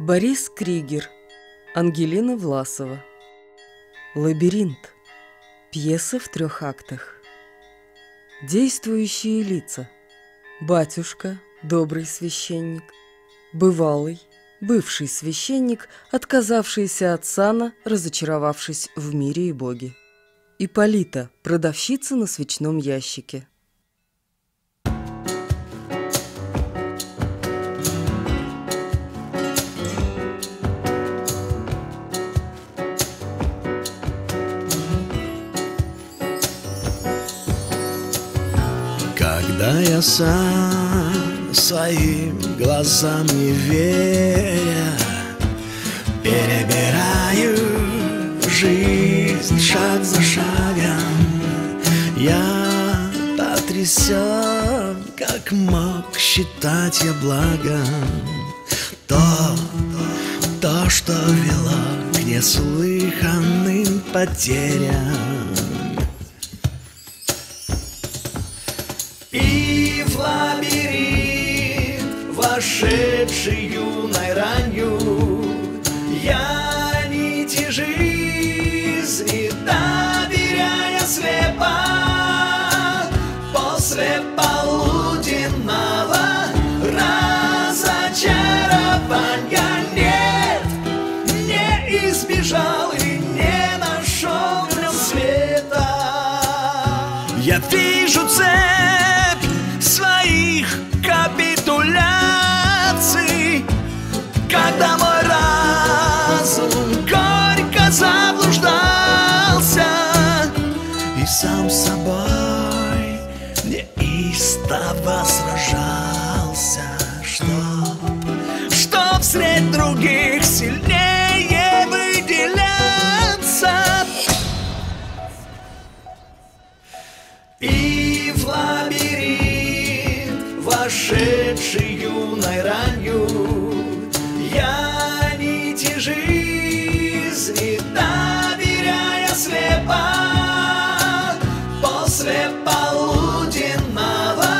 Борис Кригер, Ангелина Власова. Лабиринт. Пьеса в трех актах. Действующие лица. Батюшка, добрый священник. Бывалый, бывший священник, отказавшийся от сана, разочаровавшись в мире и Боге. Иполита, продавщица на свечном ящике. Я сам своим глазам не веря Перебираю жизнь шаг за шагом. Я потрясен, как мог считать я благом. То, то, что вело к неслыханным потерям вошедший юной ранью, Я нити жизни доверяя слепо После полуденного разочарования Нет, не избежал и не нашел света. Я вижу цепь вошедший юной ранью, Я нити жизни доверяя слепо После полуденного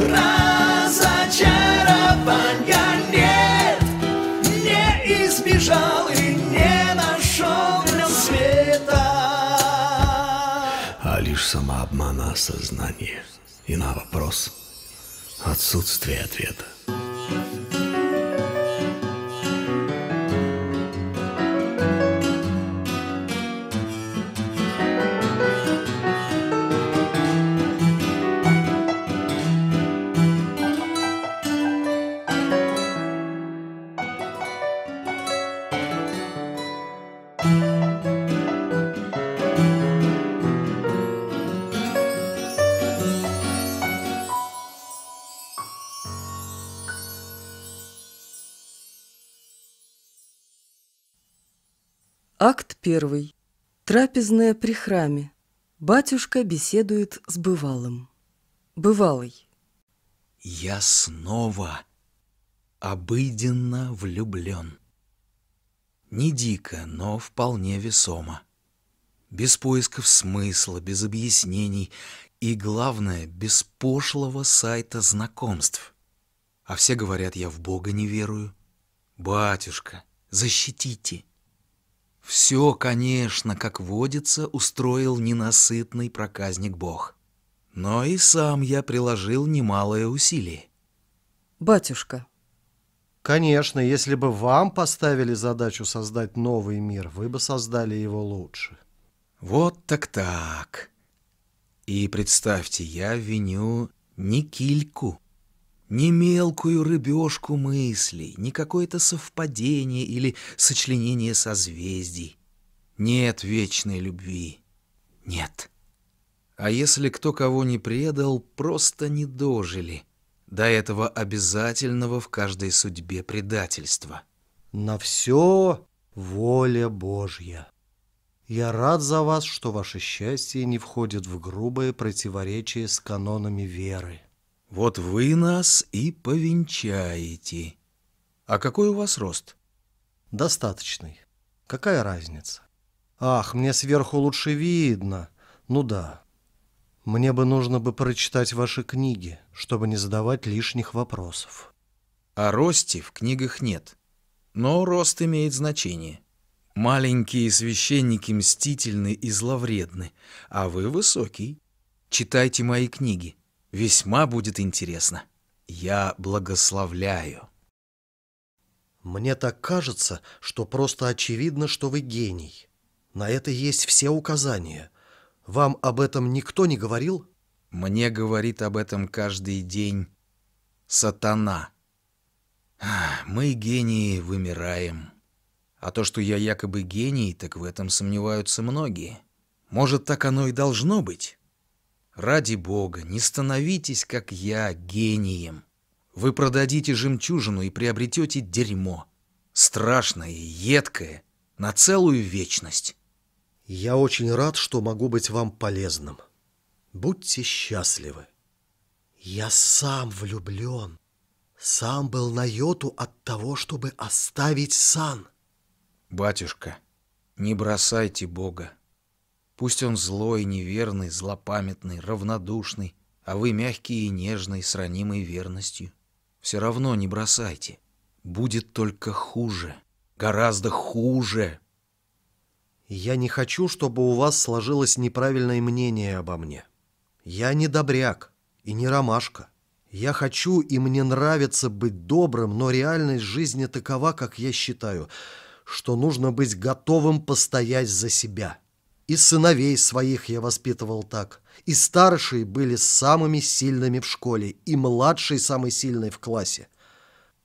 разочарования Нет, не избежал и не нашел в нем света. А лишь самообмана сознания. И на вопрос отсутствие ответа. Акт первый. Трапезная при храме. Батюшка беседует с бывалым. Бывалый. Я снова обыденно влюблен. Не дико, но вполне весомо. Без поисков смысла, без объяснений и, главное, без пошлого сайта знакомств. А все говорят, я в Бога не верую. Батюшка, защитите. Все, конечно, как водится, устроил ненасытный проказник Бог. Но и сам я приложил немалое усилие. Батюшка. Конечно, если бы вам поставили задачу создать новый мир, вы бы создали его лучше. Вот так-так. И представьте, я виню не кильку, не мелкую рыбешку мыслей, не какое-то совпадение или сочленение созвездий. Нет вечной любви. Нет. А если кто кого не предал, просто не дожили до этого обязательного в каждой судьбе предательства. На все воля Божья. Я рад за вас, что ваше счастье не входит в грубое противоречие с канонами веры. Вот вы нас и повенчаете. А какой у вас рост? Достаточный. Какая разница? Ах, мне сверху лучше видно. Ну да. Мне бы нужно бы прочитать ваши книги, чтобы не задавать лишних вопросов. О росте в книгах нет. но рост имеет значение. Маленькие священники мстительны и зловредны, а вы высокий. Читайте мои книги. Весьма будет интересно. Я благословляю. Мне так кажется, что просто очевидно, что вы гений. На это есть все указания. Вам об этом никто не говорил? Мне говорит об этом каждый день сатана. Мы, гении, вымираем. А то, что я якобы гений, так в этом сомневаются многие. Может, так оно и должно быть? Ради бога, не становитесь, как я, гением. Вы продадите жемчужину и приобретете дерьмо. Страшное и едкое, на целую вечность. Я очень рад, что могу быть вам полезным. Будьте счастливы. Я сам влюблен. Сам был на йоту от того, чтобы оставить сан. Батюшка, не бросайте Бога. Пусть он злой, неверный, злопамятный, равнодушный, а вы мягкий и нежный, с ранимой верностью. Все равно не бросайте. Будет только хуже. Гораздо хуже. Я не хочу, чтобы у вас сложилось неправильное мнение обо мне. Я не добряк и не ромашка. Я хочу и мне нравится быть добрым, но реальность жизни такова, как я считаю, что нужно быть готовым постоять за себя. И сыновей своих я воспитывал так. И старшие были самыми сильными в школе, и младший самый сильный в классе.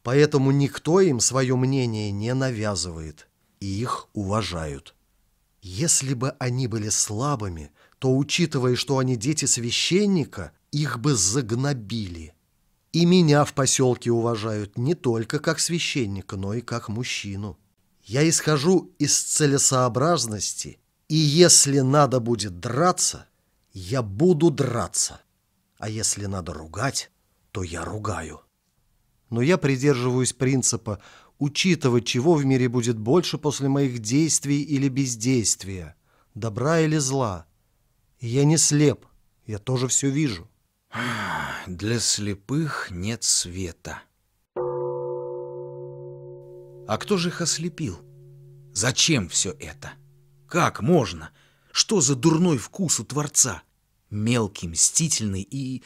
Поэтому никто им свое мнение не навязывает, и их уважают. Если бы они были слабыми, то, учитывая, что они дети священника, их бы загнобили. И меня в поселке уважают не только как священника, но и как мужчину. Я исхожу из целесообразности, и если надо будет драться, я буду драться. А если надо ругать, то я ругаю. Но я придерживаюсь принципа учитывать, чего в мире будет больше после моих действий или бездействия, добра или зла. И я не слеп, я тоже все вижу. Для слепых нет света. А кто же их ослепил? Зачем все это? Как можно? Что за дурной вкус у Творца? Мелкий, мстительный и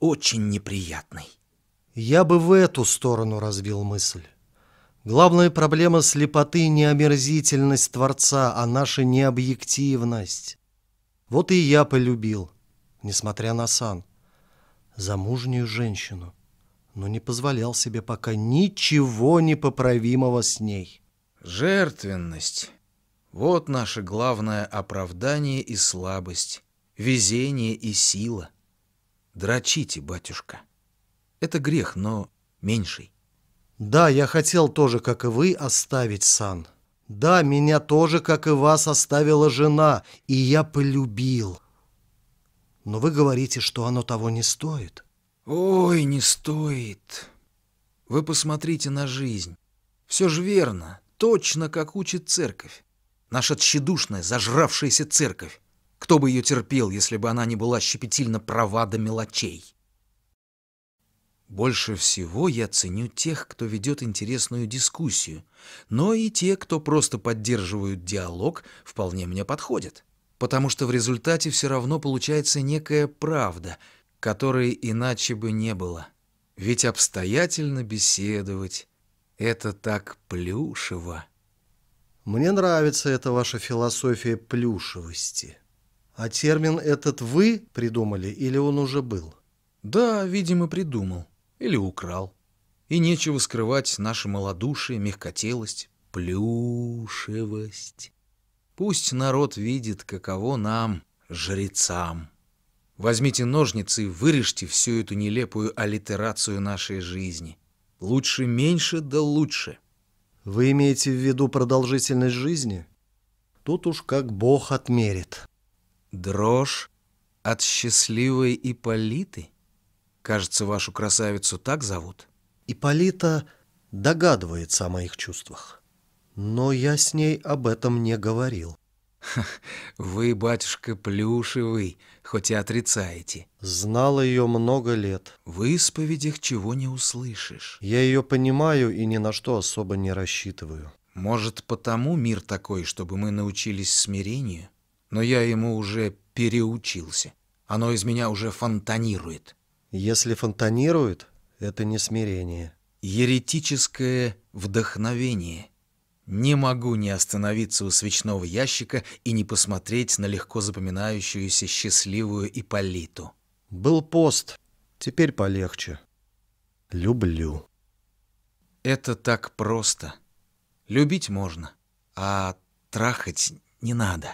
очень неприятный. Я бы в эту сторону развил мысль. Главная проблема слепоты не омерзительность Творца, а наша необъективность. Вот и я полюбил, несмотря на сан, замужнюю женщину, но не позволял себе пока ничего непоправимого с ней. Жертвенность. Вот наше главное оправдание и слабость, везение и сила. Дрочите, батюшка. Это грех, но меньший. Да, я хотел тоже, как и вы, оставить сан. Да, меня тоже, как и вас, оставила жена, и я полюбил. Но вы говорите, что оно того не стоит. Ой, не стоит. Вы посмотрите на жизнь. Все же верно, точно как учит церковь. Наша тщедушная, зажравшаяся церковь. Кто бы ее терпел, если бы она не была щепетильно права до мелочей? Больше всего я ценю тех, кто ведет интересную дискуссию, но и те, кто просто поддерживают диалог, вполне мне подходят, потому что в результате все равно получается некая правда, которой иначе бы не было. Ведь обстоятельно беседовать — это так плюшево. Мне нравится эта ваша философия плюшевости. А термин этот вы придумали или он уже был? Да, видимо, придумал или украл. И нечего скрывать наше малодушие, мягкотелость, плюшевость. Пусть народ видит, каково нам, жрецам. Возьмите ножницы и вырежьте всю эту нелепую аллитерацию нашей жизни. Лучше меньше, да лучше. Вы имеете в виду продолжительность жизни? Тут уж как Бог отмерит. Дрожь от счастливой Ипполиты? Кажется, вашу красавицу так зовут? Ипполита догадывается о моих чувствах. Но я с ней об этом не говорил. Вы, батюшка, плюшевый, хоть и отрицаете. Знал ее много лет. В исповедях чего не услышишь. Я ее понимаю и ни на что особо не рассчитываю. Может, потому мир такой, чтобы мы научились смирению? Но я ему уже переучился. Оно из меня уже фонтанирует. Если фонтанирует, это не смирение. Еретическое вдохновение. Не могу не остановиться у свечного ящика и не посмотреть на легко запоминающуюся счастливую Ипполиту. Был пост, теперь полегче. Люблю. Это так просто. Любить можно, а трахать не надо.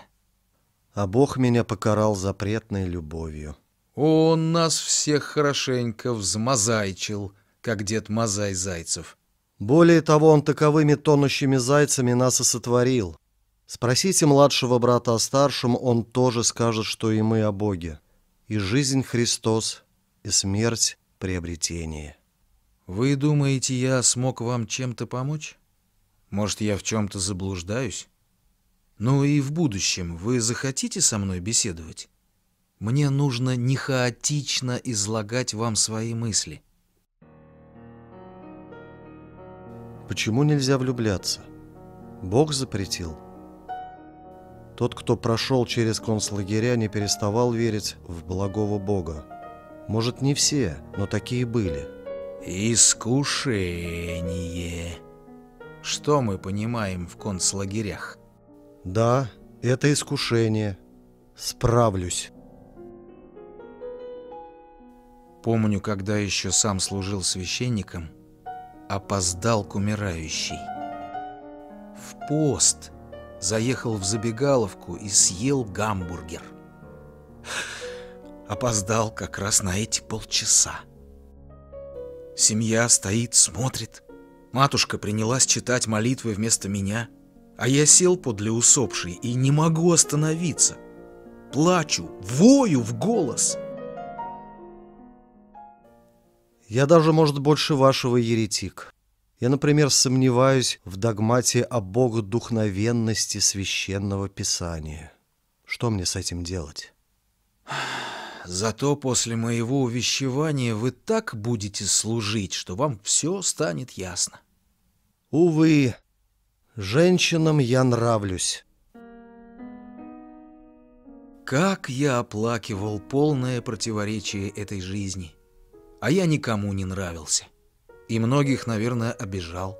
А Бог меня покарал запретной любовью. Он нас всех хорошенько взмозайчил, как дед Мазай Зайцев. Более того, он таковыми тонущими зайцами нас и сотворил. Спросите младшего брата о старшем, он тоже скажет, что и мы о Боге. И жизнь Христос, и смерть приобретение. Вы думаете, я смог вам чем-то помочь? Может, я в чем-то заблуждаюсь? Ну и в будущем вы захотите со мной беседовать? Мне нужно не хаотично излагать вам свои мысли. Почему нельзя влюбляться? Бог запретил. Тот, кто прошел через концлагеря, не переставал верить в благого Бога. Может, не все, но такие были. Искушение. Что мы понимаем в концлагерях? Да, это искушение. Справлюсь. Помню, когда еще сам служил священником, опоздал к умирающей. В пост заехал в забегаловку и съел гамбургер. Опоздал как раз на эти полчаса. Семья стоит, смотрит. Матушка принялась читать молитвы вместо меня, а я сел подле усопшей и не могу остановиться. Плачу, вою в голос. Я даже, может, больше вашего еретик. Я, например, сомневаюсь в догмате о богодухновенности священного писания. Что мне с этим делать? Зато после моего увещевания вы так будете служить, что вам все станет ясно. Увы, женщинам я нравлюсь. Как я оплакивал полное противоречие этой жизни. А я никому не нравился. И многих, наверное, обижал.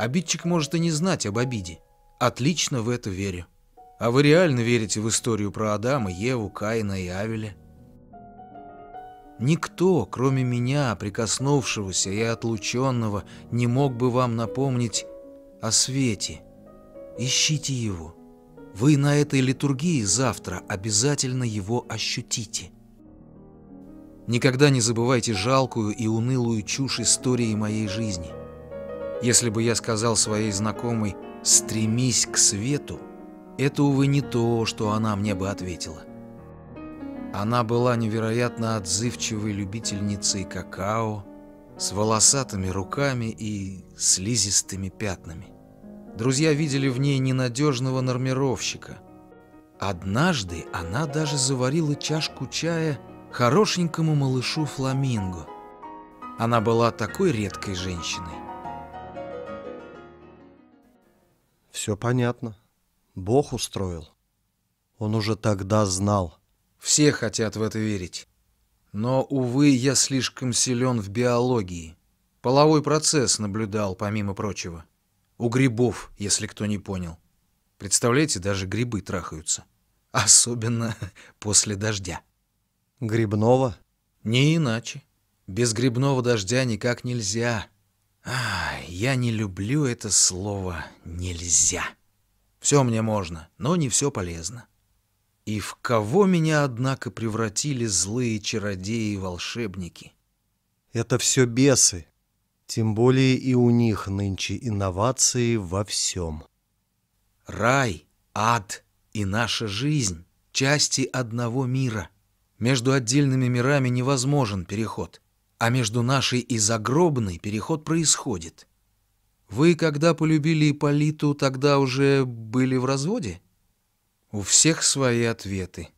Обидчик может и не знать об обиде. Отлично в это верю. А вы реально верите в историю про Адама, Еву, Каина и Авеля? Никто, кроме меня, прикоснувшегося и отлученного, не мог бы вам напомнить о свете. Ищите его. Вы на этой литургии завтра обязательно его ощутите. Никогда не забывайте жалкую и унылую чушь истории моей жизни. Если бы я сказал своей знакомой «стремись к свету», это, увы, не то, что она мне бы ответила. Она была невероятно отзывчивой любительницей какао, с волосатыми руками и слизистыми пятнами. Друзья видели в ней ненадежного нормировщика. Однажды она даже заварила чашку чая хорошенькому малышу Фламинго. Она была такой редкой женщиной. Все понятно. Бог устроил. Он уже тогда знал. Все хотят в это верить. Но, увы, я слишком силен в биологии. Половой процесс наблюдал, помимо прочего. У грибов, если кто не понял. Представляете, даже грибы трахаются. Особенно после дождя. Грибного? Не иначе. Без грибного дождя никак нельзя. А, я не люблю это слово «нельзя». Все мне можно, но не все полезно. И в кого меня, однако, превратили злые чародеи и волшебники? Это все бесы. Тем более и у них нынче инновации во всем. Рай, ад и наша жизнь — части одного мира. Между отдельными мирами невозможен переход, а между нашей и загробной переход происходит. Вы, когда полюбили Ипполиту, тогда уже были в разводе? У всех свои ответы.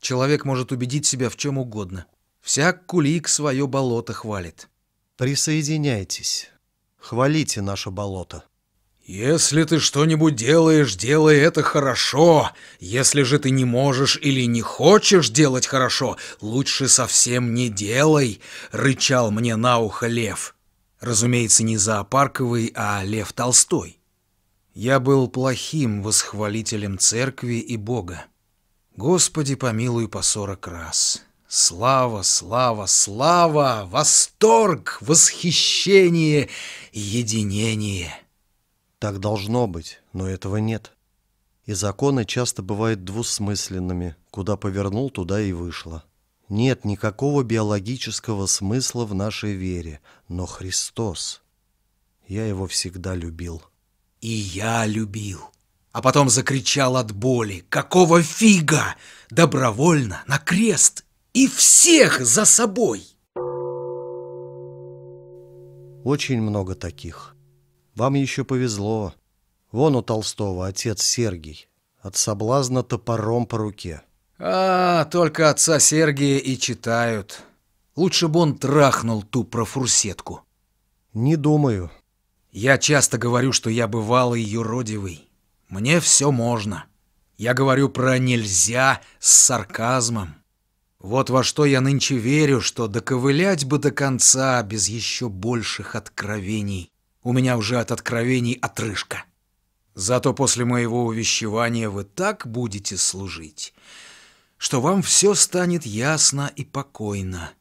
Человек может убедить себя в чем угодно. Всяк кулик свое болото хвалит. Присоединяйтесь. Хвалите наше болото. Если ты что-нибудь делаешь, делай это хорошо. Если же ты не можешь или не хочешь делать хорошо, лучше совсем не делай, рычал мне на ухо лев. Разумеется, не зоопарковый, а Лев Толстой. Я был плохим восхвалителем церкви и Бога. Господи, помилуй по сорок раз. Слава, слава, слава, восторг, восхищение, единение. Так должно быть, но этого нет. И законы часто бывают двусмысленными. Куда повернул, туда и вышло. Нет никакого биологического смысла в нашей вере, но Христос, я его всегда любил. И я любил. А потом закричал от боли. Какого фига? Добровольно, на крест. И всех за собой. Очень много таких. Вам еще повезло. Вон у Толстого отец Сергий. От соблазна топором по руке. А, только отца Сергия и читают. Лучше бы он трахнул ту профурсетку. Не думаю. Я часто говорю, что я бывалый юродивый. Мне все можно. Я говорю про «нельзя» с сарказмом. Вот во что я нынче верю, что доковылять бы до конца без еще больших откровений. У меня уже от откровений отрыжка. Зато после моего увещевания вы так будете служить, что вам все станет ясно и покойно.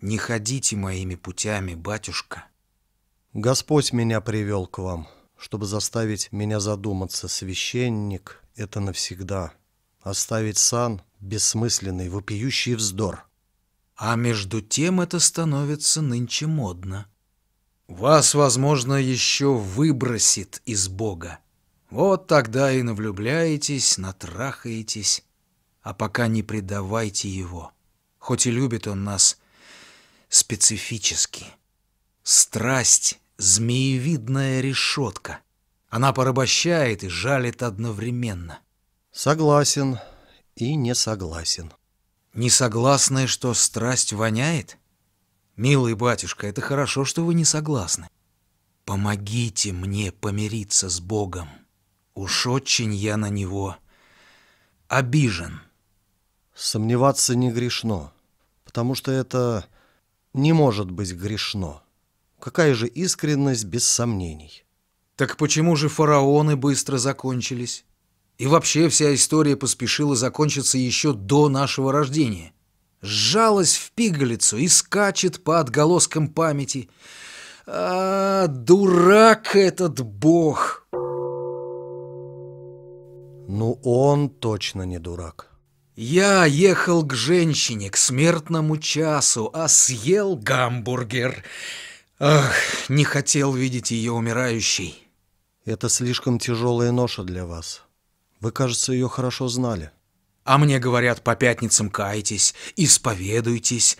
Не ходите моими путями, батюшка. Господь меня привел к вам, чтобы заставить меня задуматься. Священник — это навсегда. Оставить сан — бессмысленный, вопиющий вздор. А между тем это становится нынче модно. Вас, возможно, еще выбросит из Бога. Вот тогда и навлюбляетесь, натрахаетесь, а пока не предавайте его. Хоть и любит он нас специфически. Страсть — змеевидная решетка. Она порабощает и жалит одновременно. Согласен и не согласен. Не согласны, что страсть воняет? Милый батюшка, это хорошо, что вы не согласны. Помогите мне помириться с Богом. Уж очень я на него обижен. Сомневаться не грешно, потому что это не может быть грешно. Какая же искренность без сомнений? Так почему же фараоны быстро закончились? И вообще вся история поспешила закончиться еще до нашего рождения. Сжалась в пигалицу и скачет по отголоскам памяти. А, дурак этот бог! Ну, он точно не дурак. Я ехал к женщине, к смертному часу, а съел гамбургер. Ах, не хотел видеть ее умирающей. Это слишком тяжелая ноша для вас. Вы, кажется, ее хорошо знали. А мне говорят, по пятницам кайтесь, исповедуйтесь.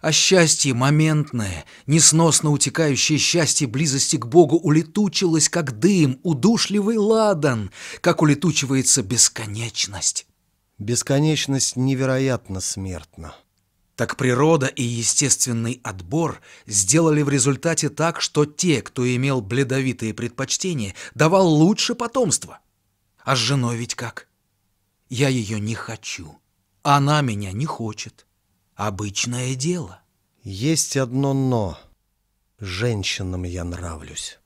А счастье моментное, несносно утекающее счастье близости к Богу улетучилось, как дым, удушливый ладан, как улетучивается бесконечность. Бесконечность невероятно смертна. Так природа и естественный отбор сделали в результате так, что те, кто имел бледовитые предпочтения, давал лучше потомство. А с женой ведь как? Я ее не хочу. Она меня не хочет. Обычное дело. Есть одно «но». Женщинам я нравлюсь.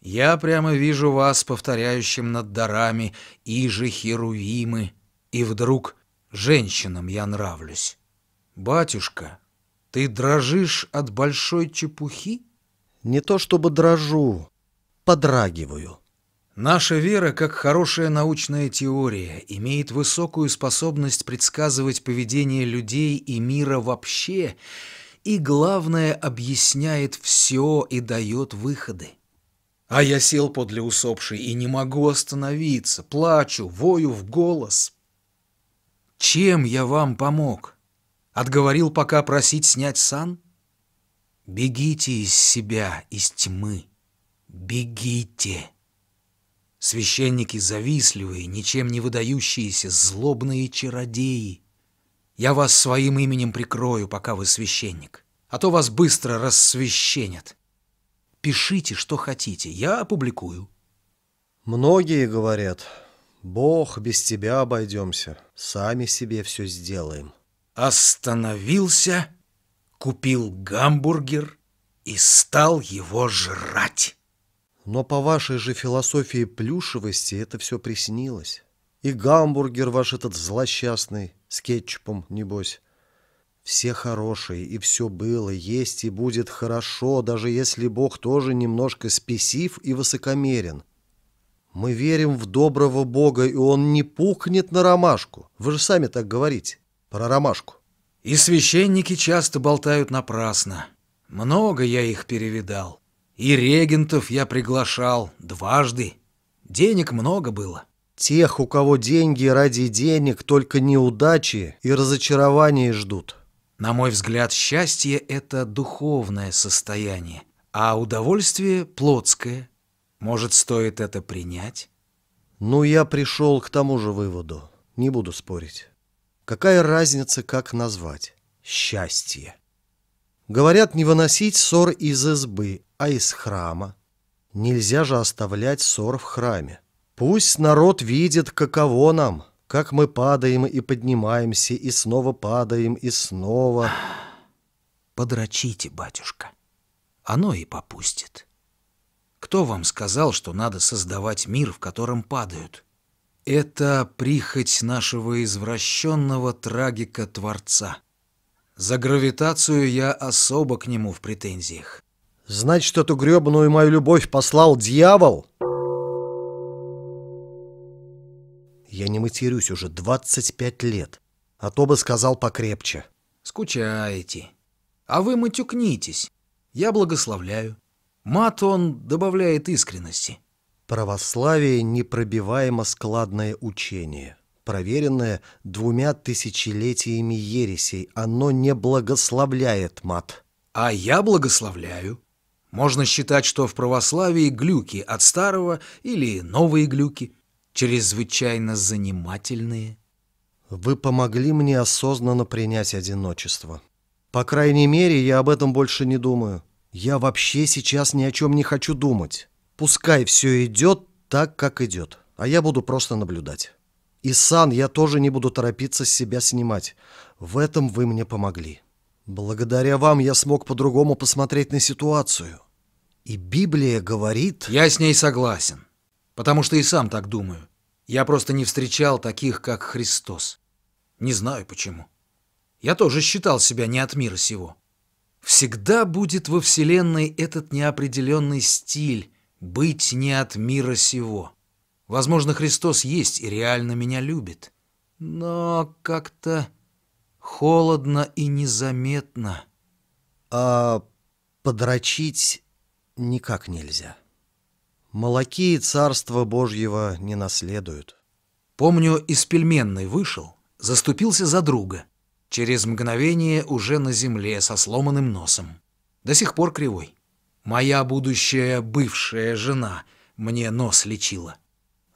Я прямо вижу вас, повторяющим над дарами, и же херувимы, и вдруг женщинам я нравлюсь. Батюшка, ты дрожишь от большой чепухи? Не то чтобы дрожу, подрагиваю. Наша вера, как хорошая научная теория, имеет высокую способность предсказывать поведение людей и мира вообще, и, главное, объясняет все и дает выходы. А я сел подле усопшей и не могу остановиться, плачу, вою в голос. Чем я вам помог? Отговорил пока просить снять сан? Бегите из себя, из тьмы. Бегите. Священники завистливые, ничем не выдающиеся, злобные чародеи. Я вас своим именем прикрою, пока вы священник, а то вас быстро рассвященят. Пишите, что хотите, я опубликую. Многие говорят, Бог, без тебя обойдемся, сами себе все сделаем. Остановился, купил гамбургер и стал его жрать. Но по вашей же философии плюшевости это все приснилось. И гамбургер ваш этот злосчастный, с кетчупом, небось. Все хорошие, и все было, есть и будет хорошо, даже если Бог тоже немножко спесив и высокомерен. Мы верим в доброго Бога, и Он не пухнет на ромашку. Вы же сами так говорите про ромашку. И священники часто болтают напрасно. Много я их перевидал. И регентов я приглашал дважды. Денег много было. Тех, у кого деньги ради денег, только неудачи и разочарования ждут. На мой взгляд, счастье — это духовное состояние, а удовольствие — плотское. Может, стоит это принять? Ну, я пришел к тому же выводу. Не буду спорить. Какая разница, как назвать? Счастье. Говорят, не выносить ссор из избы, а из храма. Нельзя же оставлять ссор в храме. Пусть народ видит, каково нам, как мы падаем и поднимаемся, и снова падаем, и снова. Подрочите, батюшка. Оно и попустит. Кто вам сказал, что надо создавать мир, в котором падают? Это прихоть нашего извращенного трагика-творца. За гравитацию я особо к нему в претензиях. Значит, эту гребаную мою любовь послал дьявол? Я не матерюсь уже 25 лет, а то бы сказал покрепче. Скучаете. А вы матюкнитесь. Я благословляю. Мат он добавляет искренности. Православие — непробиваемо складное учение — проверенное двумя тысячелетиями ересей, оно не благословляет мат. А я благословляю. Можно считать, что в православии глюки от старого или новые глюки, чрезвычайно занимательные. Вы помогли мне осознанно принять одиночество. По крайней мере, я об этом больше не думаю. Я вообще сейчас ни о чем не хочу думать. Пускай все идет так, как идет, а я буду просто наблюдать. И сан я тоже не буду торопиться с себя снимать. В этом вы мне помогли. Благодаря вам я смог по-другому посмотреть на ситуацию. И Библия говорит... Я с ней согласен, потому что и сам так думаю. Я просто не встречал таких, как Христос. Не знаю почему. Я тоже считал себя не от мира сего. Всегда будет во Вселенной этот неопределенный стиль быть не от мира сего. Возможно, Христос есть и реально меня любит. Но как-то холодно и незаметно. А подрочить никак нельзя. Молоки Царства Божьего не наследуют. Помню, из пельменной вышел, заступился за друга. Через мгновение уже на земле со сломанным носом. До сих пор кривой. Моя будущая бывшая жена мне нос лечила.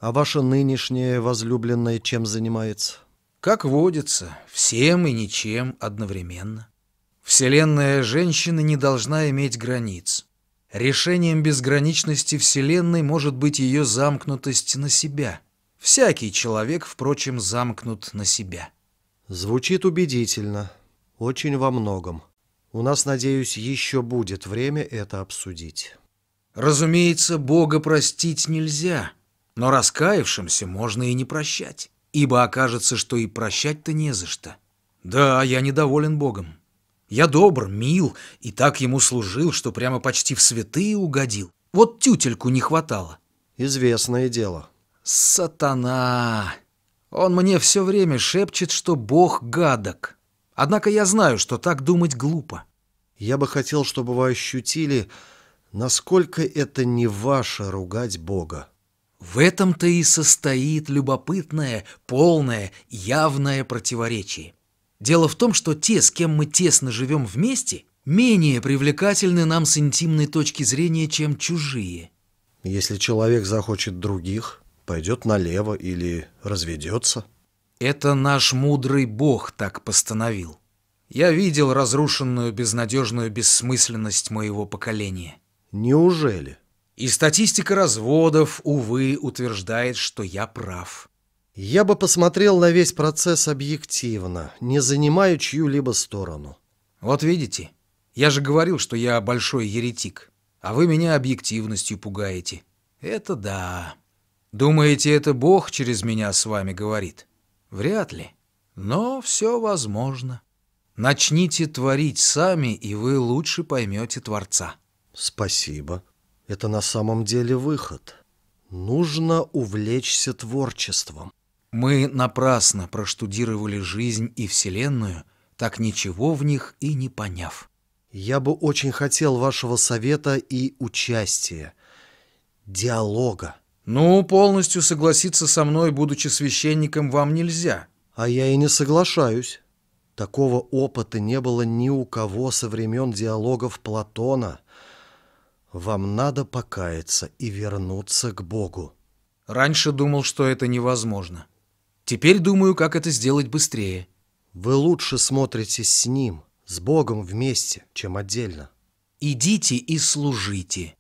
А ваша нынешняя возлюбленная чем занимается? Как водится, всем и ничем одновременно. Вселенная женщины не должна иметь границ. Решением безграничности Вселенной может быть ее замкнутость на себя. Всякий человек, впрочем, замкнут на себя. Звучит убедительно. Очень во многом. У нас, надеюсь, еще будет время это обсудить. Разумеется, Бога простить нельзя — но раскаявшимся можно и не прощать, ибо окажется, что и прощать-то не за что. Да, я недоволен Богом. Я добр, мил и так ему служил, что прямо почти в святые угодил. Вот тютельку не хватало. Известное дело. Сатана! Он мне все время шепчет, что Бог гадок. Однако я знаю, что так думать глупо. Я бы хотел, чтобы вы ощутили, насколько это не ваше ругать Бога. В этом-то и состоит любопытное, полное, явное противоречие. Дело в том, что те, с кем мы тесно живем вместе, менее привлекательны нам с интимной точки зрения, чем чужие. Если человек захочет других, пойдет налево или разведется. Это наш мудрый Бог так постановил. Я видел разрушенную безнадежную бессмысленность моего поколения. Неужели? И статистика разводов, увы, утверждает, что я прав. Я бы посмотрел на весь процесс объективно, не занимая чью-либо сторону. Вот видите, я же говорил, что я большой еретик, а вы меня объективностью пугаете. Это да. Думаете, это Бог через меня с вами говорит? Вряд ли. Но все возможно. Начните творить сами, и вы лучше поймете Творца. Спасибо. Это на самом деле выход. Нужно увлечься творчеством. Мы напрасно проштудировали жизнь и Вселенную, так ничего в них и не поняв. Я бы очень хотел вашего совета и участия. Диалога. Ну, полностью согласиться со мной, будучи священником, вам нельзя. А я и не соглашаюсь. Такого опыта не было ни у кого со времен диалогов Платона. Вам надо покаяться и вернуться к Богу. Раньше думал, что это невозможно. Теперь думаю, как это сделать быстрее. Вы лучше смотритесь с Ним, с Богом вместе, чем отдельно. Идите и служите.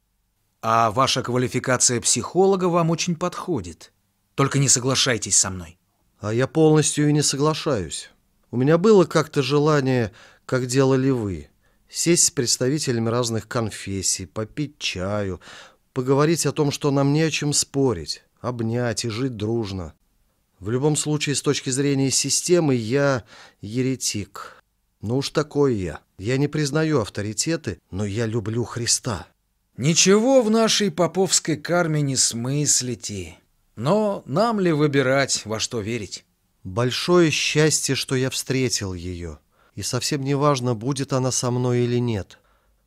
А ваша квалификация психолога вам очень подходит. Только не соглашайтесь со мной. А я полностью и не соглашаюсь. У меня было как-то желание, как делали вы, сесть с представителями разных конфессий, попить чаю, поговорить о том, что нам не о чем спорить, обнять и жить дружно. В любом случае, с точки зрения системы, я еретик. Ну уж такой я. Я не признаю авторитеты, но я люблю Христа. Ничего в нашей поповской карме не смыслите. Но нам ли выбирать, во что верить? Большое счастье, что я встретил ее. И совсем не важно, будет она со мной или нет.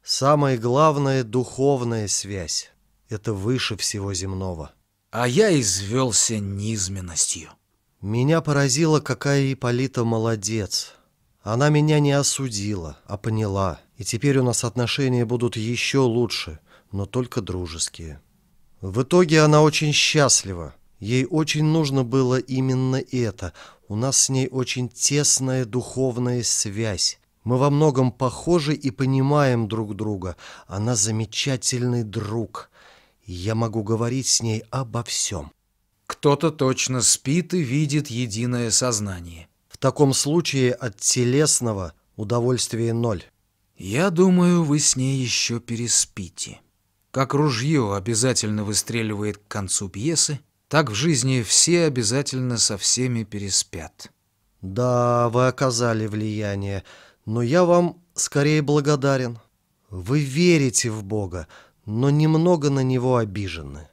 Самое главное — духовная связь. Это выше всего земного. А я извелся низменностью. Меня поразило, какая Ипполита молодец. Она меня не осудила, а поняла. И теперь у нас отношения будут еще лучше — но только дружеские. В итоге она очень счастлива. Ей очень нужно было именно это. У нас с ней очень тесная духовная связь. Мы во многом похожи и понимаем друг друга. Она замечательный друг. Я могу говорить с ней обо всем. Кто-то точно спит и видит единое сознание. В таком случае от телесного удовольствия ноль. Я думаю, вы с ней еще переспите. Как ружье обязательно выстреливает к концу пьесы, так в жизни все обязательно со всеми переспят. Да, вы оказали влияние, но я вам скорее благодарен. Вы верите в Бога, но немного на Него обижены.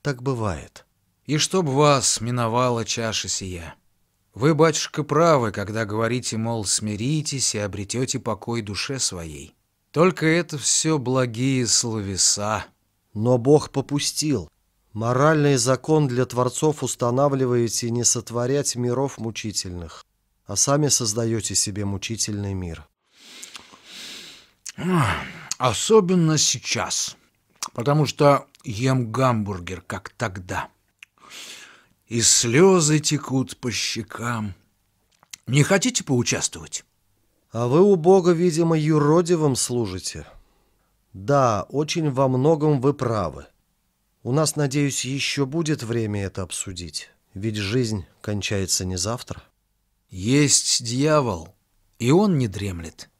Так бывает. И чтоб вас миновала чаша сия. Вы, батюшка, правы, когда говорите, мол, смиритесь и обретете покой душе своей. Только это все благие словеса. Но Бог попустил. Моральный закон для творцов устанавливаете не сотворять миров мучительных, а сами создаете себе мучительный мир. Особенно сейчас, потому что ем гамбургер, как тогда. И слезы текут по щекам. Не хотите поучаствовать? А вы у Бога, видимо, юродивым служите. Да, очень во многом вы правы. У нас, надеюсь, еще будет время это обсудить. Ведь жизнь кончается не завтра. Есть дьявол, и он не дремлет.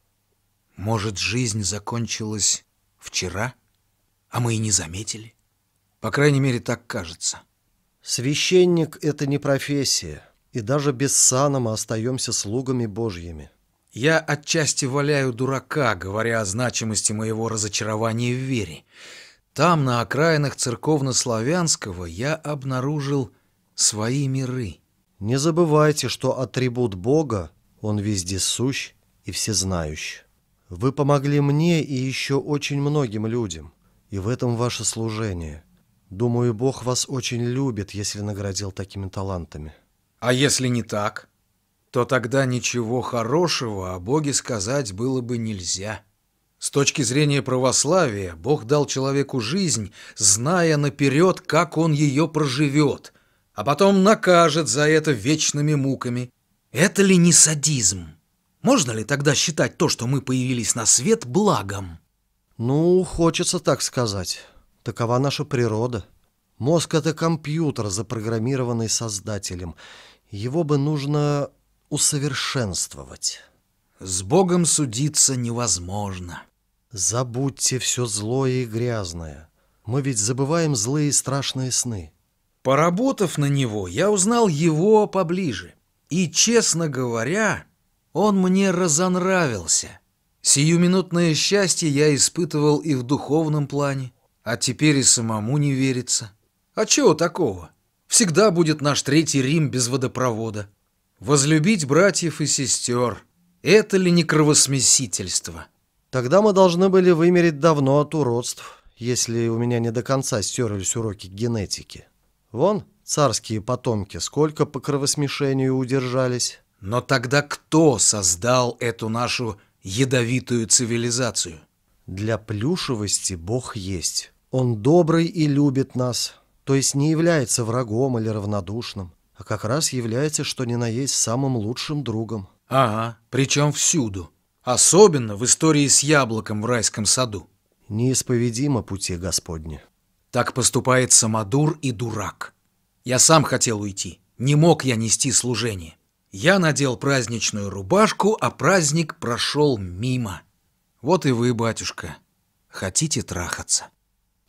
Может, жизнь закончилась вчера, а мы и не заметили? По крайней мере, так кажется. Священник — это не профессия, и даже без сана мы остаемся слугами Божьими. Я отчасти валяю дурака, говоря о значимости моего разочарования в вере. Там, на окраинах церковно-славянского, я обнаружил свои миры. Не забывайте, что атрибут Бога, он везде сущ и всезнающий. Вы помогли мне и еще очень многим людям, и в этом ваше служение. Думаю, Бог вас очень любит, если наградил такими талантами. А если не так? то тогда ничего хорошего о Боге сказать было бы нельзя. С точки зрения православия, Бог дал человеку жизнь, зная наперед, как он ее проживет, а потом накажет за это вечными муками. Это ли не садизм? Можно ли тогда считать то, что мы появились на свет, благом? Ну, хочется так сказать. Такова наша природа. Мозг — это компьютер, запрограммированный создателем. Его бы нужно усовершенствовать. С Богом судиться невозможно. Забудьте все злое и грязное. Мы ведь забываем злые и страшные сны. Поработав на него, я узнал его поближе. И, честно говоря, он мне разонравился. Сиюминутное счастье я испытывал и в духовном плане, а теперь и самому не верится. А чего такого? Всегда будет наш Третий Рим без водопровода. Возлюбить братьев и сестер — это ли не кровосмесительство? Тогда мы должны были вымереть давно от уродств, если у меня не до конца стерлись уроки генетики. Вон, царские потомки, сколько по кровосмешению удержались. Но тогда кто создал эту нашу ядовитую цивилизацию? Для плюшевости Бог есть. Он добрый и любит нас, то есть не является врагом или равнодушным, а как раз является, что ни на есть, самым лучшим другом. Ага, причем всюду. Особенно в истории с яблоком в райском саду. Неисповедимо пути Господни. Так поступает самодур и дурак. Я сам хотел уйти. Не мог я нести служение. Я надел праздничную рубашку, а праздник прошел мимо. Вот и вы, батюшка, хотите трахаться.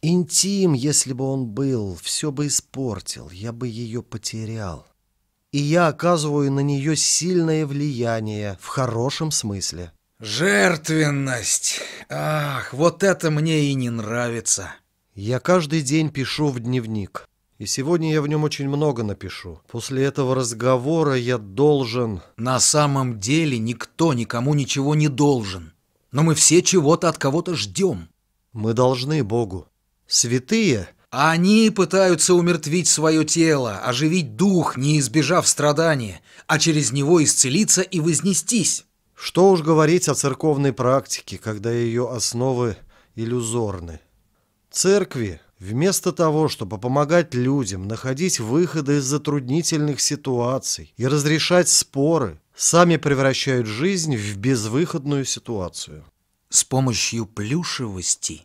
Интим, если бы он был, все бы испортил, я бы ее потерял. И я оказываю на нее сильное влияние, в хорошем смысле. Жертвенность! Ах, вот это мне и не нравится. Я каждый день пишу в дневник. И сегодня я в нем очень много напишу. После этого разговора я должен... На самом деле никто никому ничего не должен. Но мы все чего-то от кого-то ждем. Мы должны Богу. Святые... Они пытаются умертвить свое тело, оживить дух, не избежав страдания, а через него исцелиться и вознестись. Что уж говорить о церковной практике, когда ее основы иллюзорны. Церкви, вместо того, чтобы помогать людям находить выходы из затруднительных ситуаций и разрешать споры, сами превращают жизнь в безвыходную ситуацию. С помощью плюшевости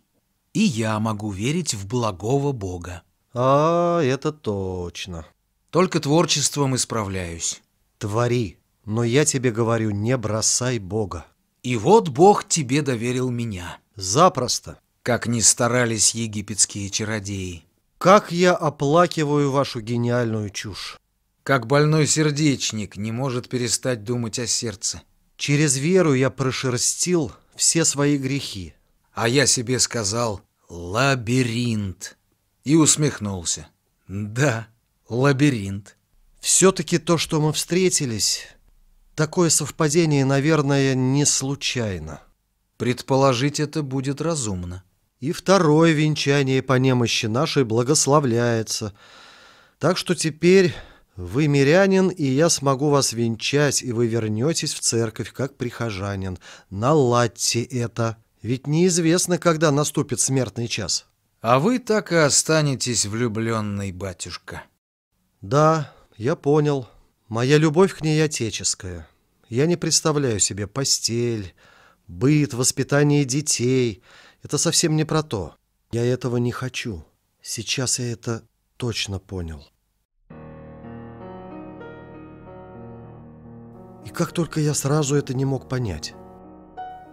и я могу верить в благого Бога. А, это точно. Только творчеством исправляюсь. Твори, но я тебе говорю, не бросай Бога. И вот Бог тебе доверил меня. Запросто. Как ни старались египетские чародеи. Как я оплакиваю вашу гениальную чушь. Как больной сердечник не может перестать думать о сердце. Через веру я прошерстил все свои грехи. А я себе сказал «лабиринт» и усмехнулся. Да, лабиринт. Все-таки то, что мы встретились, такое совпадение, наверное, не случайно. Предположить это будет разумно. И второе венчание по немощи нашей благословляется. Так что теперь вы мирянин, и я смогу вас венчать, и вы вернетесь в церковь как прихожанин. Наладьте это. Ведь неизвестно, когда наступит смертный час. А вы так и останетесь влюбленной, батюшка. Да, я понял. Моя любовь к ней отеческая. Я не представляю себе постель, быт, воспитание детей. Это совсем не про то. Я этого не хочу. Сейчас я это точно понял. И как только я сразу это не мог понять.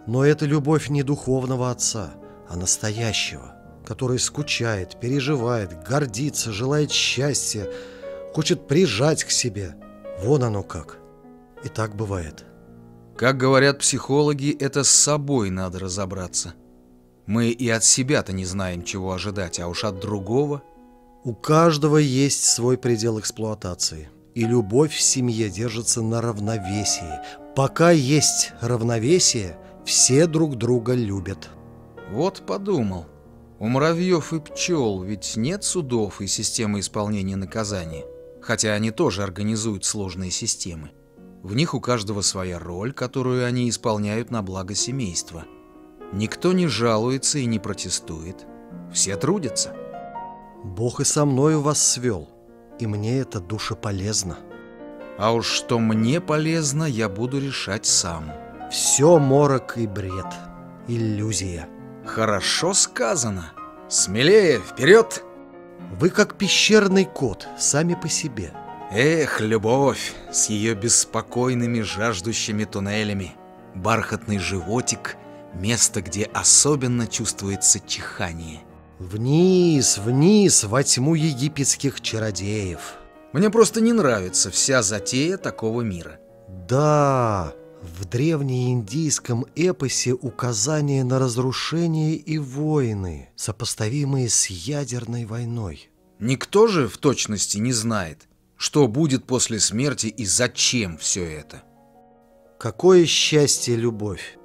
Но это любовь не духовного отца, а настоящего, который скучает, переживает, гордится, желает счастья, хочет прижать к себе. Вон оно как. И так бывает. Как говорят психологи, это с собой надо разобраться. Мы и от себя-то не знаем, чего ожидать, а уж от другого. У каждого есть свой предел эксплуатации. И любовь в семье держится на равновесии. Пока есть равновесие, все друг друга любят. Вот подумал. У муравьев и пчел ведь нет судов и системы исполнения наказания. Хотя они тоже организуют сложные системы. В них у каждого своя роль, которую они исполняют на благо семейства. Никто не жалуется и не протестует. Все трудятся. Бог и со мною вас свел, и мне это душеполезно. А уж что мне полезно, я буду решать сам. Все морок и бред, иллюзия. Хорошо сказано. Смелее, вперед! Вы как пещерный кот, сами по себе. Эх, любовь с ее беспокойными жаждущими туннелями. Бархатный животик — место, где особенно чувствуется чихание. Вниз, вниз, во тьму египетских чародеев. Мне просто не нравится вся затея такого мира. Да, в древнеиндийском эпосе указание на разрушение и войны, сопоставимые с ядерной войной. Никто же в точности не знает, что будет после смерти и зачем все это. Какое счастье любовь!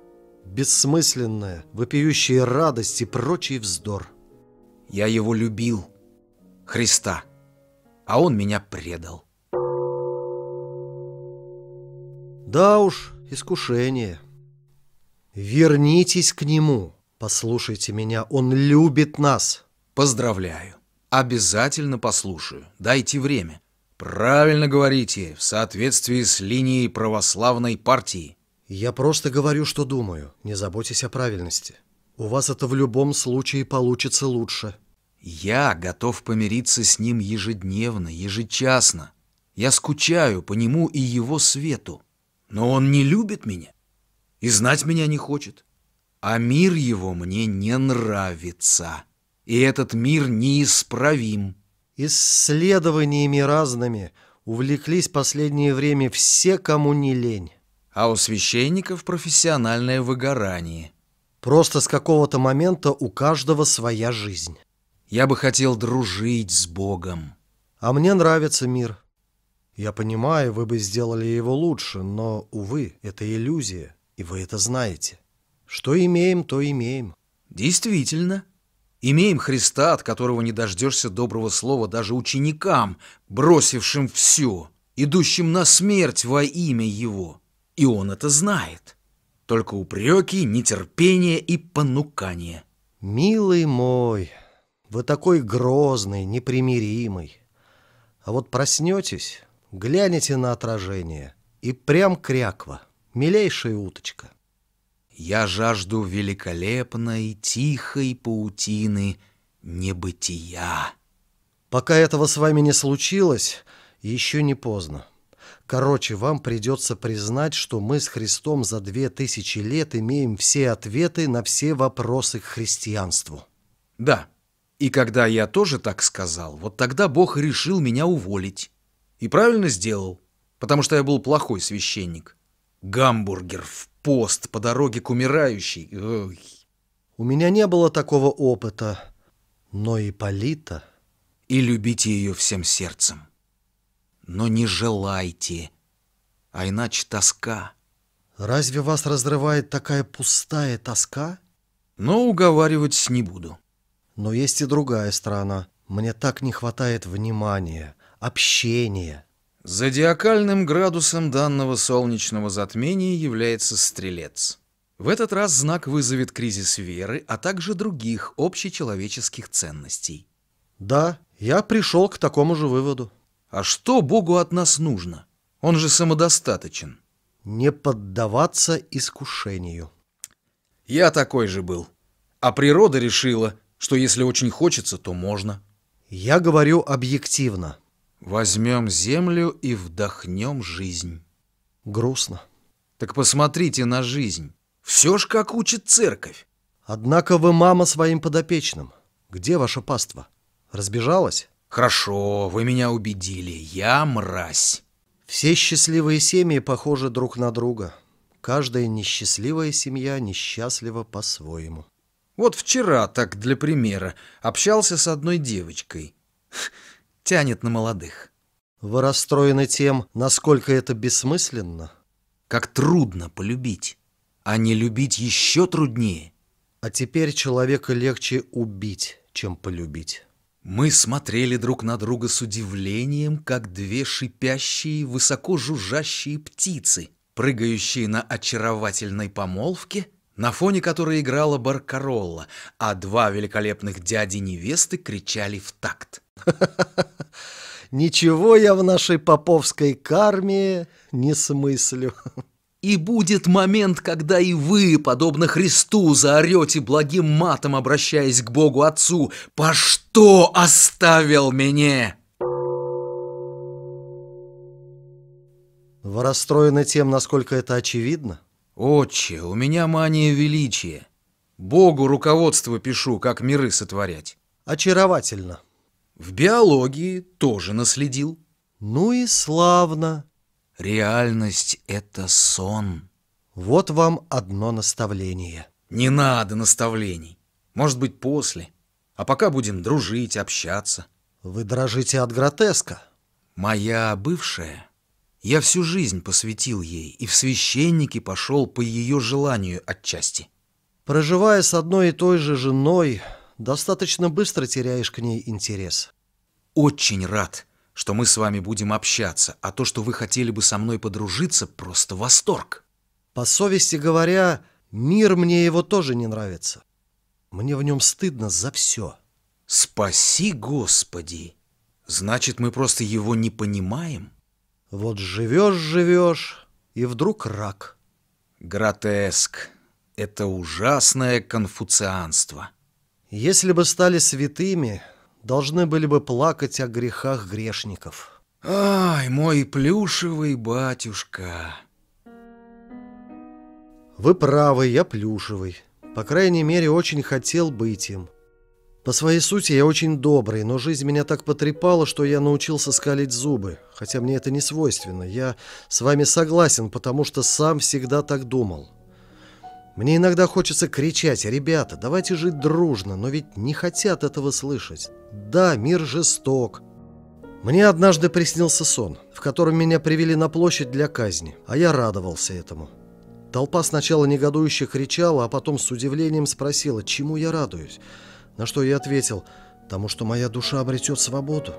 Бессмысленная, вопиющая радость и прочий вздор. Я его любил, Христа, а он меня предал. Да уж, искушение. Вернитесь к нему. Послушайте меня, он любит нас. Поздравляю. Обязательно послушаю. Дайте время. Правильно говорите, в соответствии с линией православной партии. Я просто говорю, что думаю. Не заботьтесь о правильности. У вас это в любом случае получится лучше. Я готов помириться с ним ежедневно, ежечасно. Я скучаю по нему и его свету. Но он не любит меня и знать меня не хочет. А мир его мне не нравится. И этот мир неисправим. Исследованиями разными увлеклись последнее время все, кому не лень. А у священников профессиональное выгорание. Просто с какого-то момента у каждого своя жизнь. Я бы хотел дружить с Богом. А мне нравится мир. Я понимаю, вы бы сделали его лучше, но, увы, это иллюзия, и вы это знаете. Что имеем, то имеем. Действительно. Имеем Христа, от которого не дождешься доброго слова даже ученикам, бросившим все, идущим на смерть во имя Его. И Он это знает. Только упреки, нетерпение и понукание. Милый мой, вы такой грозный, непримиримый. А вот проснетесь, глянете на отражение, и прям кряква, милейшая уточка. Я жажду великолепной, тихой паутины небытия. Пока этого с вами не случилось, еще не поздно. Короче, вам придется признать, что мы с Христом за две тысячи лет имеем все ответы на все вопросы к христианству. Да, и когда я тоже так сказал, вот тогда Бог решил меня уволить. И правильно сделал, потому что я был плохой священник. Гамбургер в пост по дороге к умирающей. Ой. У меня не было такого опыта, но и Полита... И любите ее всем сердцем. Но не желайте, а иначе тоска. Разве вас разрывает такая пустая тоска? Но уговаривать не буду. Но есть и другая сторона. Мне так не хватает внимания, общения. Зодиакальным градусом данного солнечного затмения является стрелец. В этот раз знак вызовет кризис веры, а также других общечеловеческих ценностей. Да, я пришел к такому же выводу. А что Богу от нас нужно? Он же самодостаточен. Не поддаваться искушению. Я такой же был. А природа решила, что если очень хочется, то можно. Я говорю объективно. Возьмем землю и вдохнем жизнь. Грустно. Так посмотрите на жизнь. Все ж как учит церковь. Однако вы мама своим подопечным. Где ваша паства? Разбежалась? Хорошо, вы меня убедили. Я мразь. Все счастливые семьи похожи друг на друга. Каждая несчастливая семья несчастлива по-своему. Вот вчера, так для примера, общался с одной девочкой. Тянет на молодых. Вы расстроены тем, насколько это бессмысленно? Как трудно полюбить. А не любить еще труднее. А теперь человека легче убить, чем полюбить. Мы смотрели друг на друга с удивлением, как две шипящие, высоко жужжащие птицы, прыгающие на очаровательной помолвке, на фоне которой играла баркаролла, а два великолепных дяди-невесты кричали в такт. Ничего я в нашей поповской карме не смыслю. И будет момент, когда и вы, подобно Христу, заорете благим матом, обращаясь к Богу Отцу, «По что оставил меня?» Вы расстроены тем, насколько это очевидно? «Отче, у меня мания величия. Богу руководство пишу, как миры сотворять». Очаровательно. В биологии тоже наследил. Ну и славно. Реальность — это сон. Вот вам одно наставление. Не надо наставлений. Может быть, после. А пока будем дружить, общаться. Вы дрожите от гротеска. Моя бывшая я всю жизнь посвятил ей и в священники пошел по ее желанию отчасти. Проживая с одной и той же женой, достаточно быстро теряешь к ней интерес. Очень рад, что мы с вами будем общаться, а то, что вы хотели бы со мной подружиться, просто восторг. По совести говоря, мир мне его тоже не нравится. Мне в нем стыдно за все. Спаси, Господи! Значит, мы просто его не понимаем? Вот живешь-живешь, и вдруг рак. Гротеск. Это ужасное конфуцианство. Если бы стали святыми, должны были бы плакать о грехах грешников. Ай, мой плюшевый батюшка. Вы правы, я плюшевый. По крайней мере, очень хотел быть им. По своей сути я очень добрый, но жизнь меня так потрепала, что я научился скалить зубы, хотя мне это не свойственно. Я с вами согласен, потому что сам всегда так думал. Мне иногда хочется кричать, ребята, давайте жить дружно, но ведь не хотят этого слышать. Да, мир жесток. Мне однажды приснился сон, в котором меня привели на площадь для казни, а я радовался этому. Толпа сначала негодующе кричала, а потом с удивлением спросила, чему я радуюсь. На что я ответил, тому, что моя душа обретет свободу.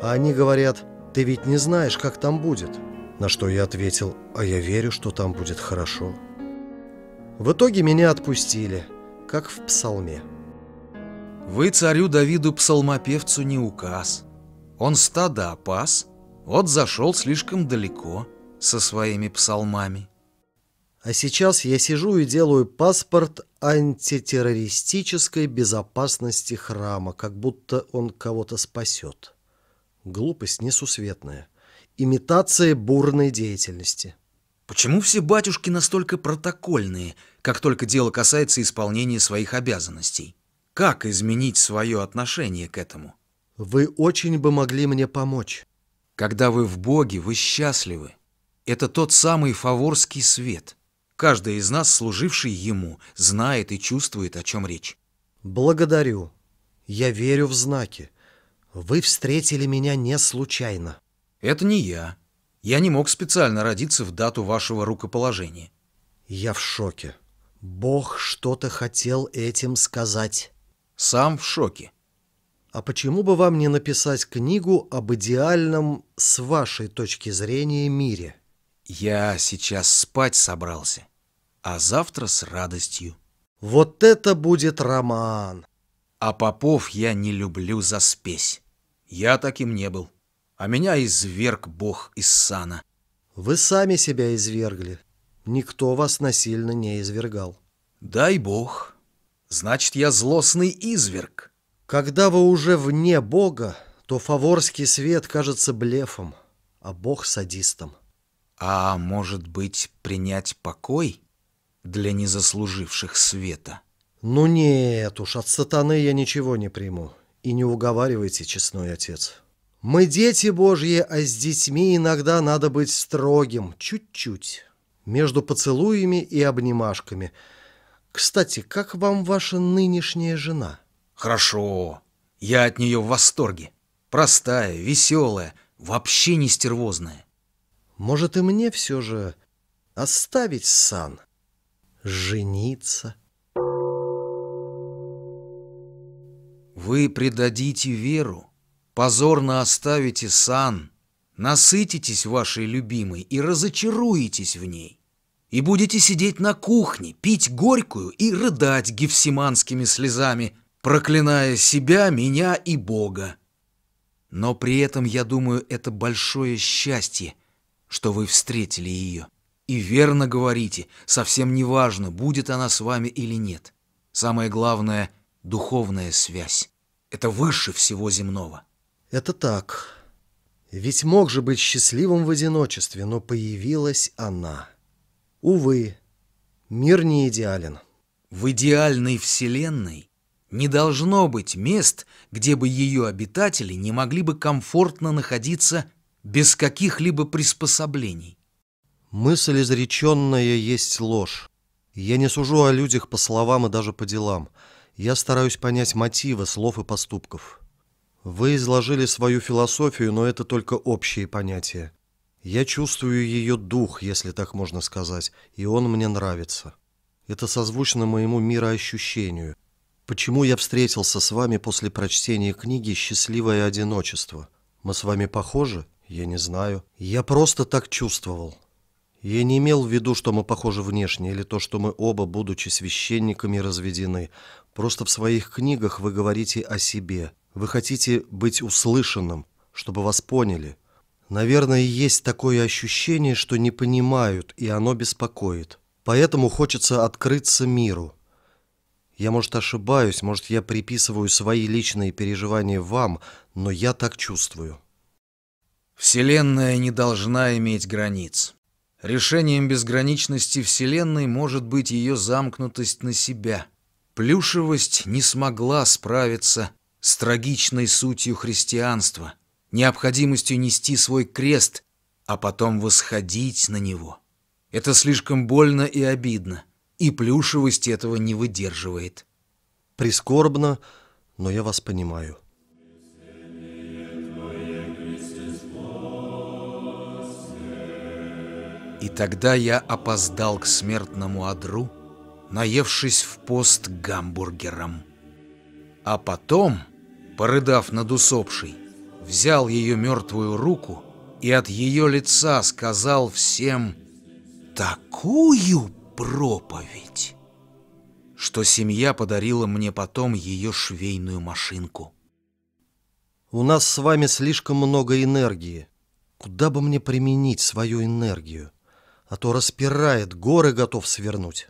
А они говорят, ты ведь не знаешь, как там будет. На что я ответил, а я верю, что там будет хорошо. В итоге меня отпустили, как в псалме. Вы царю Давиду псалмопевцу не указ. Он стадо опас, вот зашел слишком далеко со своими псалмами. А сейчас я сижу и делаю паспорт антитеррористической безопасности храма, как будто он кого-то спасет. Глупость несусветная. Имитация бурной деятельности. Почему все батюшки настолько протокольные, как только дело касается исполнения своих обязанностей? Как изменить свое отношение к этому? Вы очень бы могли мне помочь. Когда вы в Боге, вы счастливы. Это тот самый фаворский свет – Каждый из нас, служивший ему, знает и чувствует, о чем речь. Благодарю. Я верю в знаки. Вы встретили меня не случайно. Это не я. Я не мог специально родиться в дату вашего рукоположения. Я в шоке. Бог что-то хотел этим сказать. Сам в шоке. А почему бы вам не написать книгу об идеальном, с вашей точки зрения, мире? Я сейчас спать собрался, а завтра с радостью. Вот это будет роман! А попов я не люблю за спесь. Я таким не был. А меня изверг Бог из сана. Вы сами себя извергли. Никто вас насильно не извергал. Дай Бог. Значит, я злостный изверг. Когда вы уже вне Бога, то фаворский свет кажется блефом, а Бог садистом. А может быть, принять покой для незаслуживших света? Ну нет уж, от сатаны я ничего не приму. И не уговаривайте, честной отец. Мы дети Божьи, а с детьми иногда надо быть строгим, чуть-чуть. Между поцелуями и обнимашками. Кстати, как вам ваша нынешняя жена? Хорошо. Я от нее в восторге. Простая, веселая, вообще не стервозная. Может, и мне все же оставить сан, жениться? Вы предадите веру, позорно оставите сан, насытитесь вашей любимой и разочаруетесь в ней. и будете сидеть на кухне, пить горькую и рыдать гефсиманскими слезами, проклиная себя, меня и Бога. Но при этом, я думаю, это большое счастье, что вы встретили ее. И верно говорите, совсем не важно, будет она с вами или нет. Самое главное — духовная связь. Это выше всего земного. Это так. Ведь мог же быть счастливым в одиночестве, но появилась она. Увы, мир не идеален. В идеальной вселенной не должно быть мест, где бы ее обитатели не могли бы комфортно находиться без каких-либо приспособлений. Мысль изреченная есть ложь. Я не сужу о людях по словам и даже по делам. Я стараюсь понять мотивы слов и поступков. Вы изложили свою философию, но это только общие понятия. Я чувствую ее дух, если так можно сказать, и он мне нравится. Это созвучно моему мироощущению. Почему я встретился с вами после прочтения книги «Счастливое одиночество»? Мы с вами похожи? Я не знаю. Я просто так чувствовал. Я не имел в виду, что мы похожи внешне, или то, что мы оба, будучи священниками, разведены. Просто в своих книгах вы говорите о себе – вы хотите быть услышанным, чтобы вас поняли. Наверное, есть такое ощущение, что не понимают, и оно беспокоит. Поэтому хочется открыться миру. Я, может, ошибаюсь, может, я приписываю свои личные переживания вам, но я так чувствую. Вселенная не должна иметь границ. Решением безграничности Вселенной может быть ее замкнутость на себя. Плюшевость не смогла справиться с трагичной сутью христианства, необходимостью нести свой крест, а потом восходить на него. Это слишком больно и обидно, и плюшевость этого не выдерживает. Прискорбно, но я вас понимаю. И тогда я опоздал к смертному одру, наевшись в пост гамбургером. А потом порыдав над усопшей, взял ее мертвую руку и от ее лица сказал всем такую проповедь, что семья подарила мне потом ее швейную машинку. У нас с вами слишком много энергии. Куда бы мне применить свою энергию? А то распирает, горы готов свернуть.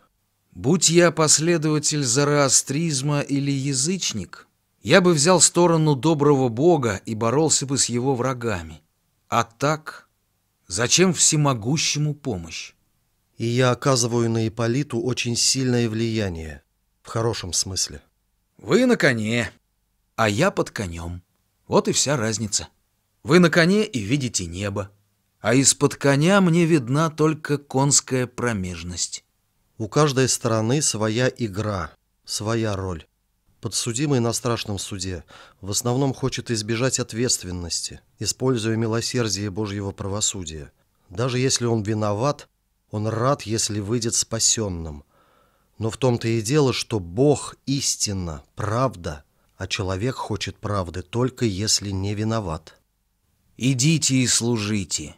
Будь я последователь зороастризма или язычник, я бы взял сторону доброго Бога и боролся бы с его врагами. А так, зачем всемогущему помощь? И я оказываю на Иполиту очень сильное влияние, в хорошем смысле. Вы на коне, а я под конем. Вот и вся разница. Вы на коне и видите небо, а из-под коня мне видна только конская промежность. У каждой стороны своя игра, своя роль. Подсудимый на страшном суде в основном хочет избежать ответственности, используя милосердие Божьего правосудия. Даже если он виноват, он рад, если выйдет спасенным. Но в том-то и дело, что Бог – истина, правда, а человек хочет правды только если не виноват. «Идите и служите,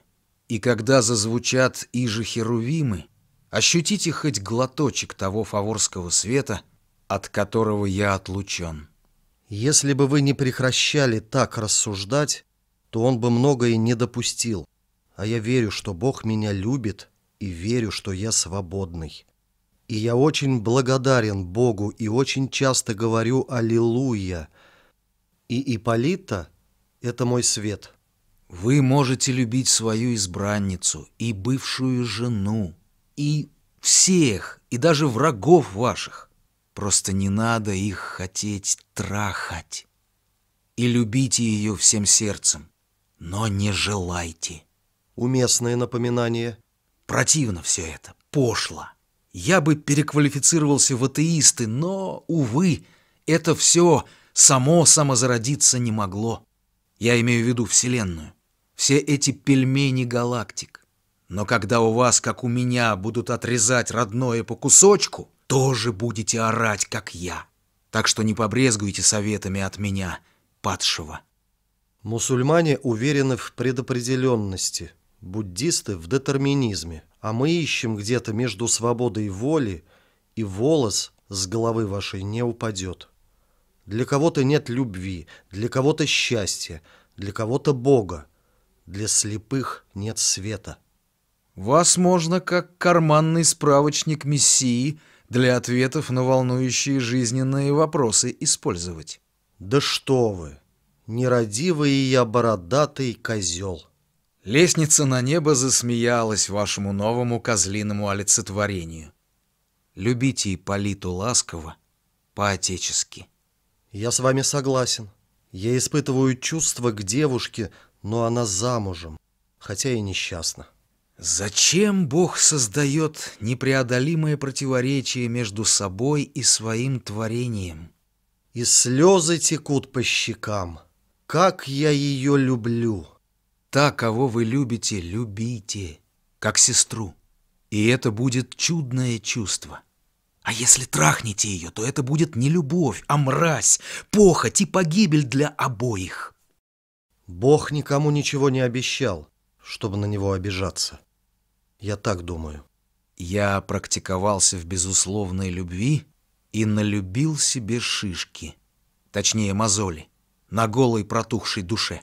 и когда зазвучат иже херувимы, ощутите хоть глоточек того фаворского света – от которого я отлучен. Если бы вы не прекращали так рассуждать, то он бы многое не допустил. А я верю, что Бог меня любит, и верю, что я свободный. И я очень благодарен Богу и очень часто говорю «Аллилуйя». И Иполита — это мой свет. Вы можете любить свою избранницу и бывшую жену, и всех, и даже врагов ваших. Просто не надо их хотеть трахать. И любите ее всем сердцем, но не желайте. Уместное напоминание. Противно все это, пошло. Я бы переквалифицировался в атеисты, но, увы, это все само самозародиться не могло. Я имею в виду Вселенную. Все эти пельмени галактик. Но когда у вас, как у меня, будут отрезать родное по кусочку, тоже будете орать, как я. Так что не побрезгуйте советами от меня, падшего. Мусульмане уверены в предопределенности, Буддисты в детерминизме, а мы ищем где-то между свободой воли и волос с головы вашей не упадет. Для кого-то нет любви, для кого-то счастья, для кого-то Бога, для слепых нет света. Вас можно как карманный справочник Мессии для ответов на волнующие жизненные вопросы использовать. Да что вы, нерадивый я бородатый козел. Лестница на небо засмеялась вашему новому козлиному олицетворению. Любите Ипполиту ласково, по-отечески. Я с вами согласен. Я испытываю чувства к девушке, но она замужем, хотя и несчастна. Зачем Бог создает непреодолимое противоречие между собой и своим творением? И слезы текут по щекам. Как я ее люблю! Та, кого вы любите, любите, как сестру. И это будет чудное чувство. А если трахнете ее, то это будет не любовь, а мразь, похоть и погибель для обоих. Бог никому ничего не обещал, чтобы на него обижаться. Я так думаю. Я практиковался в безусловной любви и налюбил себе шишки, точнее мозоли, на голой протухшей душе.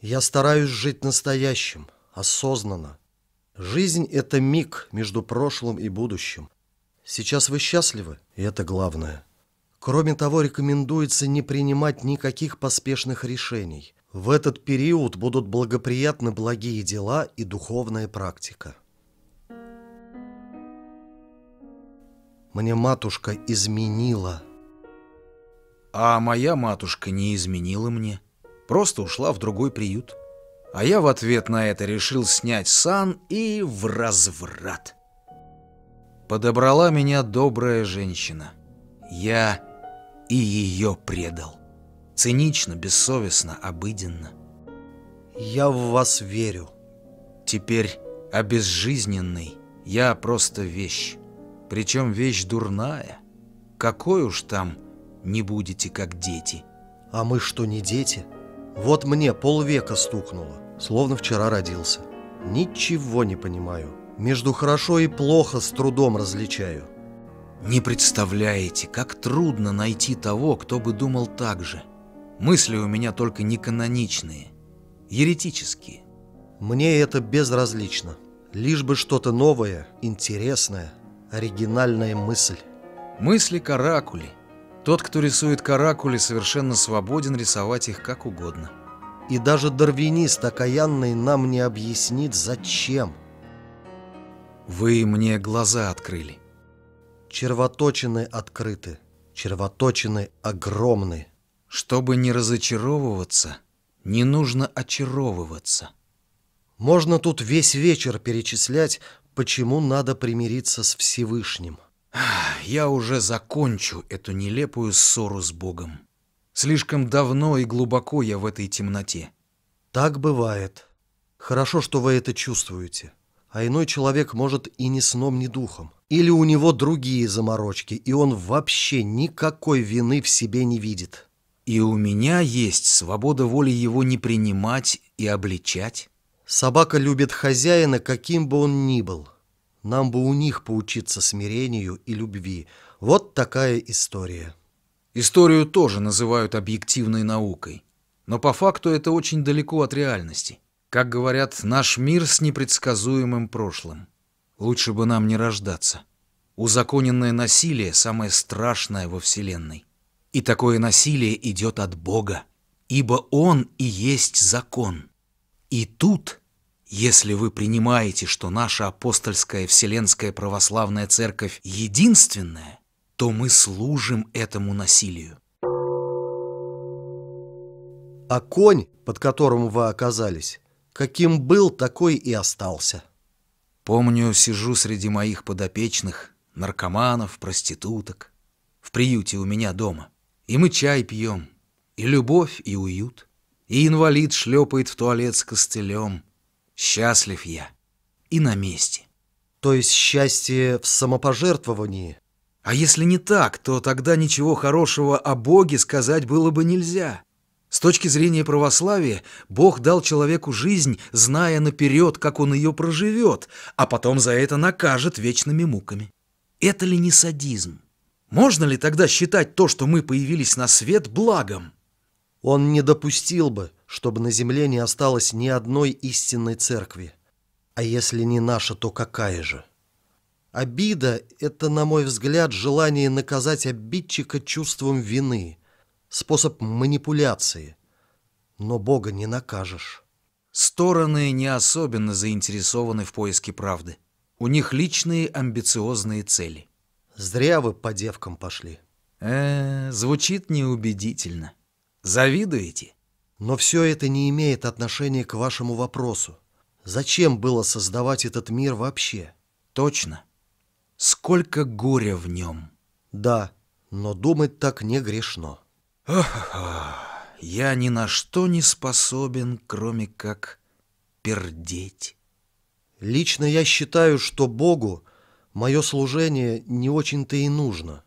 Я стараюсь жить настоящим, осознанно. Жизнь — это миг между прошлым и будущим. Сейчас вы счастливы, и это главное. Кроме того, рекомендуется не принимать никаких поспешных решений. В этот период будут благоприятны благие дела и духовная практика. Мне матушка изменила. А моя матушка не изменила мне, просто ушла в другой приют. А я в ответ на это решил снять сан и в разврат. Подобрала меня добрая женщина. Я и ее предал. Цинично, бессовестно, обыденно. Я в вас верю. Теперь обезжизненный я просто вещь. Причем вещь дурная. Какой уж там не будете, как дети. А мы что, не дети? Вот мне полвека стукнуло, словно вчера родился. Ничего не понимаю. Между хорошо и плохо с трудом различаю. Не представляете, как трудно найти того, кто бы думал так же. Мысли у меня только не каноничные, еретические. Мне это безразлично. Лишь бы что-то новое, интересное, оригинальная мысль. Мысли каракули. Тот, кто рисует каракули, совершенно свободен рисовать их как угодно. И даже дарвинист окаянный нам не объяснит, зачем. Вы мне глаза открыли. Червоточины открыты, червоточины огромны. Чтобы не разочаровываться, не нужно очаровываться. Можно тут весь вечер перечислять, почему надо примириться с Всевышним. Я уже закончу эту нелепую ссору с Богом. Слишком давно и глубоко я в этой темноте. Так бывает. Хорошо, что вы это чувствуете. А иной человек может и ни сном, ни духом. Или у него другие заморочки, и он вообще никакой вины в себе не видит. И у меня есть свобода воли его не принимать и обличать. Собака любит хозяина, каким бы он ни был. Нам бы у них поучиться смирению и любви. Вот такая история. Историю тоже называют объективной наукой. Но по факту это очень далеко от реальности. Как говорят, наш мир с непредсказуемым прошлым. Лучше бы нам не рождаться. Узаконенное насилие – самое страшное во Вселенной. И такое насилие идет от Бога, ибо Он и есть закон. И тут, если вы принимаете, что наша апостольская Вселенская Православная Церковь единственная, то мы служим этому насилию. А конь, под которым вы оказались, каким был, такой и остался. Помню, сижу среди моих подопечных, наркоманов, проституток, в приюте у меня дома. И мы чай пьем, и любовь, и уют. И инвалид шлепает в туалет с костылем. Счастлив я. И на месте. То есть счастье в самопожертвовании? А если не так, то тогда ничего хорошего о Боге сказать было бы нельзя. С точки зрения православия, Бог дал человеку жизнь, зная наперед, как он ее проживет, а потом за это накажет вечными муками. Это ли не садизм? Можно ли тогда считать то, что мы появились на свет, благом? Он не допустил бы, чтобы на земле не осталось ни одной истинной церкви. А если не наша, то какая же? Обида – это, на мой взгляд, желание наказать обидчика чувством вины, способ манипуляции. Но Бога не накажешь. Стороны не особенно заинтересованы в поиске правды. У них личные амбициозные цели. Зря вы по девкам пошли. Э, звучит неубедительно. Завидуете? Но все это не имеет отношения к вашему вопросу. Зачем было создавать этот мир вообще? Точно. Сколько горя в нем. Да, но думать так не грешно. Ох, я ни на что не способен, кроме как пердеть. Лично я считаю, что Богу мое служение не очень-то и нужно.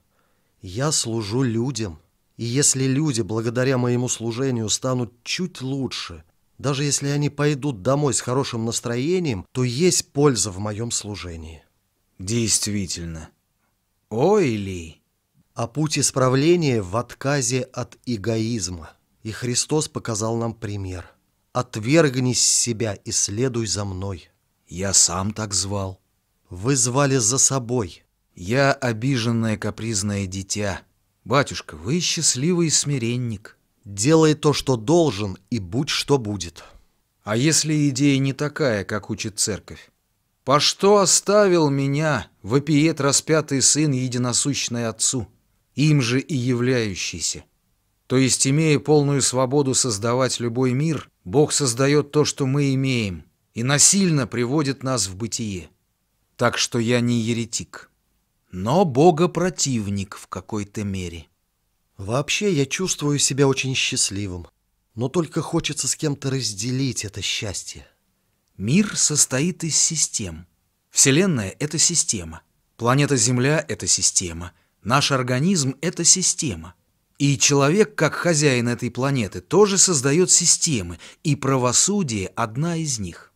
Я служу людям. И если люди благодаря моему служению станут чуть лучше, даже если они пойдут домой с хорошим настроением, то есть польза в моем служении. Действительно. Ой ли! А путь исправления в отказе от эгоизма. И Христос показал нам пример. «Отвергнись себя и следуй за мной». Я сам так звал. Вы звали за собой. Я обиженное капризное дитя. Батюшка, вы счастливый смиренник. Делай то, что должен, и будь, что будет. А если идея не такая, как учит церковь? «По что оставил меня, вопиет распятый сын единосущный Отцу, им же и являющийся?» То есть, имея полную свободу создавать любой мир, Бог создает то, что мы имеем, и насильно приводит нас в бытие. Так что я не еретик но богопротивник в какой-то мере. Вообще я чувствую себя очень счастливым, но только хочется с кем-то разделить это счастье. Мир состоит из систем. Вселенная — это система. Планета Земля — это система. Наш организм — это система. И человек, как хозяин этой планеты, тоже создает системы, и правосудие — одна из них.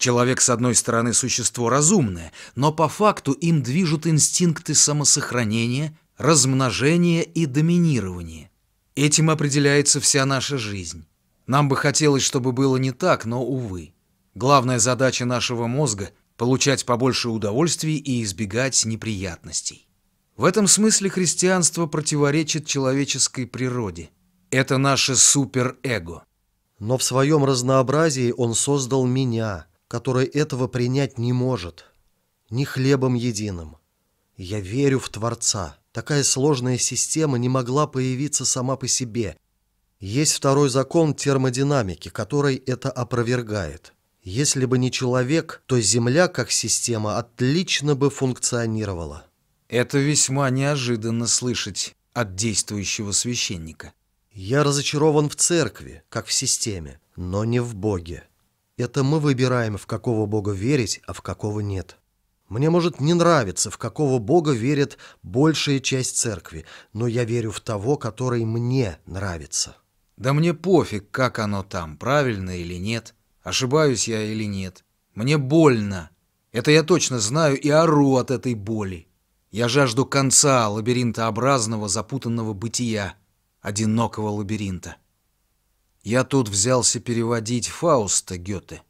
Человек, с одной стороны, существо разумное, но по факту им движут инстинкты самосохранения, размножения и доминирования. Этим определяется вся наша жизнь. Нам бы хотелось, чтобы было не так, но, увы. Главная задача нашего мозга – получать побольше удовольствий и избегать неприятностей. В этом смысле христианство противоречит человеческой природе. Это наше суперэго. Но в своем разнообразии он создал меня – который этого принять не может, ни хлебом единым. Я верю в Творца. Такая сложная система не могла появиться сама по себе. Есть второй закон термодинамики, который это опровергает. Если бы не человек, то Земля как система отлично бы функционировала. Это весьма неожиданно слышать от действующего священника. Я разочарован в церкви, как в системе, но не в Боге. Это мы выбираем, в какого Бога верить, а в какого нет. Мне может не нравиться, в какого Бога верит большая часть церкви, но я верю в того, который мне нравится. Да мне пофиг, как оно там, правильно или нет, ошибаюсь я или нет. Мне больно. Это я точно знаю и ору от этой боли. Я жажду конца лабиринтообразного запутанного бытия, одинокого лабиринта. Я тут взялся переводить Фауста Гёте.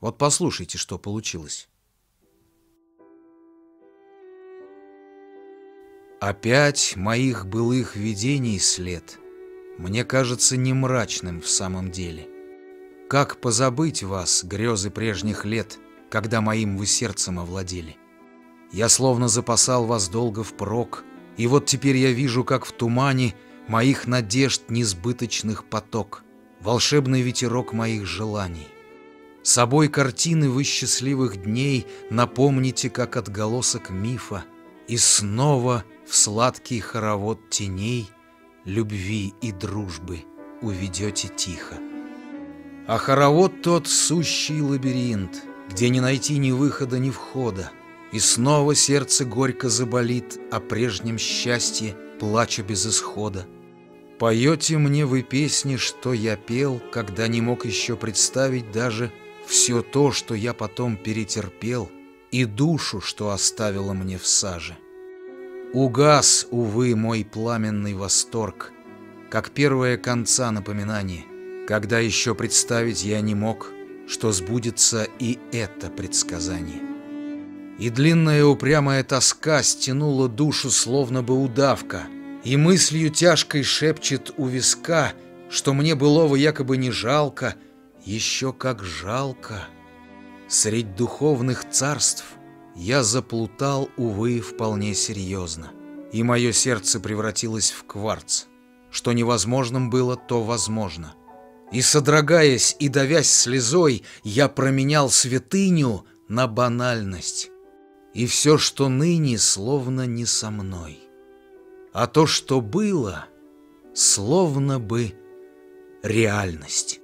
Вот послушайте, что получилось. Опять моих былых видений след Мне кажется не мрачным в самом деле. Как позабыть вас, грезы прежних лет, Когда моим вы сердцем овладели? Я словно запасал вас долго впрок, И вот теперь я вижу, как в тумане Моих надежд несбыточных поток — волшебный ветерок моих желаний. Собой картины вы счастливых дней напомните, как отголосок мифа, и снова в сладкий хоровод теней любви и дружбы уведете тихо. А хоровод тот сущий лабиринт, где не найти ни выхода, ни входа, и снова сердце горько заболит о прежнем счастье, плача без исхода. Поете мне вы песни, что я пел, когда не мог еще представить даже все то, что я потом перетерпел, и душу, что оставила мне в саже. Угас, увы, мой пламенный восторг, как первое конца напоминание, когда еще представить я не мог, что сбудется и это предсказание. И длинная упрямая тоска стянула душу, словно бы удавка, и мыслью тяжкой шепчет у виска, что мне былого якобы не жалко, еще как жалко. Средь духовных царств я заплутал, увы, вполне серьезно, и мое сердце превратилось в кварц. Что невозможным было, то возможно. И, содрогаясь и давясь слезой, я променял святыню на банальность. И все, что ныне, словно не со мной. А то, что было, словно бы реальность.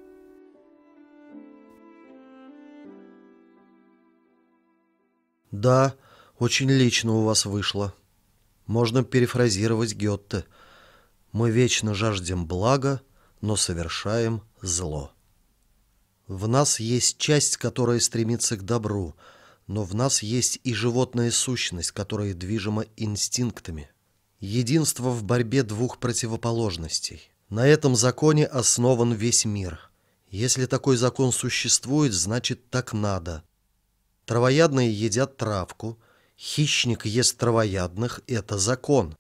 Да, очень лично у вас вышло. Можно перефразировать Гетте. Мы вечно жаждем блага, но совершаем зло. В нас есть часть, которая стремится к добру — но в нас есть и животная сущность, которая движима инстинктами. Единство в борьбе двух противоположностей. На этом законе основан весь мир. Если такой закон существует, значит так надо. Травоядные едят травку, хищник ест травоядных – это закон.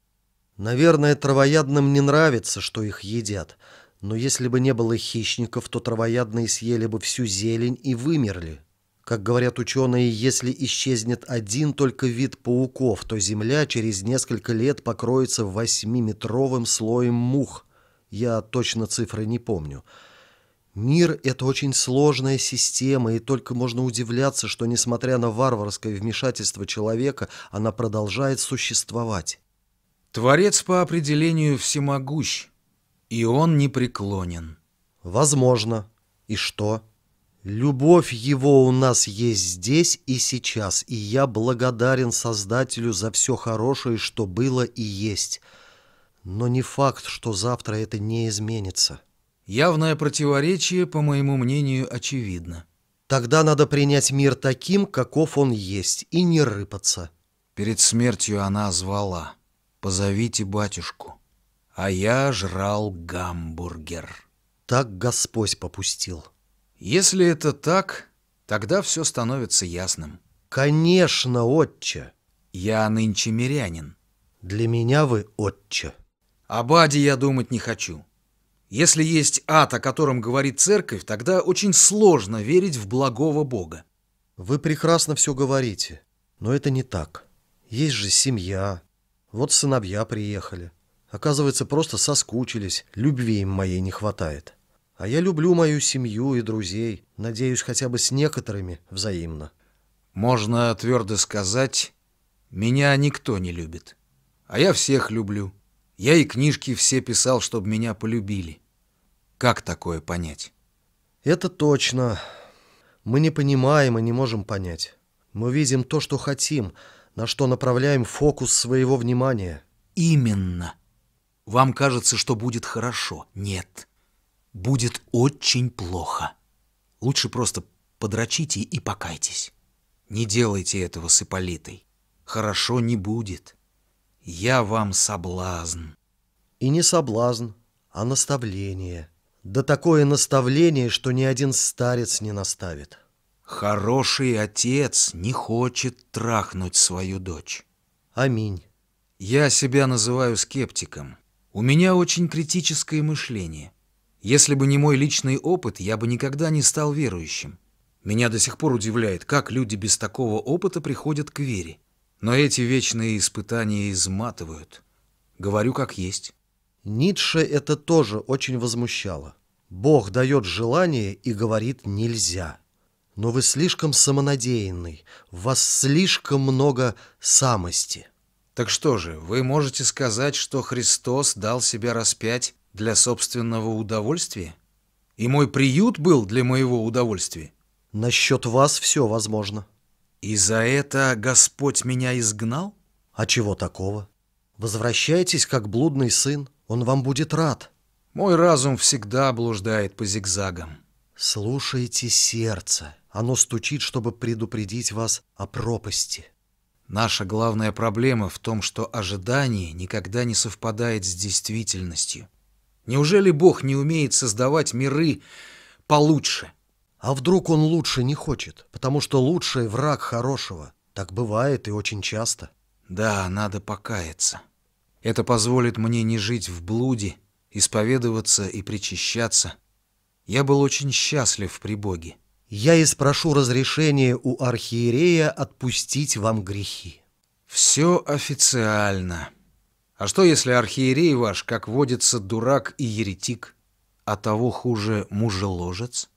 Наверное, травоядным не нравится, что их едят, но если бы не было хищников, то травоядные съели бы всю зелень и вымерли. Как говорят ученые, если исчезнет один только вид пауков, то Земля через несколько лет покроется восьмиметровым слоем мух. Я точно цифры не помню. Мир — это очень сложная система, и только можно удивляться, что, несмотря на варварское вмешательство человека, она продолжает существовать. Творец по определению всемогущ, и он непреклонен. Возможно. И что? Любовь его у нас есть здесь и сейчас, и я благодарен Создателю за все хорошее, что было и есть. Но не факт, что завтра это не изменится. Явное противоречие, по моему мнению, очевидно. Тогда надо принять мир таким, каков он есть, и не рыпаться. Перед смертью она звала «Позовите батюшку». А я жрал гамбургер. Так Господь попустил. Если это так, тогда все становится ясным. Конечно, отче. Я нынче мирянин. Для меня вы отче. О Баде я думать не хочу. Если есть ад, о котором говорит церковь, тогда очень сложно верить в благого Бога. Вы прекрасно все говорите, но это не так. Есть же семья. Вот сыновья приехали. Оказывается, просто соскучились, любви им моей не хватает. А я люблю мою семью и друзей. Надеюсь, хотя бы с некоторыми взаимно. Можно твердо сказать, меня никто не любит. А я всех люблю. Я и книжки все писал, чтобы меня полюбили. Как такое понять? Это точно. Мы не понимаем и не можем понять. Мы видим то, что хотим, на что направляем фокус своего внимания. Именно. Вам кажется, что будет хорошо. Нет будет очень плохо. Лучше просто подрочите и покайтесь. Не делайте этого с Ипполитой. Хорошо не будет. Я вам соблазн. И не соблазн, а наставление. Да такое наставление, что ни один старец не наставит. Хороший отец не хочет трахнуть свою дочь. Аминь. Я себя называю скептиком. У меня очень критическое мышление. Если бы не мой личный опыт, я бы никогда не стал верующим. Меня до сих пор удивляет, как люди без такого опыта приходят к вере. Но эти вечные испытания изматывают. Говорю как есть. Ницше это тоже очень возмущало. Бог дает желание и говорит «нельзя». Но вы слишком самонадеянный, в вас слишком много самости. Так что же, вы можете сказать, что Христос дал себя распять для собственного удовольствия? И мой приют был для моего удовольствия? Насчет вас все возможно. И за это Господь меня изгнал? А чего такого? Возвращайтесь, как блудный сын, он вам будет рад. Мой разум всегда блуждает по зигзагам. Слушайте сердце. Оно стучит, чтобы предупредить вас о пропасти. Наша главная проблема в том, что ожидание никогда не совпадает с действительностью. Неужели Бог не умеет создавать миры получше? А вдруг он лучше не хочет, потому что лучший враг хорошего. Так бывает и очень часто. Да, надо покаяться. Это позволит мне не жить в блуде, исповедоваться и причащаться. Я был очень счастлив при Боге. Я и спрошу разрешения у архиерея отпустить вам грехи. Все официально. А что, если архиерей ваш, как водится, дурак и еретик, а того хуже мужеложец?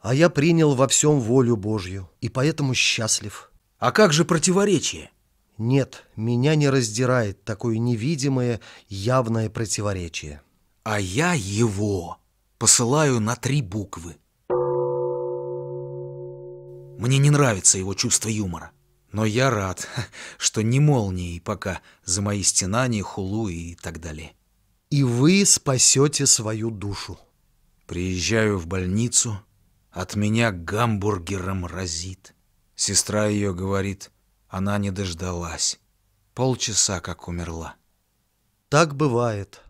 А я принял во всем волю Божью, и поэтому счастлив. А как же противоречие? Нет, меня не раздирает такое невидимое, явное противоречие. А я его посылаю на три буквы. Мне не нравится его чувство юмора. Но я рад, что не молнией пока за мои стенания, хулу и так далее. И вы спасете свою душу. Приезжаю в больницу, от меня гамбургером разит. Сестра ее говорит, она не дождалась. Полчаса как умерла. Так бывает.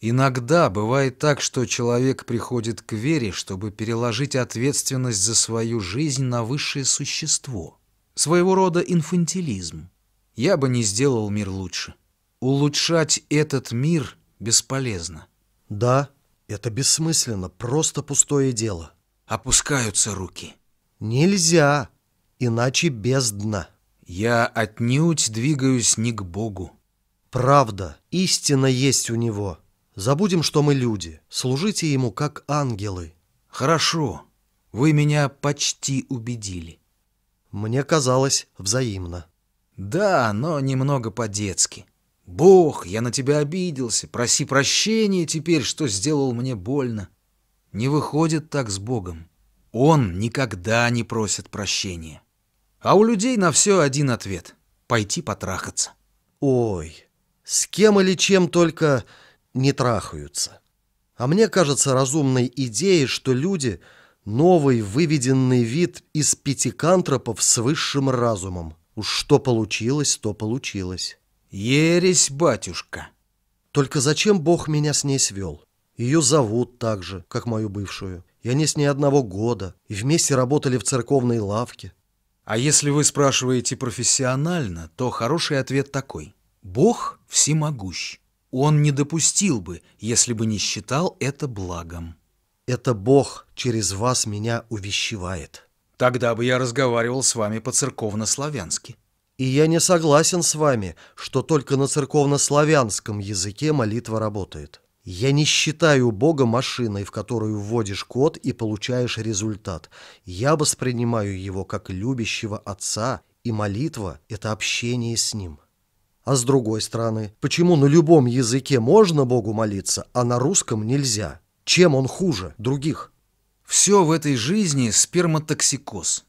Иногда бывает так, что человек приходит к вере, чтобы переложить ответственность за свою жизнь на высшее существо. Своего рода инфантилизм. Я бы не сделал мир лучше. Улучшать этот мир бесполезно. Да, это бессмысленно, просто пустое дело. Опускаются руки. Нельзя, иначе бездна. Я отнюдь двигаюсь не к Богу. Правда, истина есть у него. Забудем, что мы люди. Служите ему как ангелы. Хорошо. Вы меня почти убедили. Мне казалось взаимно. Да, но немного по-детски. Бог, я на тебя обиделся. Проси прощения теперь, что сделал мне больно. Не выходит так с Богом. Он никогда не просит прощения. А у людей на все один ответ — пойти потрахаться. Ой, с кем или чем только не трахаются. А мне кажется разумной идеей, что люди — новый выведенный вид из пятикантропов с высшим разумом. Уж что получилось, то получилось. Ересь, батюшка. Только зачем Бог меня с ней свел? Ее зовут так же, как мою бывшую. И они с ней одного года, и вместе работали в церковной лавке. А если вы спрашиваете профессионально, то хороший ответ такой. Бог всемогущ. Он не допустил бы, если бы не считал это благом. Это Бог через вас меня увещевает. Тогда бы я разговаривал с вами по-церковно-славянски. И я не согласен с вами, что только на церковно-славянском языке молитва работает. Я не считаю Бога машиной, в которую вводишь код и получаешь результат. Я воспринимаю его как любящего Отца, и молитва – это общение с Ним. А с другой стороны, почему на любом языке можно Богу молиться, а на русском нельзя? Чем он хуже других? Все в этой жизни сперматоксикоз.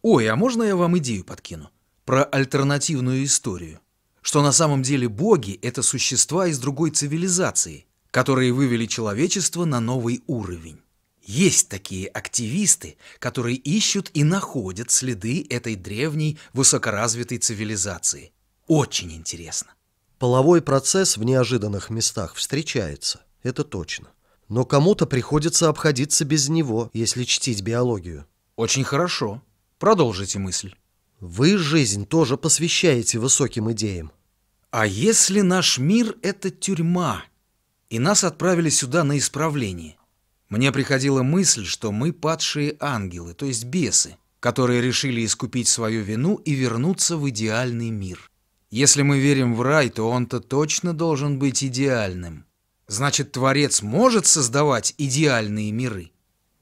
Ой, а можно я вам идею подкину? Про альтернативную историю. Что на самом деле боги — это существа из другой цивилизации, которые вывели человечество на новый уровень. Есть такие активисты, которые ищут и находят следы этой древней высокоразвитой цивилизации. Очень интересно. Половой процесс в неожиданных местах встречается, это точно. Но кому-то приходится обходиться без него, если чтить биологию. Очень хорошо. Продолжите мысль. Вы жизнь тоже посвящаете высоким идеям. А если наш мир — это тюрьма, и нас отправили сюда на исправление? Мне приходила мысль, что мы падшие ангелы, то есть бесы, которые решили искупить свою вину и вернуться в идеальный мир. Если мы верим в рай, то он-то точно должен быть идеальным. Значит, Творец может создавать идеальные миры?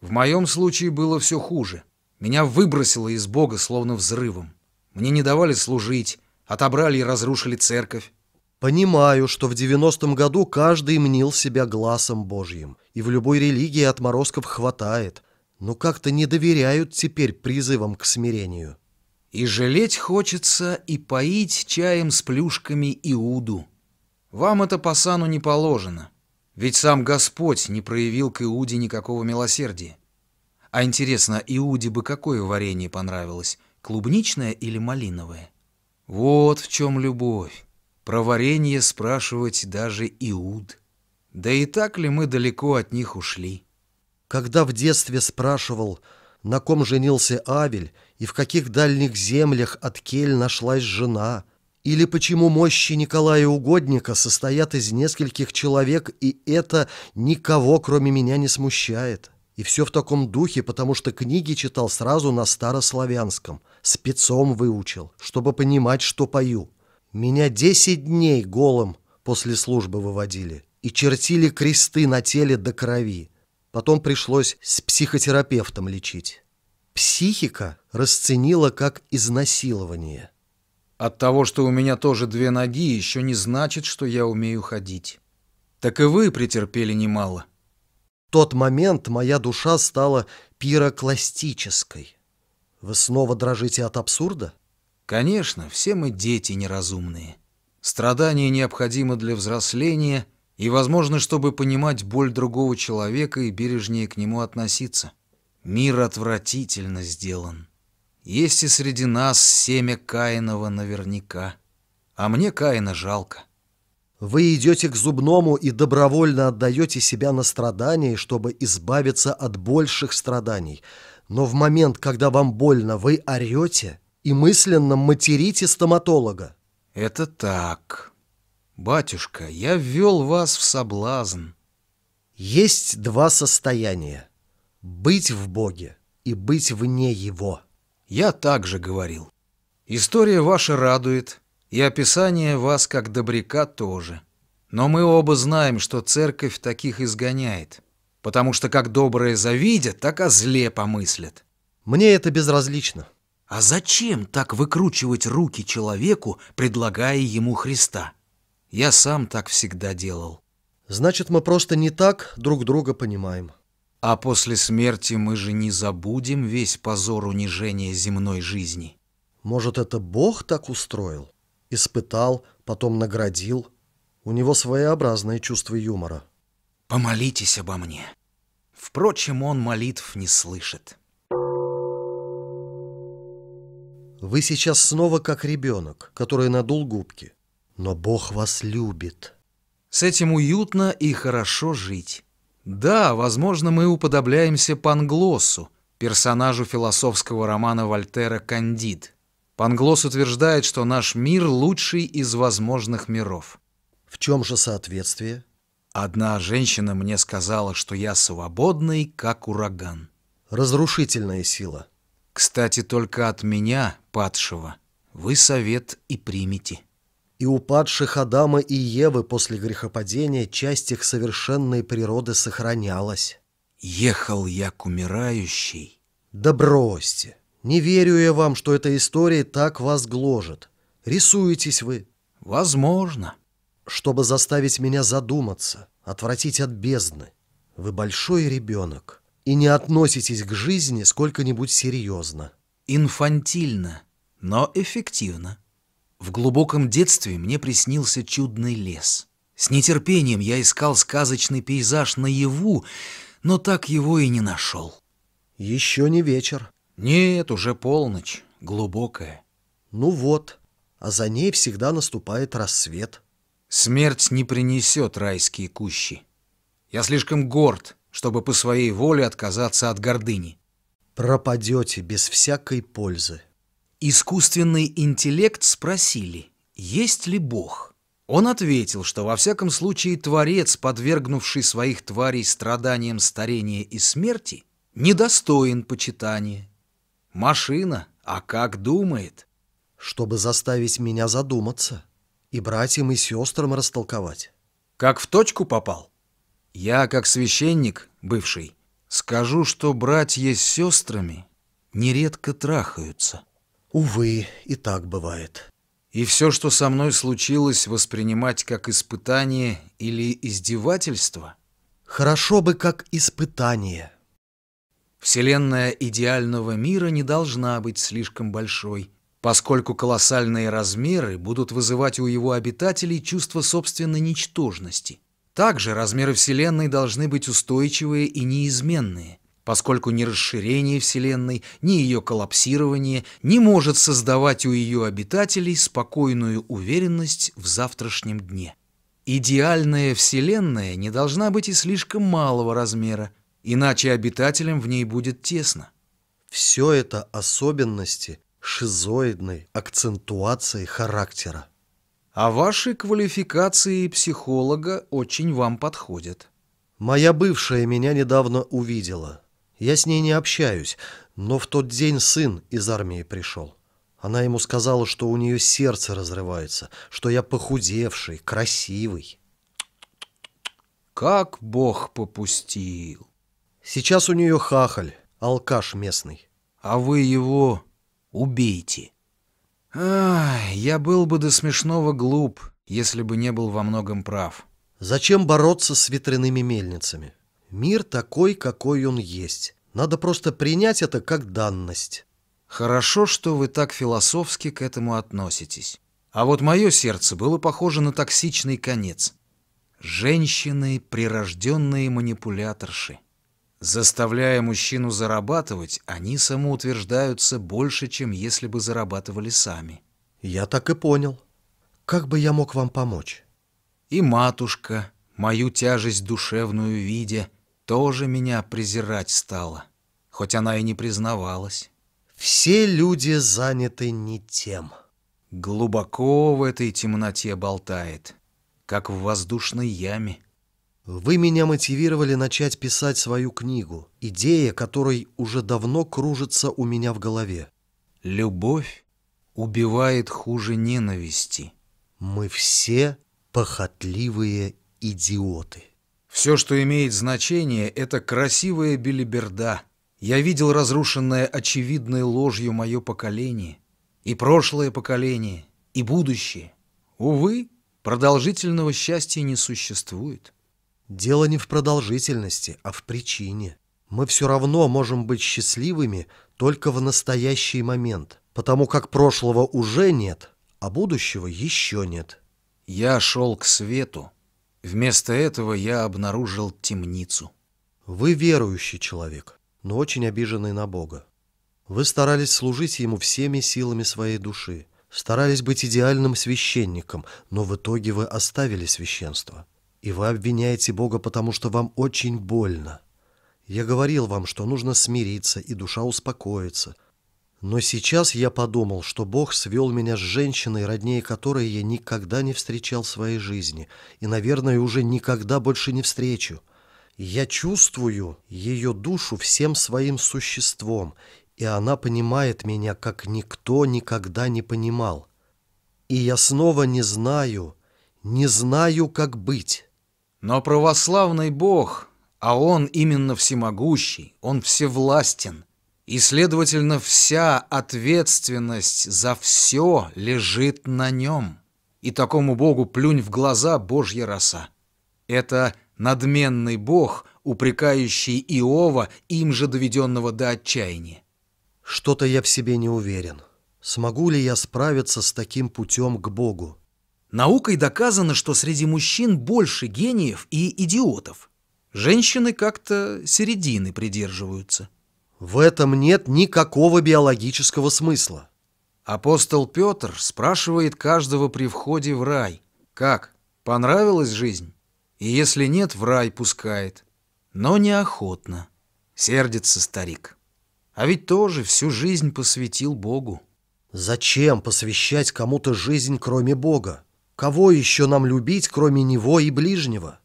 В моем случае было все хуже. Меня выбросило из Бога словно взрывом. Мне не давали служить, отобрали и разрушили церковь. Понимаю, что в 90-м году каждый мнил себя глазом Божьим, и в любой религии отморозков хватает, но как-то не доверяют теперь призывам к смирению. И жалеть хочется, и поить чаем с плюшками Иуду. Вам это по сану не положено. Ведь сам Господь не проявил к Иуде никакого милосердия. А интересно, Иуде бы какое варенье понравилось, клубничное или малиновое? Вот в чем любовь. Про варенье спрашивать даже Иуд. Да и так ли мы далеко от них ушли? Когда в детстве спрашивал, на ком женился Авель и в каких дальних землях от Кель нашлась жена, или почему мощи Николая Угодника состоят из нескольких человек, и это никого, кроме меня, не смущает. И все в таком духе, потому что книги читал сразу на старославянском, спецом выучил, чтобы понимать, что пою. Меня десять дней голым после службы выводили и чертили кресты на теле до крови. Потом пришлось с психотерапевтом лечить. Психика расценила как изнасилование. От того, что у меня тоже две ноги, еще не значит, что я умею ходить. Так и вы претерпели немало. В тот момент моя душа стала пирокластической. Вы снова дрожите от абсурда? Конечно, все мы дети неразумные. Страдания необходимы для взросления и, возможно, чтобы понимать боль другого человека и бережнее к нему относиться. Мир отвратительно сделан. Есть и среди нас семя Каинова наверняка. А мне Каина жалко. Вы идете к зубному и добровольно отдаете себя на страдания, чтобы избавиться от больших страданий. Но в момент, когда вам больно, вы орете и мысленно материте стоматолога. Это так. Батюшка, я ввел вас в соблазн. Есть два состояния. Быть в Боге и быть вне Его. Я также говорил. История ваша радует, и описание вас как добряка тоже. Но мы оба знаем, что церковь таких изгоняет, потому что как доброе завидят, так о зле помыслят. Мне это безразлично. А зачем так выкручивать руки человеку, предлагая ему Христа? Я сам так всегда делал. Значит, мы просто не так друг друга понимаем. А после смерти мы же не забудем весь позор унижения земной жизни. Может, это Бог так устроил? Испытал, потом наградил. У него своеобразное чувство юмора. Помолитесь обо мне. Впрочем, он молитв не слышит. Вы сейчас снова как ребенок, который надул губки. Но Бог вас любит. С этим уютно и хорошо жить. Да, возможно, мы уподобляемся Панглоссу, персонажу философского романа Вольтера «Кандид». Панглос утверждает, что наш мир лучший из возможных миров. В чем же соответствие? Одна женщина мне сказала, что я свободный, как ураган. Разрушительная сила. Кстати, только от меня, падшего, вы совет и примите. И у падших Адама и Евы после грехопадения часть их совершенной природы сохранялась. Ехал я к умирающей. Да бросьте. Не верю я вам, что эта история так вас гложет. Рисуетесь вы. Возможно. Чтобы заставить меня задуматься, отвратить от бездны. Вы большой ребенок и не относитесь к жизни сколько-нибудь серьезно. Инфантильно, но эффективно. В глубоком детстве мне приснился чудный лес. С нетерпением я искал сказочный пейзаж наяву, но так его и не нашел. Еще не вечер. Нет, уже полночь, глубокая. Ну вот, а за ней всегда наступает рассвет. Смерть не принесет райские кущи. Я слишком горд, чтобы по своей воле отказаться от гордыни. Пропадете без всякой пользы. Искусственный интеллект спросили, есть ли Бог. Он ответил, что во всяком случае Творец, подвергнувший своих тварей страданиям старения и смерти, недостоин почитания. Машина, а как думает? Чтобы заставить меня задуматься и братьям и сестрам растолковать. Как в точку попал? Я, как священник, бывший, скажу, что братья с сестрами нередко трахаются. Увы, и так бывает. И все, что со мной случилось, воспринимать как испытание или издевательство? Хорошо бы как испытание. Вселенная идеального мира не должна быть слишком большой, поскольку колоссальные размеры будут вызывать у его обитателей чувство собственной ничтожности. Также размеры Вселенной должны быть устойчивые и неизменные, поскольку ни расширение Вселенной, ни ее коллапсирование не может создавать у ее обитателей спокойную уверенность в завтрашнем дне. Идеальная Вселенная не должна быть и слишком малого размера, иначе обитателям в ней будет тесно. Все это особенности шизоидной акцентуации характера. А ваши квалификации психолога очень вам подходят. Моя бывшая меня недавно увидела. Я с ней не общаюсь, но в тот день сын из армии пришел. Она ему сказала, что у нее сердце разрывается, что я похудевший, красивый. Как Бог попустил. Сейчас у нее хахаль, алкаш местный. А вы его убейте. Ай, я был бы до смешного глуп, если бы не был во многом прав. Зачем бороться с ветряными мельницами? Мир такой, какой он есть. Надо просто принять это как данность. Хорошо, что вы так философски к этому относитесь. А вот мое сердце было похоже на токсичный конец. Женщины — прирожденные манипуляторши. Заставляя мужчину зарабатывать, они самоутверждаются больше, чем если бы зарабатывали сами. Я так и понял. Как бы я мог вам помочь? И матушка, мою тяжесть душевную видя, тоже меня презирать стала, хоть она и не признавалась. Все люди заняты не тем. Глубоко в этой темноте болтает, как в воздушной яме. Вы меня мотивировали начать писать свою книгу, идея которой уже давно кружится у меня в голове. Любовь убивает хуже ненависти. Мы все похотливые идиоты. Все, что имеет значение, это красивая белиберда. Я видел разрушенное очевидной ложью мое поколение. И прошлое поколение, и будущее. Увы, продолжительного счастья не существует. Дело не в продолжительности, а в причине. Мы все равно можем быть счастливыми только в настоящий момент, потому как прошлого уже нет, а будущего еще нет. Я шел к свету. Вместо этого я обнаружил темницу. Вы верующий человек, но очень обиженный на Бога. Вы старались служить Ему всеми силами своей души, старались быть идеальным священником, но в итоге вы оставили священство. И вы обвиняете Бога, потому что вам очень больно. Я говорил вам, что нужно смириться, и душа успокоится. Но сейчас я подумал, что Бог свел меня с женщиной, роднее которой я никогда не встречал в своей жизни, и, наверное, уже никогда больше не встречу. Я чувствую ее душу всем своим существом, и она понимает меня, как никто никогда не понимал. И я снова не знаю, не знаю, как быть». Но православный Бог, а Он именно всемогущий, Он всевластен, и, следовательно, вся ответственность за все лежит на Нем. И такому Богу плюнь в глаза Божья роса. Это надменный Бог, упрекающий Иова, им же доведенного до отчаяния. Что-то я в себе не уверен. Смогу ли я справиться с таким путем к Богу? Наукой доказано, что среди мужчин больше гениев и идиотов. Женщины как-то середины придерживаются. В этом нет никакого биологического смысла. Апостол Петр спрашивает каждого при входе в рай. Как, понравилась жизнь? И если нет, в рай пускает. Но неохотно. Сердится старик. А ведь тоже всю жизнь посвятил Богу. Зачем посвящать кому-то жизнь, кроме Бога? Кого еще нам любить, кроме Него и ближнего?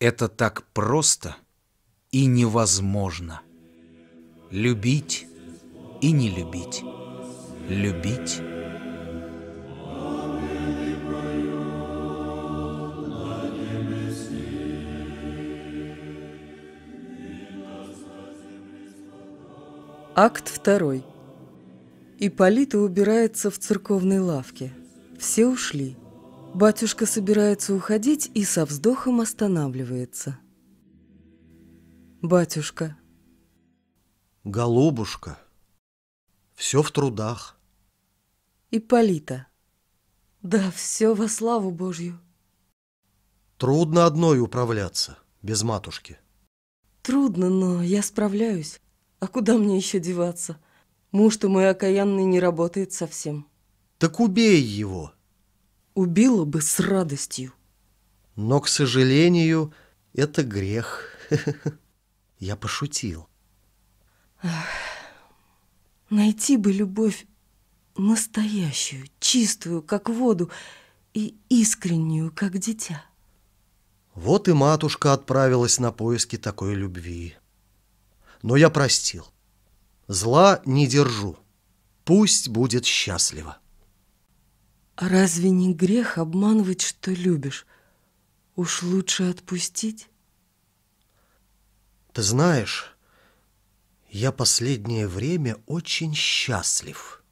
Это так просто и невозможно. Любить и не любить. Любить Акт второй. Ипполита убирается в церковной лавке. Все ушли. Батюшка собирается уходить и со вздохом останавливается. Батюшка. Голубушка. Все в трудах. Ипполита. Да, все во славу Божью. Трудно одной управляться, без матушки. Трудно, но я справляюсь. А куда мне еще деваться? Муж-то мой окаянный не работает совсем. Так убей его. Убила бы с радостью. Но, к сожалению, это грех. Я пошутил. Найти бы любовь настоящую, чистую, как воду, и искреннюю, как дитя. Вот и матушка отправилась на поиски такой любви. Но я простил. Зла не держу. Пусть будет счастлива. А разве не грех обманывать, что любишь? Уж лучше отпустить? Ты знаешь, я последнее время очень счастлив.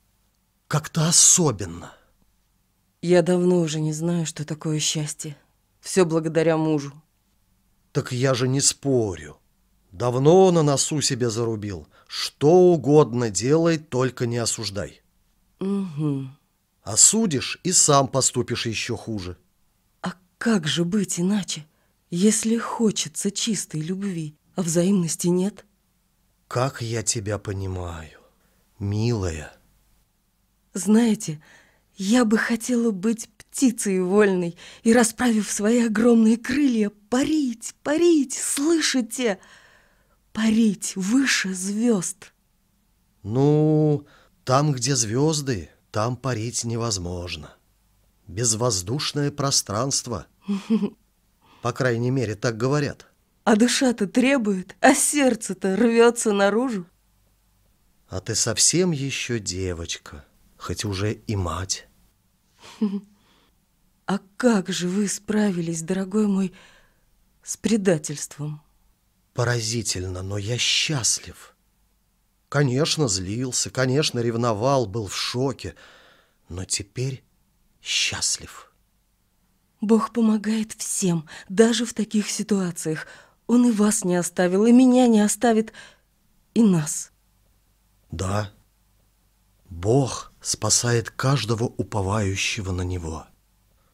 Как-то особенно. Я давно уже не знаю, что такое счастье. Все благодаря мужу. Так я же не спорю. Давно на носу себе зарубил. Что угодно делай, только не осуждай. Угу. Осудишь и сам поступишь еще хуже. А как же быть иначе, если хочется чистой любви, а взаимности нет? Как я тебя понимаю, милая. Знаете, я бы хотела быть птицей вольной и, расправив свои огромные крылья, парить, парить, слышите? Парить выше звезд. Ну, там, где звезды, там парить невозможно. Безвоздушное пространство. По крайней мере, так говорят. А душа-то требует, а сердце-то рвется наружу. А ты совсем еще девочка, хоть уже и мать. А как же вы справились, дорогой мой, с предательством? Поразительно, но я счастлив. Конечно, злился, конечно, ревновал, был в шоке, но теперь счастлив. Бог помогает всем, даже в таких ситуациях – он и вас не оставил, и меня не оставит, и нас. Да, Бог спасает каждого уповающего на Него.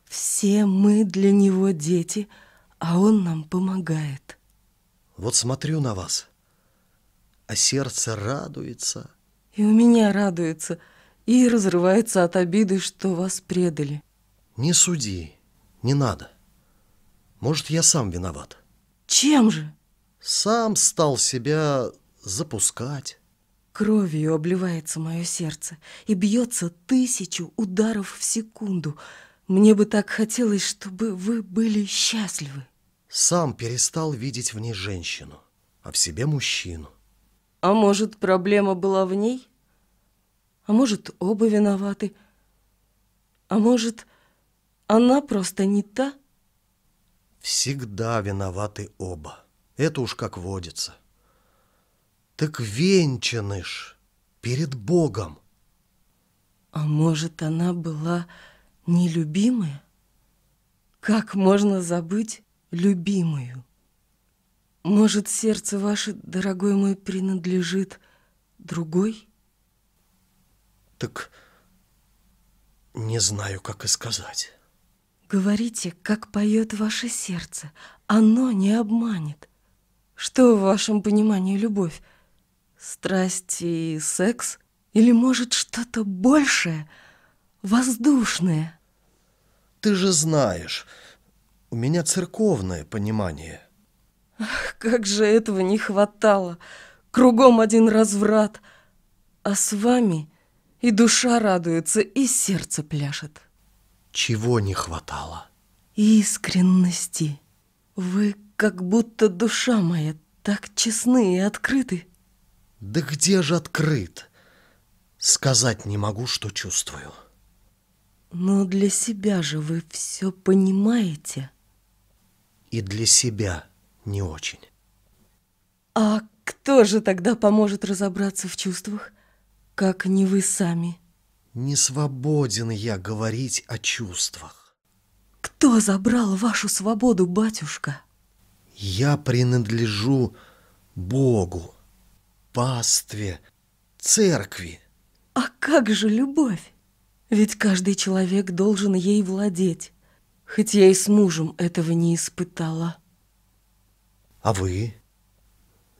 Все мы для Него дети, а Он нам помогает. Вот смотрю на вас, а сердце радуется. И у меня радуется, и разрывается от обиды, что вас предали. Не суди, не надо. Может, я сам виноват. Чем же? Сам стал себя запускать. Кровью обливается мое сердце и бьется тысячу ударов в секунду. Мне бы так хотелось, чтобы вы были счастливы. Сам перестал видеть в ней женщину, а в себе мужчину. А может, проблема была в ней? А может, оба виноваты? А может, она просто не та? Всегда виноваты оба. Это уж как водится. Так венчаны ж перед Богом. А может, она была нелюбимая? Как можно забыть любимую? Может, сердце ваше, дорогой мой, принадлежит другой? Так не знаю, как и сказать. Говорите, как поет ваше сердце. Оно не обманет. Что в вашем понимании любовь? Страсть и секс? Или, может, что-то большее, воздушное? Ты же знаешь, у меня церковное понимание. Ах, как же этого не хватало! Кругом один разврат, а с вами и душа радуется, и сердце пляшет. Чего не хватало? Искренности. Вы как будто душа моя так честны и открыты. Да где же открыт? Сказать не могу, что чувствую. Но для себя же вы все понимаете. И для себя не очень. А кто же тогда поможет разобраться в чувствах, как не вы сами? Не свободен я говорить о чувствах. Кто забрал вашу свободу, батюшка? Я принадлежу Богу, пастве, церкви. А как же любовь? Ведь каждый человек должен ей владеть. хоть я и с мужем этого не испытала. А вы?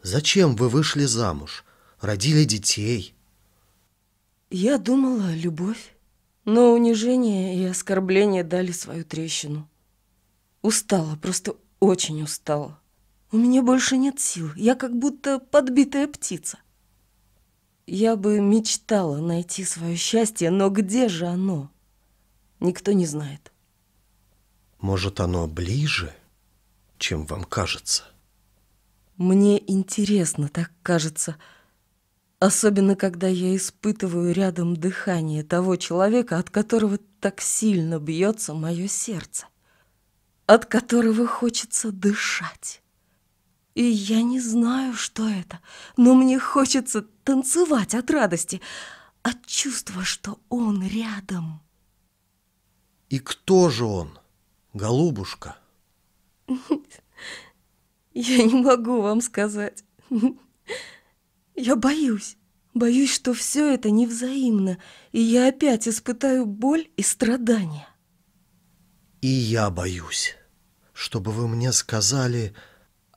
Зачем вы вышли замуж? Родили детей? Я думала, любовь. Но унижение и оскорбление дали свою трещину. Устала, просто очень устала. У меня больше нет сил. Я как будто подбитая птица. Я бы мечтала найти свое счастье, но где же оно? Никто не знает. Может, оно ближе, чем вам кажется? Мне интересно, так кажется. Особенно, когда я испытываю рядом дыхание того человека, от которого так сильно бьется мое сердце, от которого хочется дышать. И я не знаю, что это, но мне хочется танцевать от радости, от чувства, что он рядом. И кто же он, голубушка? Я не могу вам сказать. Я боюсь. Боюсь, что все это невзаимно, и я опять испытаю боль и страдания. И я боюсь, чтобы вы мне сказали...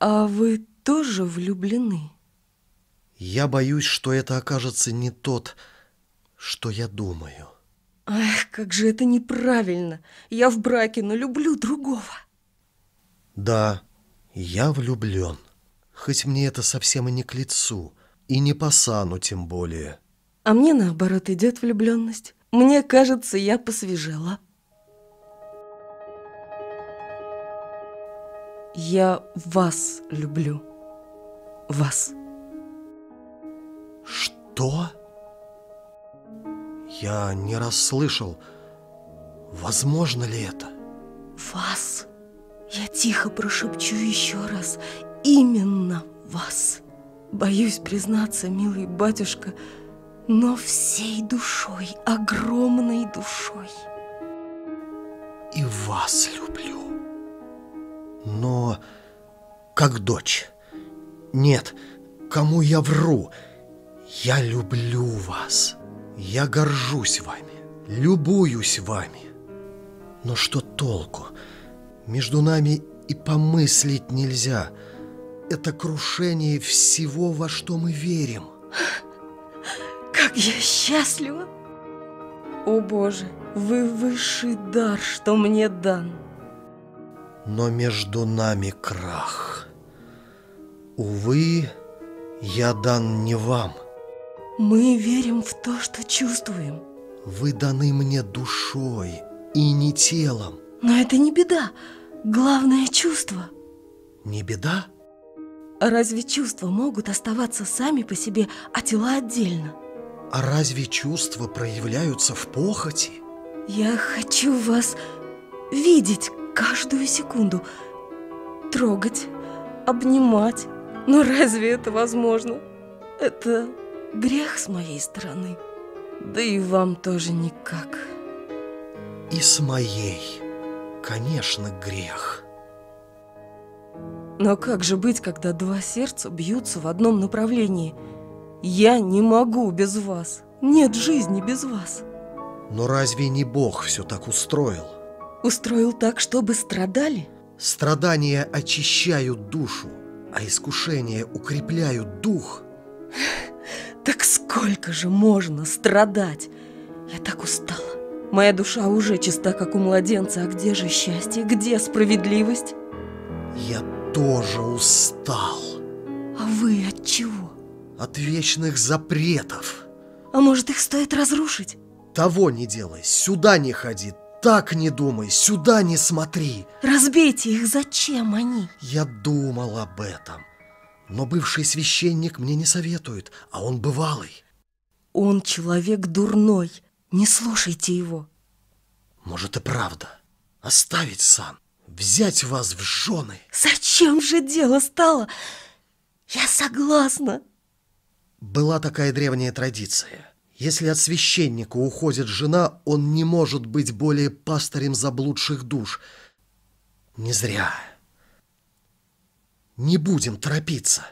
А вы тоже влюблены? Я боюсь, что это окажется не тот, что я думаю. Ах, как же это неправильно. Я в браке, но люблю другого. Да, я влюблен. Хоть мне это совсем и не к лицу, и не по сану тем более. А мне, наоборот, идет влюбленность. Мне кажется, я посвежела. Я вас люблю. Вас. Что? Я не расслышал. Возможно ли это? Вас. Я тихо прошепчу еще раз. Именно вас. Боюсь признаться, милый батюшка, но всей душой, огромной душой. И вас люблю. Но как дочь. Нет, кому я вру? Я люблю вас. Я горжусь вами, любуюсь вами. Но что толку? Между нами и помыслить нельзя. Это крушение всего, во что мы верим. Как я счастлива! О Боже, вы высший дар, что мне дан. Но между нами крах. Увы, я дан не вам. Мы верим в то, что чувствуем. Вы даны мне душой и не телом. Но это не беда. Главное чувство. Не беда? Разве чувства могут оставаться сами по себе, а тела отдельно? А разве чувства проявляются в похоти? Я хочу вас видеть каждую секунду, трогать, обнимать. Но разве это возможно? Это грех с моей стороны. Да и вам тоже никак. И с моей, конечно, грех. Но как же быть, когда два сердца бьются в одном направлении? Я не могу без вас. Нет жизни без вас. Но разве не Бог все так устроил? Устроил так, чтобы страдали? Страдания очищают душу, а искушения укрепляют дух. Так сколько же можно страдать? Я так устала. Моя душа уже чиста, как у младенца. А где же счастье? Где справедливость? Я тоже устал. А вы от чего? От вечных запретов. А может, их стоит разрушить? Того не делай, сюда не ходи, так не думай, сюда не смотри. Разбейте их, зачем они? Я думал об этом. Но бывший священник мне не советует, а он бывалый. Он человек дурной, не слушайте его. Может и правда. Оставить сан, взять вас в жены. Зачем же дело стало? Я согласна. Была такая древняя традиция. Если от священника уходит жена, он не может быть более пастырем заблудших душ. Не зря. Не будем торопиться.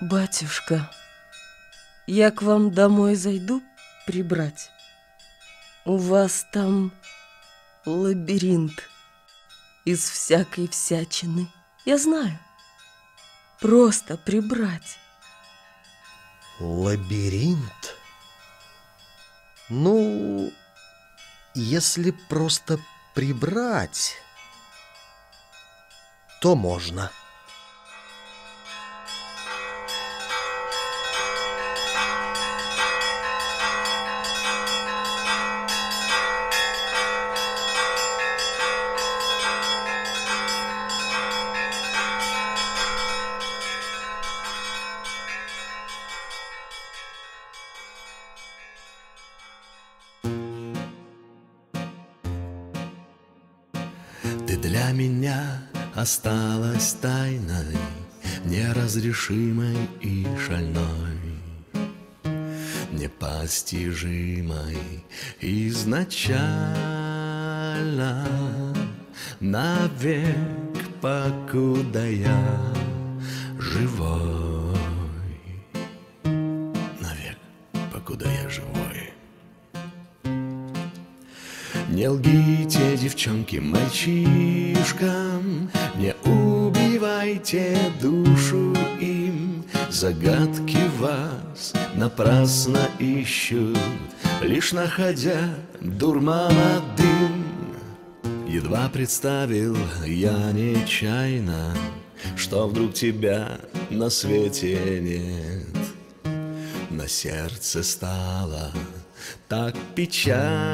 Батюшка, Я к вам домой зайду прибрать. У вас там лабиринт из всякой всячины. Я знаю. Просто прибрать. Лабиринт? Ну, если просто прибрать, то можно. Осталась тайной, неразрешимой и шальной, непостижимой изначально, навек, покуда я живой, навек, покуда я живой. Не лгите, девчонки, мальчишкам, Не убивайте душу им. Загадки вас напрасно ищут, Лишь находя дурмана дым. Едва представил я нечаянно, Что вдруг тебя на свете нет. На сердце стало так печально,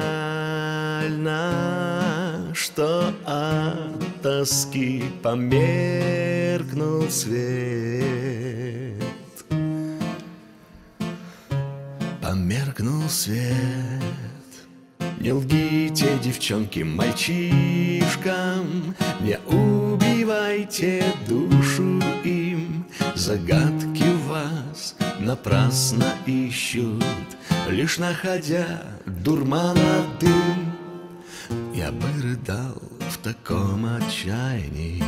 Что от тоски померкнул свет. Померкнул свет. Не лгите, девчонки, мальчишкам, Не убивайте душу им. Загадки вас напрасно ищут, Лишь находя дурмана дым. Я бы рыдал в таком отчаянии,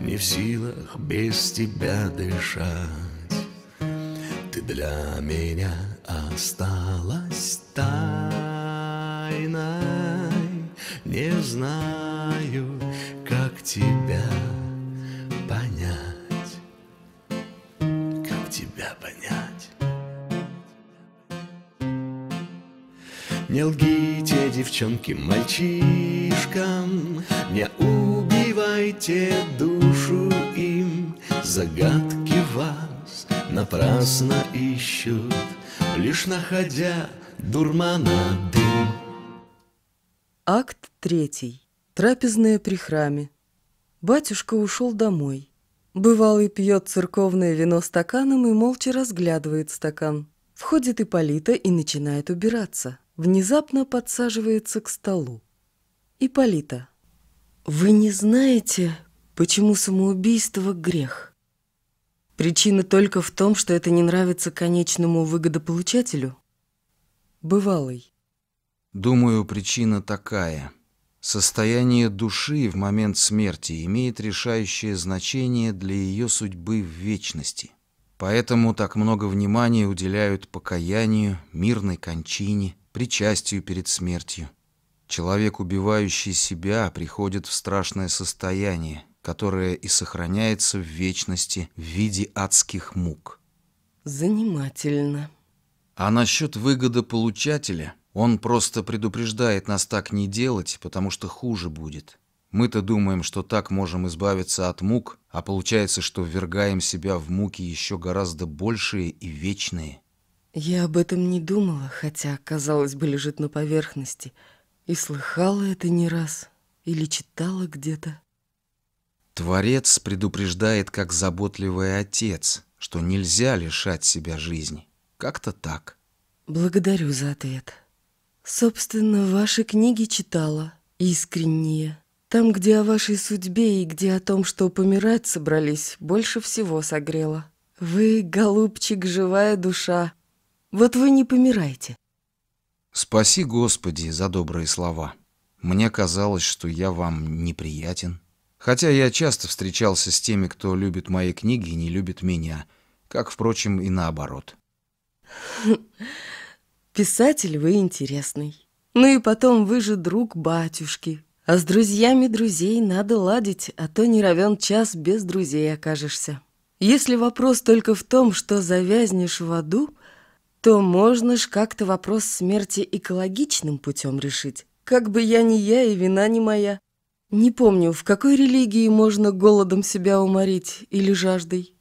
Не в силах без тебя дышать. Ты для меня осталась тайной, Не знаю, как тебя понять, как тебя понять. Не лгите, девчонки, мальчишкам, Не убивайте душу им. Загадки вас напрасно ищут, Лишь находя дурмана дым. Акт третий. Трапезная при храме. Батюшка ушел домой. Бывалый пьет церковное вино стаканом и молча разглядывает стакан. Входит Ипполита и начинает убираться. Внезапно подсаживается к столу. Ипполита, вы не знаете, почему самоубийство – грех? Причина только в том, что это не нравится конечному выгодополучателю? Бывалый. Думаю, причина такая. Состояние души в момент смерти имеет решающее значение для ее судьбы в вечности. Поэтому так много внимания уделяют покаянию, мирной кончине, причастию перед смертью. Человек, убивающий себя, приходит в страшное состояние, которое и сохраняется в вечности в виде адских мук. Занимательно. А насчет выгодополучателя, он просто предупреждает нас так не делать, потому что хуже будет. Мы-то думаем, что так можем избавиться от мук, а получается, что ввергаем себя в муки еще гораздо большие и вечные. Я об этом не думала, хотя, казалось бы, лежит на поверхности. И слыхала это не раз, или читала где-то. Творец предупреждает, как заботливый отец, что нельзя лишать себя жизни. Как-то так. Благодарю за ответ. Собственно, ваши книги читала, искренние. Там, где о вашей судьбе и где о том, что помирать собрались, больше всего согрело. Вы, голубчик, живая душа. Вот вы не помирайте. Спаси, Господи, за добрые слова. Мне казалось, что я вам неприятен. Хотя я часто встречался с теми, кто любит мои книги и не любит меня, как, впрочем, и наоборот. Писатель вы интересный. Ну и потом вы же друг батюшки. А с друзьями друзей надо ладить, а то не равен час без друзей окажешься. Если вопрос только в том, что завязнешь в аду, то можно ж как-то вопрос смерти экологичным путем решить. Как бы я ни я и вина не моя. Не помню, в какой религии можно голодом себя уморить или жаждой.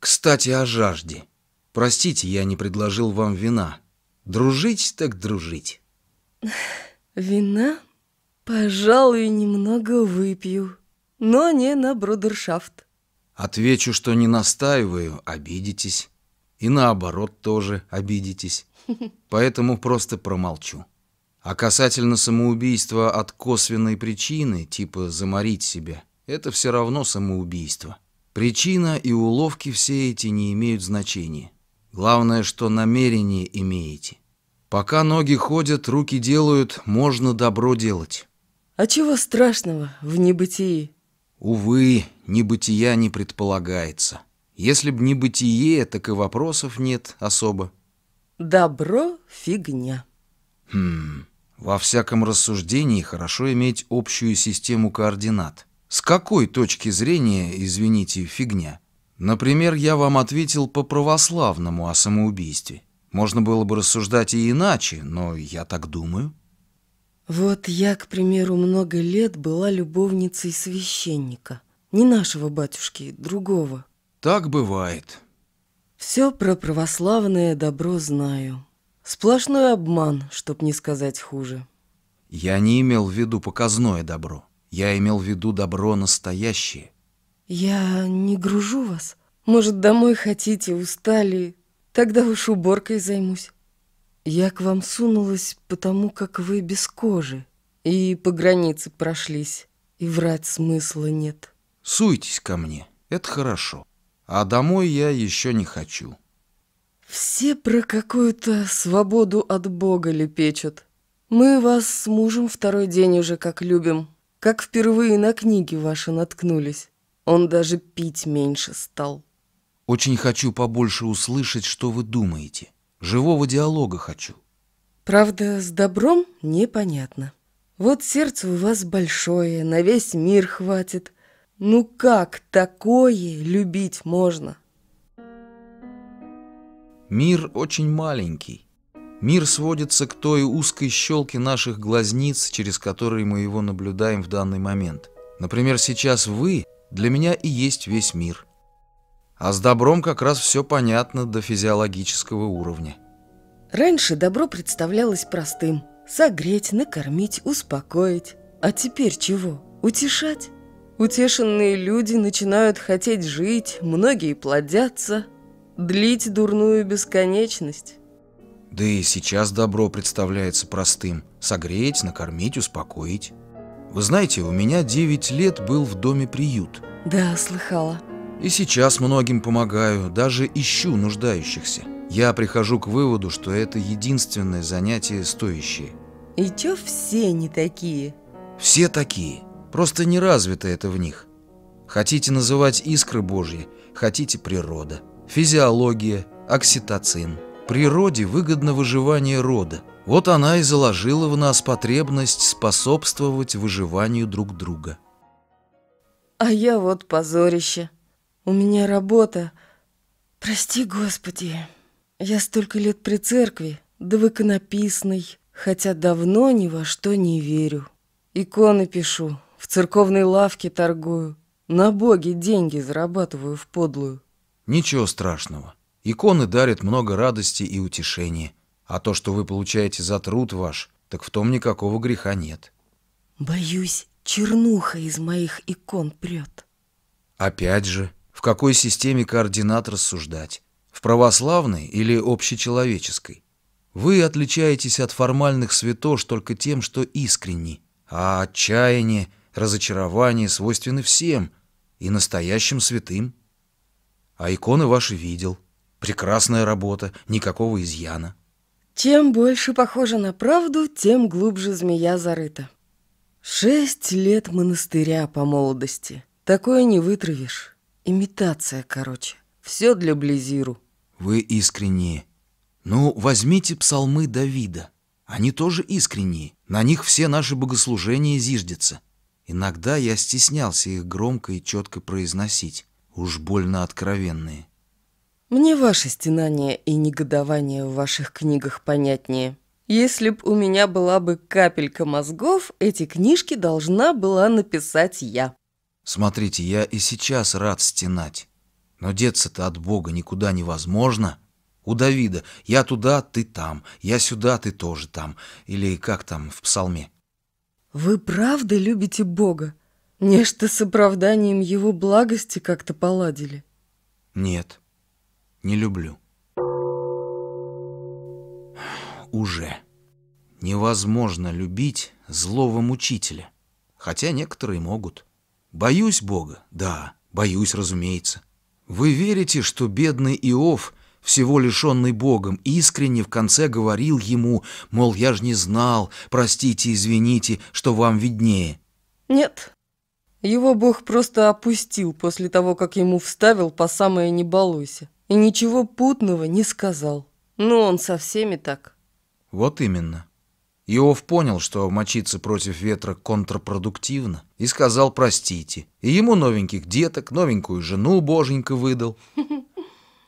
Кстати, о жажде. Простите, я не предложил вам вина. Дружить так дружить. Вина? Пожалуй, немного выпью, но не на брудершафт. Отвечу, что не настаиваю, обидитесь. И наоборот тоже обидитесь. Поэтому просто промолчу. А касательно самоубийства от косвенной причины, типа заморить себя, это все равно самоубийство. Причина и уловки все эти не имеют значения. Главное, что намерение имеете. Пока ноги ходят, руки делают, можно добро делать. А чего страшного в небытии? Увы, небытия не предполагается. Если б небытие, так и вопросов нет особо. Добро — фигня. Хм, во всяком рассуждении хорошо иметь общую систему координат. С какой точки зрения, извините, фигня? Например, я вам ответил по православному о самоубийстве. Можно было бы рассуждать и иначе, но я так думаю. Вот я, к примеру, много лет была любовницей священника. Не нашего батюшки, другого. Так бывает. Все про православное добро знаю. Сплошной обман, чтоб не сказать хуже. Я не имел в виду показное добро. Я имел в виду добро настоящее. Я не гружу вас. Может, домой хотите, устали? Тогда уж уборкой займусь. Я к вам сунулась, потому как вы без кожи. И по границе прошлись, и врать смысла нет. Суйтесь ко мне, это хорошо. А домой я еще не хочу. Все про какую-то свободу от Бога лепечут. Мы вас с мужем второй день уже как любим. Как впервые на книги ваши наткнулись. Он даже пить меньше стал. Очень хочу побольше услышать, что вы думаете. Живого диалога хочу. Правда, с добром непонятно. Вот сердце у вас большое, на весь мир хватит. Ну как такое любить можно? Мир очень маленький. Мир сводится к той узкой щелке наших глазниц, через которые мы его наблюдаем в данный момент. Например, сейчас вы для меня и есть весь мир. А с добром как раз все понятно до физиологического уровня. Раньше добро представлялось простым. Согреть, накормить, успокоить. А теперь чего? Утешать? Утешенные люди начинают хотеть жить, многие плодятся, длить дурную бесконечность. Да и сейчас добро представляется простым. Согреть, накормить, успокоить. Вы знаете, у меня 9 лет был в доме приют. Да, слыхала. И сейчас многим помогаю, даже ищу нуждающихся. Я прихожу к выводу, что это единственное занятие стоящее. И чё все не такие? Все такие. Просто не развито это в них. Хотите называть искры Божьи, хотите природа. Физиология, окситоцин. Природе выгодно выживание рода. Вот она и заложила в нас потребность способствовать выживанию друг друга. А я вот позорище. У меня работа. Прости, Господи. Я столько лет при церкви, да в иконописной, хотя давно ни во что не верю. Иконы пишу, в церковной лавке торгую, на боги деньги зарабатываю в подлую. Ничего страшного. Иконы дарят много радости и утешения. А то, что вы получаете за труд ваш, так в том никакого греха нет. Боюсь, чернуха из моих икон прет. Опять же, в какой системе координат рассуждать? В православной или общечеловеческой? Вы отличаетесь от формальных святош только тем, что искренни, а отчаяние – разочарование свойственны всем, и настоящим святым. А иконы ваши видел. Прекрасная работа, никакого изъяна. Чем больше похоже на правду, тем глубже змея зарыта. Шесть лет монастыря по молодости. Такое не вытравишь. Имитация, короче. Все для Близиру. Вы искренние. Ну, возьмите псалмы Давида. Они тоже искренние. На них все наши богослужения зиждятся. Иногда я стеснялся их громко и четко произносить. Уж больно откровенные. Мне ваши стенания и негодования в ваших книгах понятнее. Если б у меня была бы капелька мозгов, эти книжки должна была написать я. Смотрите, я и сейчас рад стенать. Но деться-то от Бога никуда невозможно. У Давида «я туда, ты там», «я сюда, ты тоже там» или как там в псалме. Вы правда любите Бога? Нечто с оправданием Его благости как-то поладили. Нет, не люблю. Уже. Невозможно любить злого мучителя. Хотя некоторые могут. Боюсь Бога? Да, боюсь, разумеется. Вы верите, что бедный Иов, всего лишенный Богом, искренне в конце говорил ему, мол, я ж не знал, простите, извините, что вам виднее? Нет. Его Бог просто опустил после того, как ему вставил по самое «не балуйся». И ничего путного не сказал. Ну, он со всеми так. Вот именно. Иов понял, что мочиться против ветра контрпродуктивно, и сказал «простите». И ему новеньких деток, новенькую жену боженька выдал.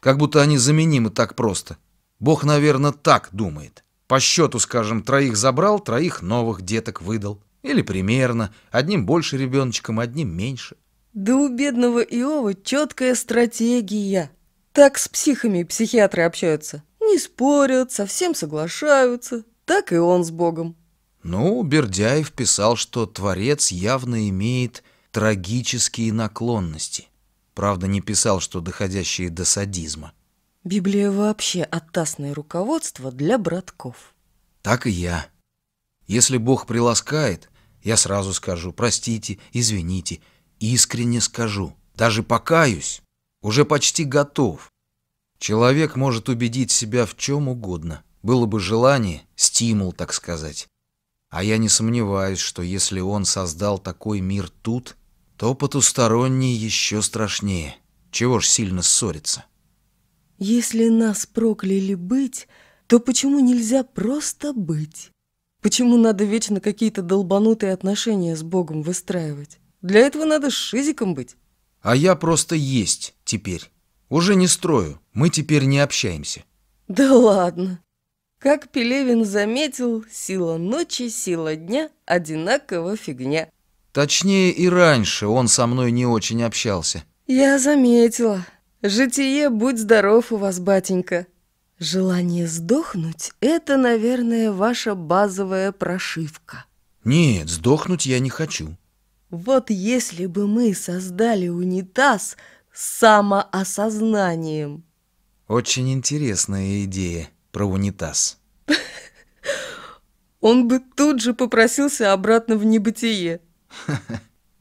Как будто они заменимы так просто. Бог, наверное, так думает. По счету, скажем, троих забрал, троих новых деток выдал. Или примерно, одним больше ребеночком, одним меньше. Да у бедного Иова четкая стратегия. Так с психами психиатры общаются. Не спорят, совсем соглашаются, так и он с Богом. Ну, Бердяев писал, что Творец явно имеет трагические наклонности. Правда, не писал, что доходящие до садизма. Библия вообще оттасное руководство для братков. Так и я. Если Бог приласкает, я сразу скажу «простите», «извините», искренне скажу, даже покаюсь, уже почти готов. Человек может убедить себя в чем угодно – было бы желание, стимул, так сказать. А я не сомневаюсь, что если он создал такой мир тут, то потусторонний еще страшнее. Чего ж сильно ссориться? Если нас прокляли быть, то почему нельзя просто быть? Почему надо вечно какие-то долбанутые отношения с Богом выстраивать? Для этого надо шизиком быть. А я просто есть теперь. Уже не строю, мы теперь не общаемся. Да ладно. Как Пелевин заметил, сила ночи, сила дня – одинаково фигня. Точнее, и раньше он со мной не очень общался. Я заметила. Житие «Будь здоров» у вас, батенька. Желание сдохнуть – это, наверное, ваша базовая прошивка. Нет, сдохнуть я не хочу. Вот если бы мы создали унитаз с самоосознанием. Очень интересная идея про унитаз. Он бы тут же попросился обратно в небытие.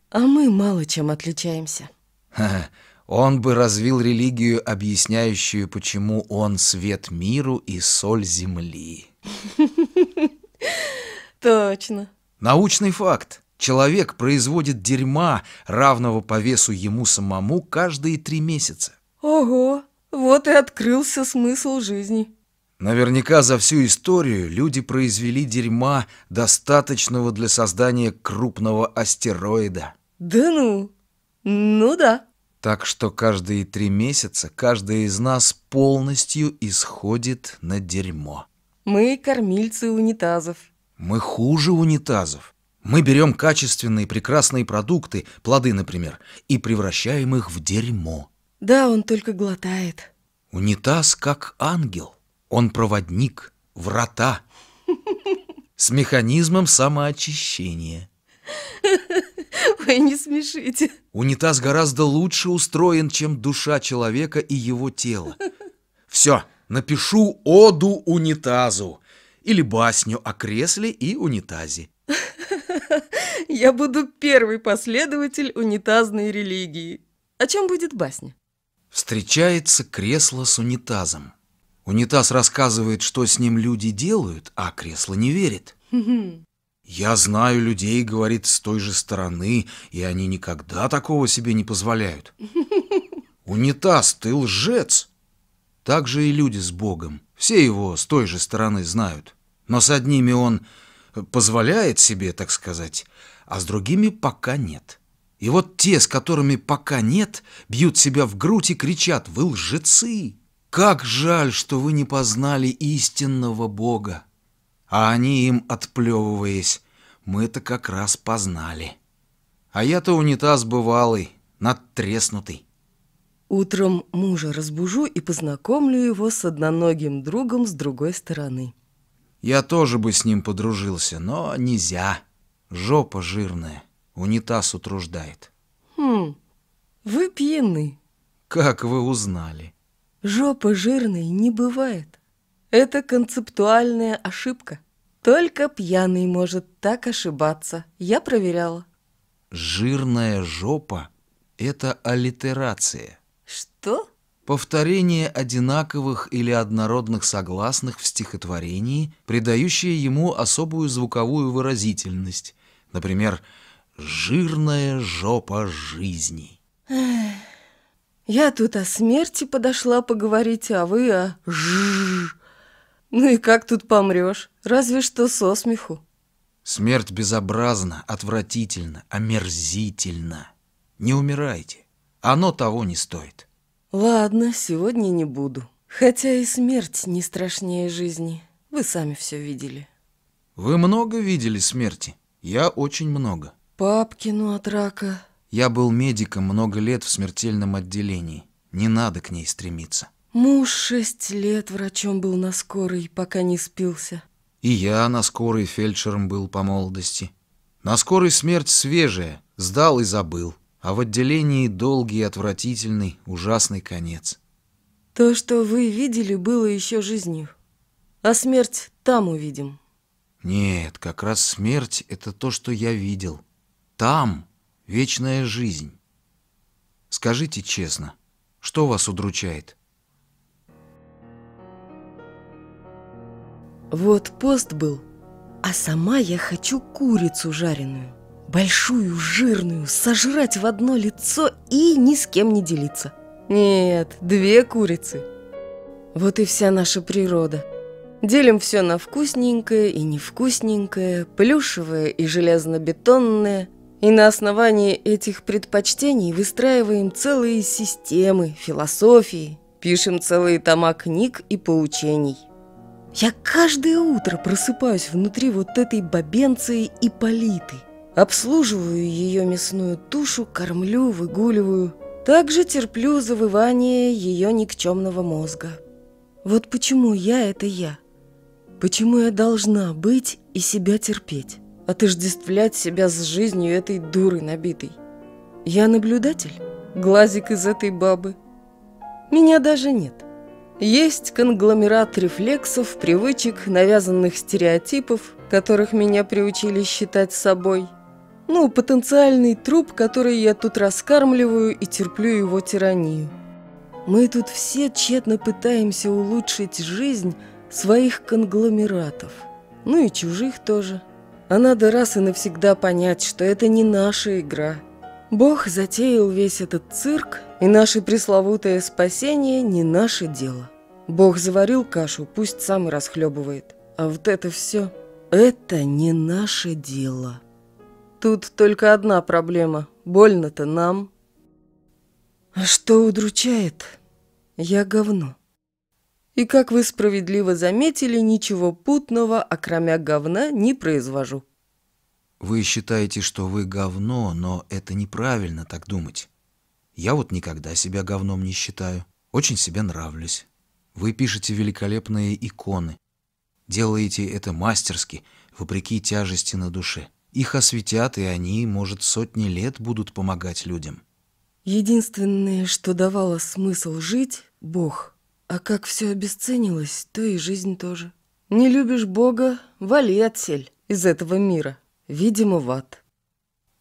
А мы мало чем отличаемся. Он бы развил религию, объясняющую, почему он свет миру и соль земли. Точно. Научный факт. Человек производит дерьма, равного по весу ему самому, каждые три месяца. Ого, вот и открылся смысл жизни. Наверняка за всю историю люди произвели дерьма, достаточного для создания крупного астероида. Да ну? Ну да. Так что каждые три месяца каждый из нас полностью исходит на дерьмо. Мы кормильцы унитазов. Мы хуже унитазов. Мы берем качественные прекрасные продукты, плоды, например, и превращаем их в дерьмо. Да, он только глотает. Унитаз как ангел. Он проводник, врата. С механизмом самоочищения. Вы не смешите. Унитаз гораздо лучше устроен, чем душа человека и его тело. Все, напишу оду унитазу. Или басню о кресле и унитазе. Я буду первый последователь унитазной религии. О чем будет басня? Встречается кресло с унитазом. Унитаз рассказывает, что с ним люди делают, а кресло не верит. «Я знаю людей, — говорит, — с той же стороны, и они никогда такого себе не позволяют. Унитаз, ты лжец!» Так же и люди с Богом. Все его с той же стороны знают. Но с одними он позволяет себе, так сказать, а с другими пока нет. И вот те, с которыми пока нет, бьют себя в грудь и кричат «Вы лжецы! Как жаль, что вы не познали истинного Бога!» А они им, отплевываясь, «Мы-то как раз познали. А я-то унитаз бывалый, надтреснутый». Утром мужа разбужу и познакомлю его с одноногим другом с другой стороны. Я тоже бы с ним подружился, но нельзя. Жопа жирная, унитаз утруждает. Хм, вы пьяны. Как вы узнали? Жопа жирной не бывает. Это концептуальная ошибка. Только пьяный может так ошибаться. Я проверяла. Жирная жопа — это аллитерация. Что? Повторение одинаковых или однородных согласных в стихотворении, придающее ему особую звуковую выразительность. Например, «жирная жопа жизни». Я тут о смерти подошла поговорить, а вы о жжж. Ну и как тут помрешь? Разве что со смеху. Смерть безобразна, отвратительна, омерзительна. Не умирайте. Оно того не стоит. Ладно, сегодня не буду. Хотя и смерть не страшнее жизни. Вы сами все видели. Вы много видели смерти? Я очень много. Папкину от рака. Я был медиком много лет в смертельном отделении. Не надо к ней стремиться. Муж шесть лет врачом был на скорой, пока не спился. И я на скорой фельдшером был по молодости. На скорой смерть свежая, сдал и забыл. А в отделении долгий, отвратительный, ужасный конец. То, что вы видели, было еще жизнью. А смерть там увидим. Нет, как раз смерть — это то, что я видел. Там вечная жизнь. Скажите честно, что вас удручает? Вот пост был, а сама я хочу курицу жареную. Большую, жирную, сожрать в одно лицо и ни с кем не делиться. Нет, две курицы. Вот и вся наша природа. Делим все на вкусненькое и невкусненькое, плюшевое и железно-бетонное. И на основании этих предпочтений выстраиваем целые системы, философии, пишем целые тома книг и поучений. Я каждое утро просыпаюсь внутри вот этой бабенции и политы. Обслуживаю ее мясную тушу, кормлю, выгуливаю. Также терплю завывание ее никчемного мозга. Вот почему я — это я. Почему я должна быть и себя терпеть, отождествлять себя с жизнью этой дуры набитой? Я наблюдатель, глазик из этой бабы. Меня даже нет. — есть конгломерат рефлексов, привычек, навязанных стереотипов, которых меня приучили считать собой. Ну, потенциальный труп, который я тут раскармливаю и терплю его тиранию. Мы тут все тщетно пытаемся улучшить жизнь своих конгломератов. Ну и чужих тоже. А надо раз и навсегда понять, что это не наша игра. Бог затеял весь этот цирк, и наше пресловутое спасение не наше дело. Бог заварил кашу, пусть сам и расхлебывает. А вот это все, это не наше дело. Тут только одна проблема. Больно-то нам. А что удручает? Я говно. И, как вы справедливо заметили, ничего путного, окромя говна, не произвожу. Вы считаете, что вы говно, но это неправильно так думать. Я вот никогда себя говном не считаю. Очень себе нравлюсь. Вы пишете великолепные иконы. Делаете это мастерски, вопреки тяжести на душе. Их осветят, и они, может, сотни лет будут помогать людям. Единственное, что давало смысл жить — Бог. А как все обесценилось, то и жизнь тоже. Не любишь Бога — вали отсель из этого мира. Видимо, в ад.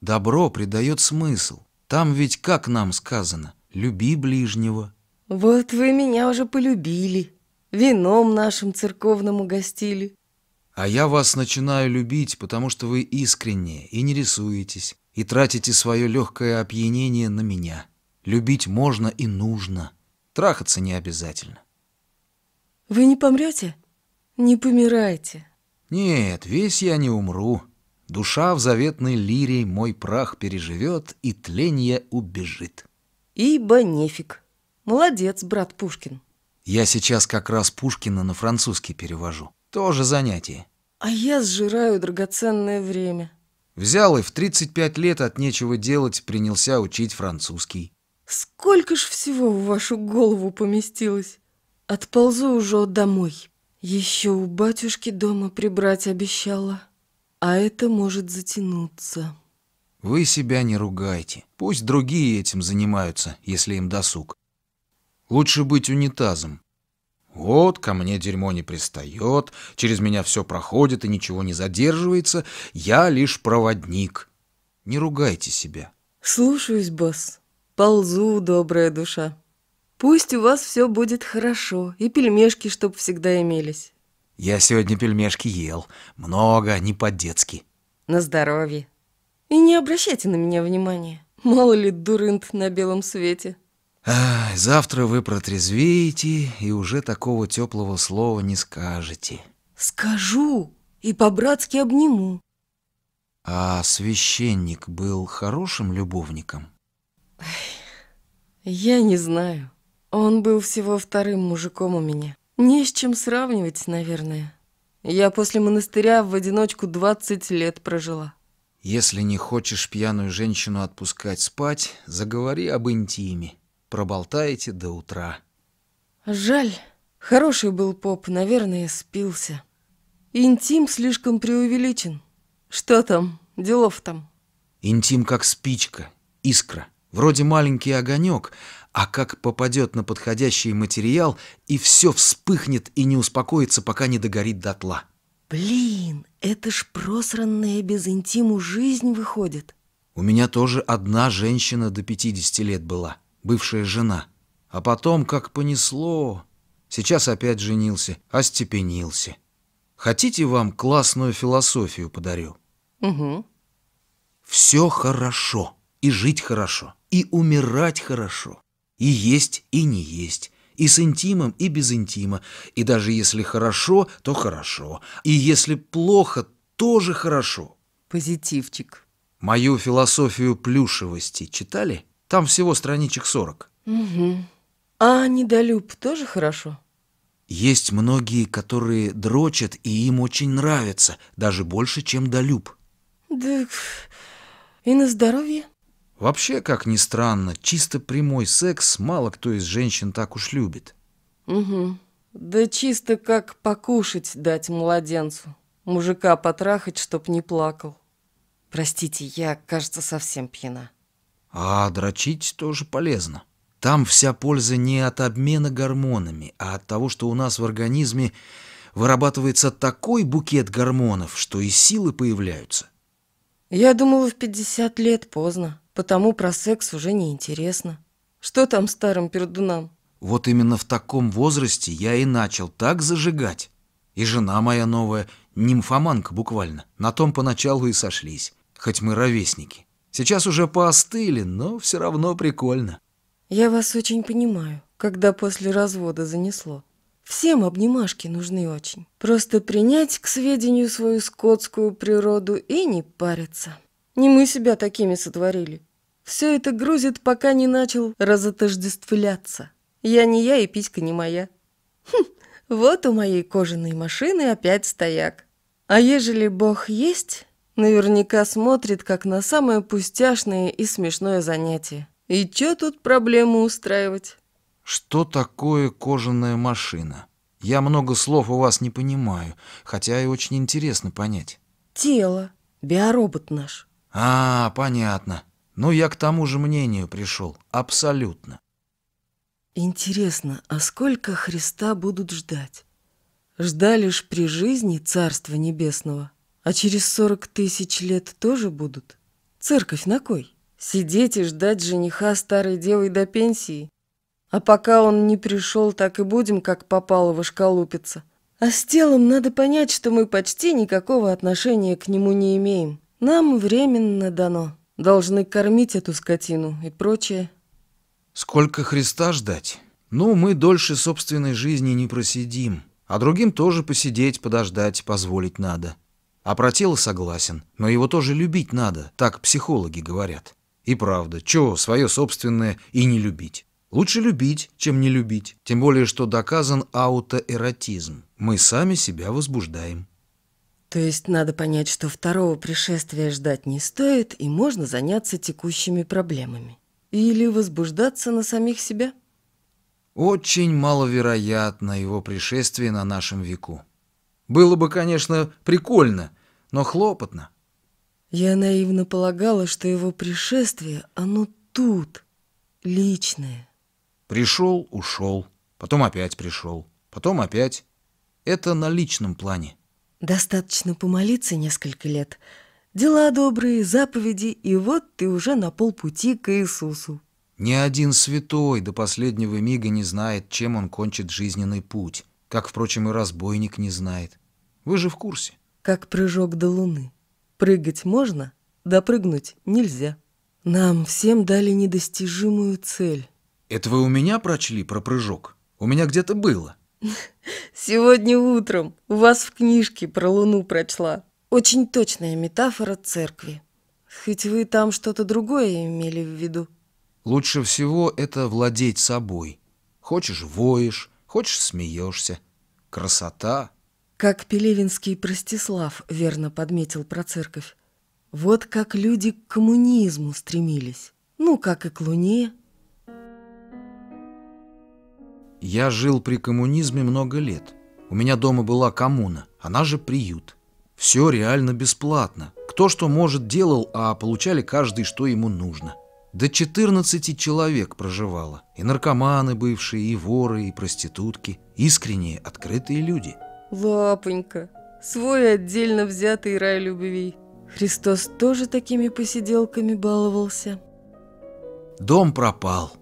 Добро придает смысл. Там ведь, как нам сказано, люби ближнего, вот вы меня уже полюбили, вином нашим церковным угостили. А я вас начинаю любить, потому что вы искренние и не рисуетесь, и тратите свое легкое опьянение на меня. Любить можно и нужно, трахаться не обязательно. Вы не помрете? Не помирайте. Нет, весь я не умру. Душа в заветной лире мой прах переживет, и тленье убежит. Ибо нефиг. Молодец, брат Пушкин. Я сейчас как раз Пушкина на французский перевожу. Тоже занятие. А я сжираю драгоценное время. Взял и в 35 лет от нечего делать принялся учить французский. Сколько ж всего в вашу голову поместилось? Отползу уже домой. Еще у батюшки дома прибрать обещала. А это может затянуться. Вы себя не ругайте. Пусть другие этим занимаются, если им досуг. Лучше быть унитазом. Вот, ко мне дерьмо не пристает, через меня все проходит и ничего не задерживается, я лишь проводник. Не ругайте себя. Слушаюсь, босс. Ползу, добрая душа. Пусть у вас все будет хорошо, и пельмешки, чтоб всегда имелись. Я сегодня пельмешки ел. Много, не по-детски. На здоровье. И не обращайте на меня внимания. Мало ли дурынт на белом свете. Ай, завтра вы протрезвеете и уже такого теплого слова не скажете. Скажу и по-братски обниму. А священник был хорошим любовником? Я не знаю. Он был всего вторым мужиком у меня. Не с чем сравнивать, наверное. Я после монастыря в одиночку 20 лет прожила. Если не хочешь пьяную женщину отпускать спать, заговори об интиме. Проболтаете до утра. Жаль. Хороший был поп, наверное, спился. Интим слишком преувеличен. Что там? Делов там. Интим как спичка, искра. Вроде маленький огонек, а как попадет на подходящий материал, и все вспыхнет и не успокоится, пока не догорит дотла. Блин, это ж просранная без интиму жизнь выходит. У меня тоже одна женщина до 50 лет была, бывшая жена. А потом, как понесло, сейчас опять женился, остепенился. Хотите, вам классную философию подарю? Угу. Все хорошо, и жить хорошо, и умирать хорошо. И есть, и не есть. И с интимом, и без интима. И даже если хорошо, то хорошо. И если плохо, тоже хорошо. Позитивчик. Мою философию плюшевости читали? Там всего страничек 40. Угу. А недолюб тоже хорошо? Есть многие, которые дрочат, и им очень нравится, даже больше, чем долюб. Да и на здоровье. Вообще, как ни странно, чисто прямой секс мало кто из женщин так уж любит. Угу. Да чисто как покушать дать младенцу. Мужика потрахать, чтоб не плакал. Простите, я, кажется, совсем пьяна. А дрочить тоже полезно. Там вся польза не от обмена гормонами, а от того, что у нас в организме вырабатывается такой букет гормонов, что и силы появляются. Я думала, в 50 лет поздно потому про секс уже не интересно. Что там старым пердунам? Вот именно в таком возрасте я и начал так зажигать. И жена моя новая, нимфоманка буквально, на том поначалу и сошлись, хоть мы ровесники. Сейчас уже поостыли, но все равно прикольно. Я вас очень понимаю, когда после развода занесло. Всем обнимашки нужны очень. Просто принять к сведению свою скотскую природу и не париться. Не мы себя такими сотворили. Все это грузит, пока не начал разотождествляться. Я не я и писька не моя. Хм, вот у моей кожаной машины опять стояк. А ежели Бог есть, наверняка смотрит, как на самое пустяшное и смешное занятие. И чё тут проблему устраивать? Что такое кожаная машина? Я много слов у вас не понимаю, хотя и очень интересно понять. Тело. Биоробот наш. А, понятно. Ну, я к тому же мнению пришел. Абсолютно. Интересно, а сколько Христа будут ждать? Ждали ж при жизни Царства Небесного, а через сорок тысяч лет тоже будут? Церковь на кой? Сидеть и ждать жениха старой девой до пенсии? А пока он не пришел, так и будем, как попало, вошколупиться. А с телом надо понять, что мы почти никакого отношения к нему не имеем. Нам временно дано. Должны кормить эту скотину и прочее. Сколько Христа ждать? Ну, мы дольше собственной жизни не просидим, а другим тоже посидеть, подождать, позволить надо. А про тело согласен, но его тоже любить надо, так психологи говорят. И правда, чего свое собственное и не любить? Лучше любить, чем не любить. Тем более, что доказан аутоэротизм. Мы сами себя возбуждаем. То есть надо понять, что второго пришествия ждать не стоит, и можно заняться текущими проблемами. Или возбуждаться на самих себя? Очень маловероятно его пришествие на нашем веку. Было бы, конечно, прикольно, но хлопотно. Я наивно полагала, что его пришествие, оно тут, личное. Пришел, ушел, потом опять пришел, потом опять. Это на личном плане. Достаточно помолиться несколько лет. Дела добрые, заповеди, и вот ты уже на полпути к Иисусу. Ни один святой до последнего мига не знает, чем он кончит жизненный путь, как, впрочем, и разбойник не знает. Вы же в курсе. Как прыжок до луны. Прыгать можно, допрыгнуть нельзя. Нам всем дали недостижимую цель. Это вы у меня прочли про прыжок? У меня где-то было. Сегодня утром у вас в книжке про Луну прочла. Очень точная метафора церкви. Хоть вы там что-то другое имели в виду. Лучше всего это владеть собой. Хочешь – воешь, хочешь – смеешься. Красота. Как Пелевинский Простислав верно подметил про церковь. Вот как люди к коммунизму стремились. Ну, как и к Луне. Я жил при коммунизме много лет. У меня дома была коммуна, она же приют. Все реально бесплатно. Кто что может делал, а получали каждый, что ему нужно. До 14 человек проживало. И наркоманы бывшие, и воры, и проститутки. Искренние, открытые люди. Лапонька, свой отдельно взятый рай любви. Христос тоже такими посиделками баловался. Дом пропал.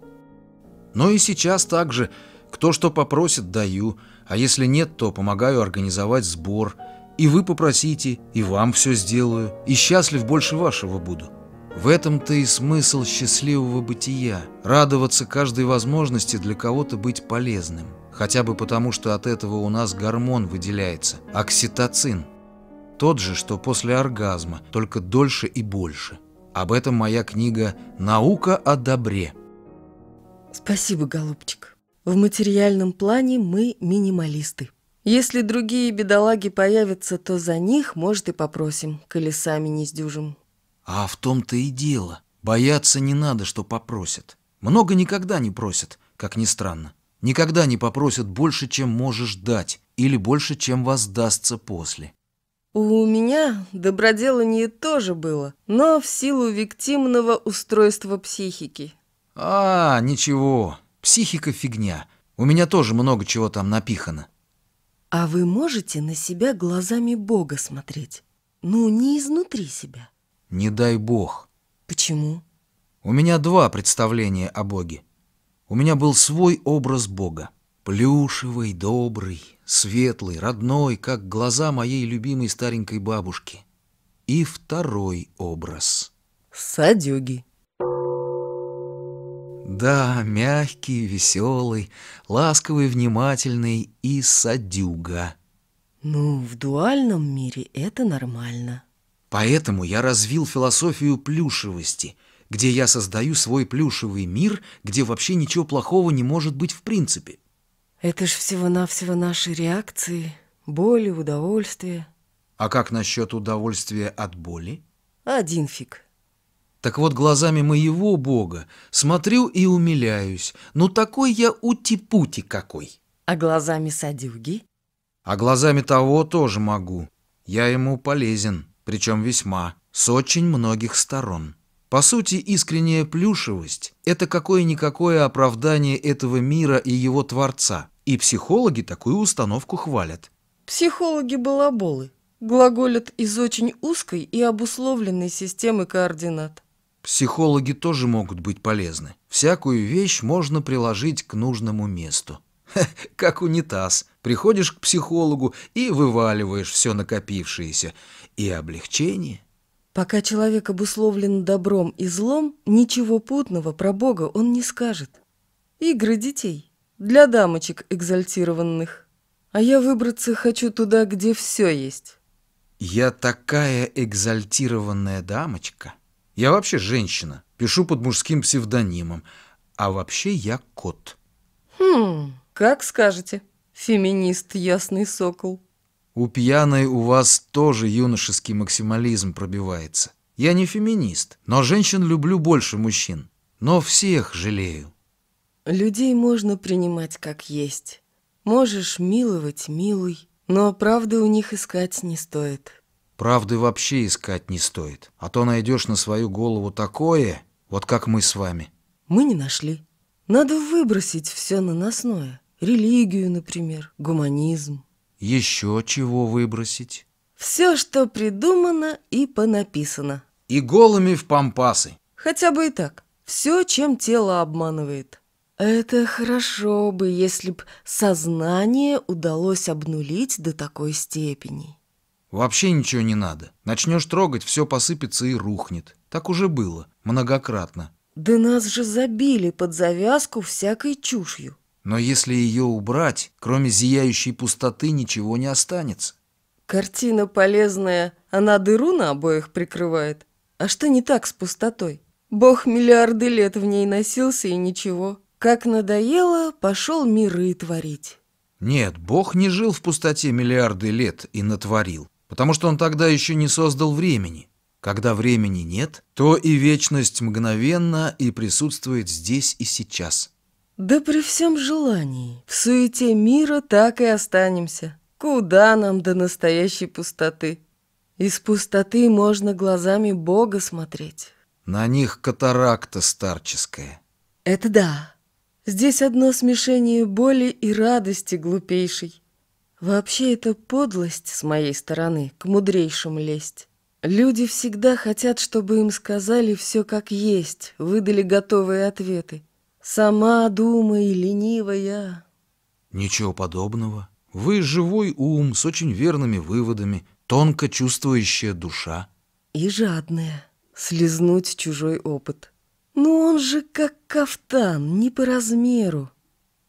Но и сейчас так же кто что попросит, даю, а если нет, то помогаю организовать сбор. И вы попросите, и вам все сделаю, и счастлив больше вашего буду. В этом-то и смысл счастливого бытия – радоваться каждой возможности для кого-то быть полезным. Хотя бы потому, что от этого у нас гормон выделяется – окситоцин. Тот же, что после оргазма, только дольше и больше. Об этом моя книга «Наука о добре». Спасибо, голубчик. В материальном плане мы минималисты. Если другие бедолаги появятся, то за них, может, и попросим, колесами не сдюжим. А в том-то и дело. Бояться не надо, что попросят. Много никогда не просят, как ни странно. Никогда не попросят больше, чем можешь дать, или больше, чем воздастся после. У меня доброделание тоже было, но в силу виктимного устройства психики. А, ничего, Психика фигня. У меня тоже много чего там напихано. А вы можете на себя глазами Бога смотреть? Ну, не изнутри себя. Не дай Бог. Почему? У меня два представления о Боге. У меня был свой образ Бога. Плюшевый, добрый, светлый, родной, как глаза моей любимой старенькой бабушки. И второй образ. Садюги. Да, мягкий, веселый, ласковый, внимательный и садюга. Ну, в дуальном мире это нормально. Поэтому я развил философию плюшевости, где я создаю свой плюшевый мир, где вообще ничего плохого не может быть в принципе. Это ж всего-навсего наши реакции, боли, удовольствие. А как насчет удовольствия от боли? Один фиг. Так вот, глазами моего Бога смотрю и умиляюсь. Ну, такой я ути-пути какой. А глазами садюги? А глазами того тоже могу. Я ему полезен, причем весьма, с очень многих сторон. По сути, искренняя плюшевость – это какое-никакое оправдание этого мира и его Творца. И психологи такую установку хвалят. Психологи балаболы. Глаголят из очень узкой и обусловленной системы координат. Психологи тоже могут быть полезны. Всякую вещь можно приложить к нужному месту. Как унитаз. Приходишь к психологу и вываливаешь все накопившееся. И облегчение. Пока человек обусловлен добром и злом, ничего путного про Бога он не скажет. Игры детей. для дамочек экзальтированных. А я выбраться хочу туда, где все есть. Я такая экзальтированная дамочка. Я вообще женщина, пишу под мужским псевдонимом, а вообще я кот. Хм, как скажете, феминист ясный сокол. У пьяной у вас тоже юношеский максимализм пробивается. Я не феминист, но женщин люблю больше мужчин. Но всех жалею. Людей можно принимать как есть. Можешь миловать, милуй, но правды у них искать не стоит. Правды вообще искать не стоит, а то найдешь на свою голову такое, вот как мы с вами. Мы не нашли. Надо выбросить все наносное. Религию, например, гуманизм. Еще чего выбросить? Все, что придумано и понаписано. И голыми в пампасы. Хотя бы и так. Все, чем тело обманывает. Это хорошо бы, если б сознание удалось обнулить до такой степени. Вообще ничего не надо. Начнешь трогать, все посыпется и рухнет. Так уже было, многократно. Да нас же забили под завязку всякой чушью. Но если ее убрать, кроме зияющей пустоты ничего не останется. Картина полезная, она дыру на обоих прикрывает. А что не так с пустотой? Бог миллиарды лет в ней носился и ничего. Как надоело, пошел миры творить. Нет, Бог не жил в пустоте миллиарды лет и натворил, потому что он тогда еще не создал времени. Когда времени нет, то и вечность мгновенна и присутствует здесь и сейчас. Да при всем желании, в суете мира так и останемся. Куда нам до настоящей пустоты? Из пустоты можно глазами Бога смотреть. На них катаракта старческая. Это да. Здесь одно смешение боли и радости глупейшей. Вообще это подлость с моей стороны, к мудрейшим лезть. Люди всегда хотят, чтобы им сказали все как есть, выдали готовые ответы. Сама думай, ленивая. Ничего подобного. Вы живой ум с очень верными выводами, тонко чувствующая душа. И жадная, слезнуть чужой опыт. Но он же как кафтан, не по размеру.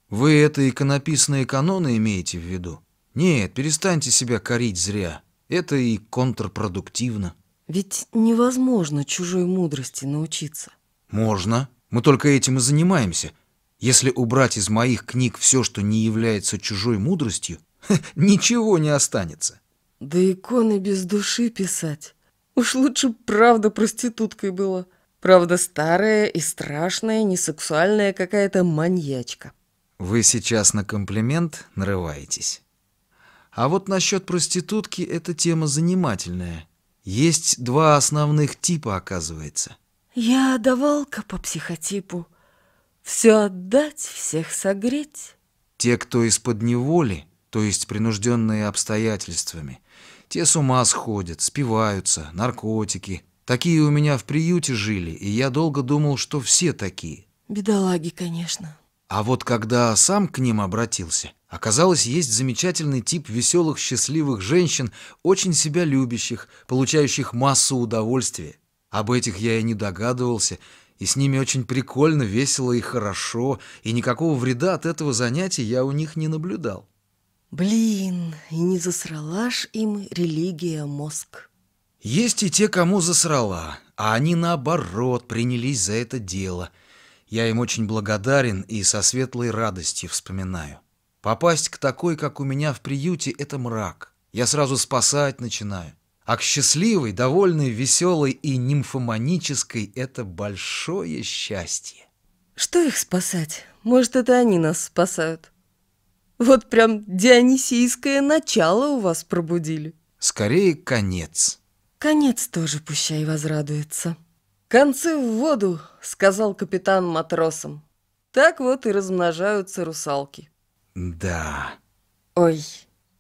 Вы это иконописные каноны имеете в виду? Нет, перестаньте себя корить зря. Это и контрпродуктивно. Ведь невозможно чужой мудрости научиться. Можно. Мы только этим и занимаемся. Если убрать из моих книг все, что не является чужой мудростью, ничего не останется. Да иконы без души писать. Уж лучше правда проституткой была. Правда старая и страшная, несексуальная какая-то маньячка. Вы сейчас на комплимент нарываетесь. А вот насчет проститутки эта тема занимательная. Есть два основных типа, оказывается. Я давалка по психотипу. Все отдать, всех согреть. Те, кто из-под неволи, то есть принужденные обстоятельствами, те с ума сходят, спиваются, наркотики. Такие у меня в приюте жили, и я долго думал, что все такие. Бедолаги, конечно. А вот когда сам к ним обратился, оказалось, есть замечательный тип веселых, счастливых женщин, очень себя любящих, получающих массу удовольствия. Об этих я и не догадывался, и с ними очень прикольно, весело и хорошо, и никакого вреда от этого занятия я у них не наблюдал. Блин, и не засрала ж им религия мозг. Есть и те, кому засрала, а они, наоборот, принялись за это дело. Я им очень благодарен и со светлой радостью вспоминаю. Попасть к такой, как у меня в приюте, это мрак. Я сразу спасать начинаю. А к счастливой, довольной, веселой и нимфоманической это большое счастье. Что их спасать? Может, это они нас спасают? Вот прям дионисийское начало у вас пробудили. Скорее, конец. Конец тоже пущай возрадуется. «Концы в воду», — сказал капитан матросам. Так вот и размножаются русалки. Да. Ой,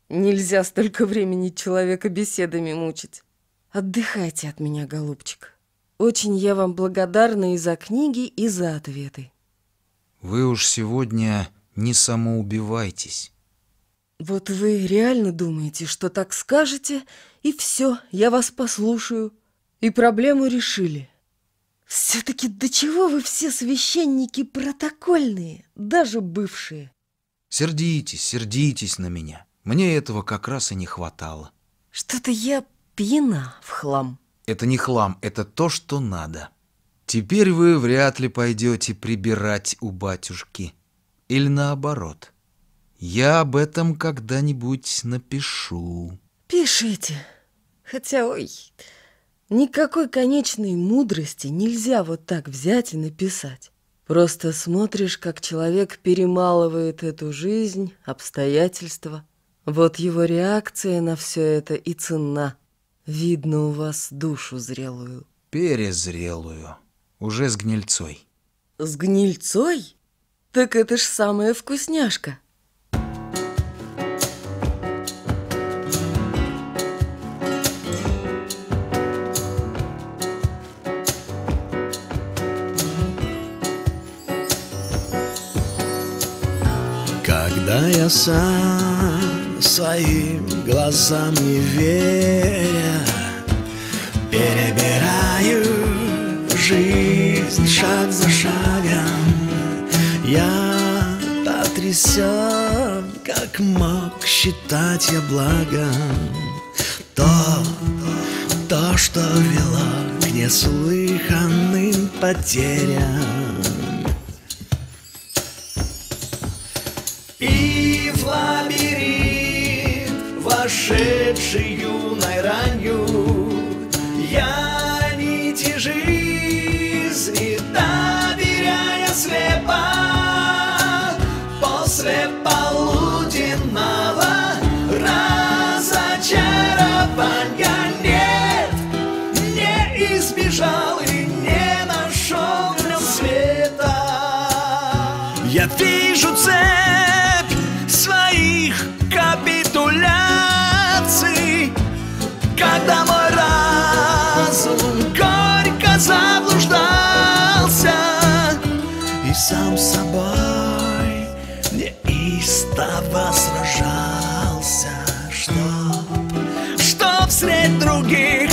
нельзя столько времени человека беседами мучить. Отдыхайте от меня, голубчик. Очень я вам благодарна и за книги, и за ответы. Вы уж сегодня не самоубивайтесь. Вот вы реально думаете, что так скажете, и все, я вас послушаю, и проблему решили. Все-таки до чего вы все священники протокольные, даже бывшие? Сердитесь, сердитесь на меня. Мне этого как раз и не хватало. Что-то я пьяна в хлам. Это не хлам, это то, что надо. Теперь вы вряд ли пойдете прибирать у батюшки. Или наоборот. Я об этом когда-нибудь напишу. Пишите. Хотя, ой, никакой конечной мудрости нельзя вот так взять и написать. Просто смотришь, как человек перемалывает эту жизнь, обстоятельства. Вот его реакция на все это и цена. Видно у вас душу зрелую. Перезрелую. Уже с гнильцой. С гнильцой? Так это ж самая вкусняшка. Я сам своим глазам не веря Перебираю жизнь шаг за шагом. Я потрясен, как мог считать я благом. То, то, что вело к неслыханным потерям вошедший юной ранью, Я нити жизни доверяя слепо. После полуденного разочарования Нет, не избежал и не нашел в нем света. Я вижу цепь Когда мой разум горько заблуждался И сам с собой неистово сражался Чтоб, чтоб средь других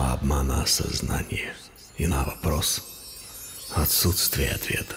самообмана сознания и на вопрос отсутствие ответа.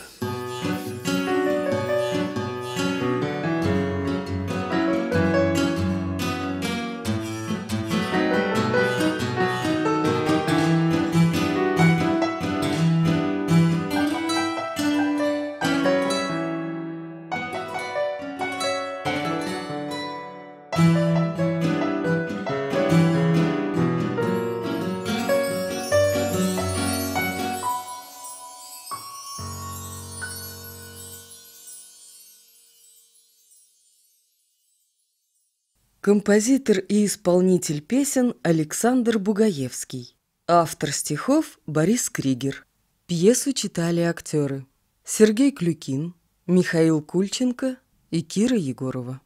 Композитор и исполнитель песен Александр Бугаевский. Автор стихов Борис Кригер. Пьесу читали актеры Сергей Клюкин, Михаил Кульченко и Кира Егорова.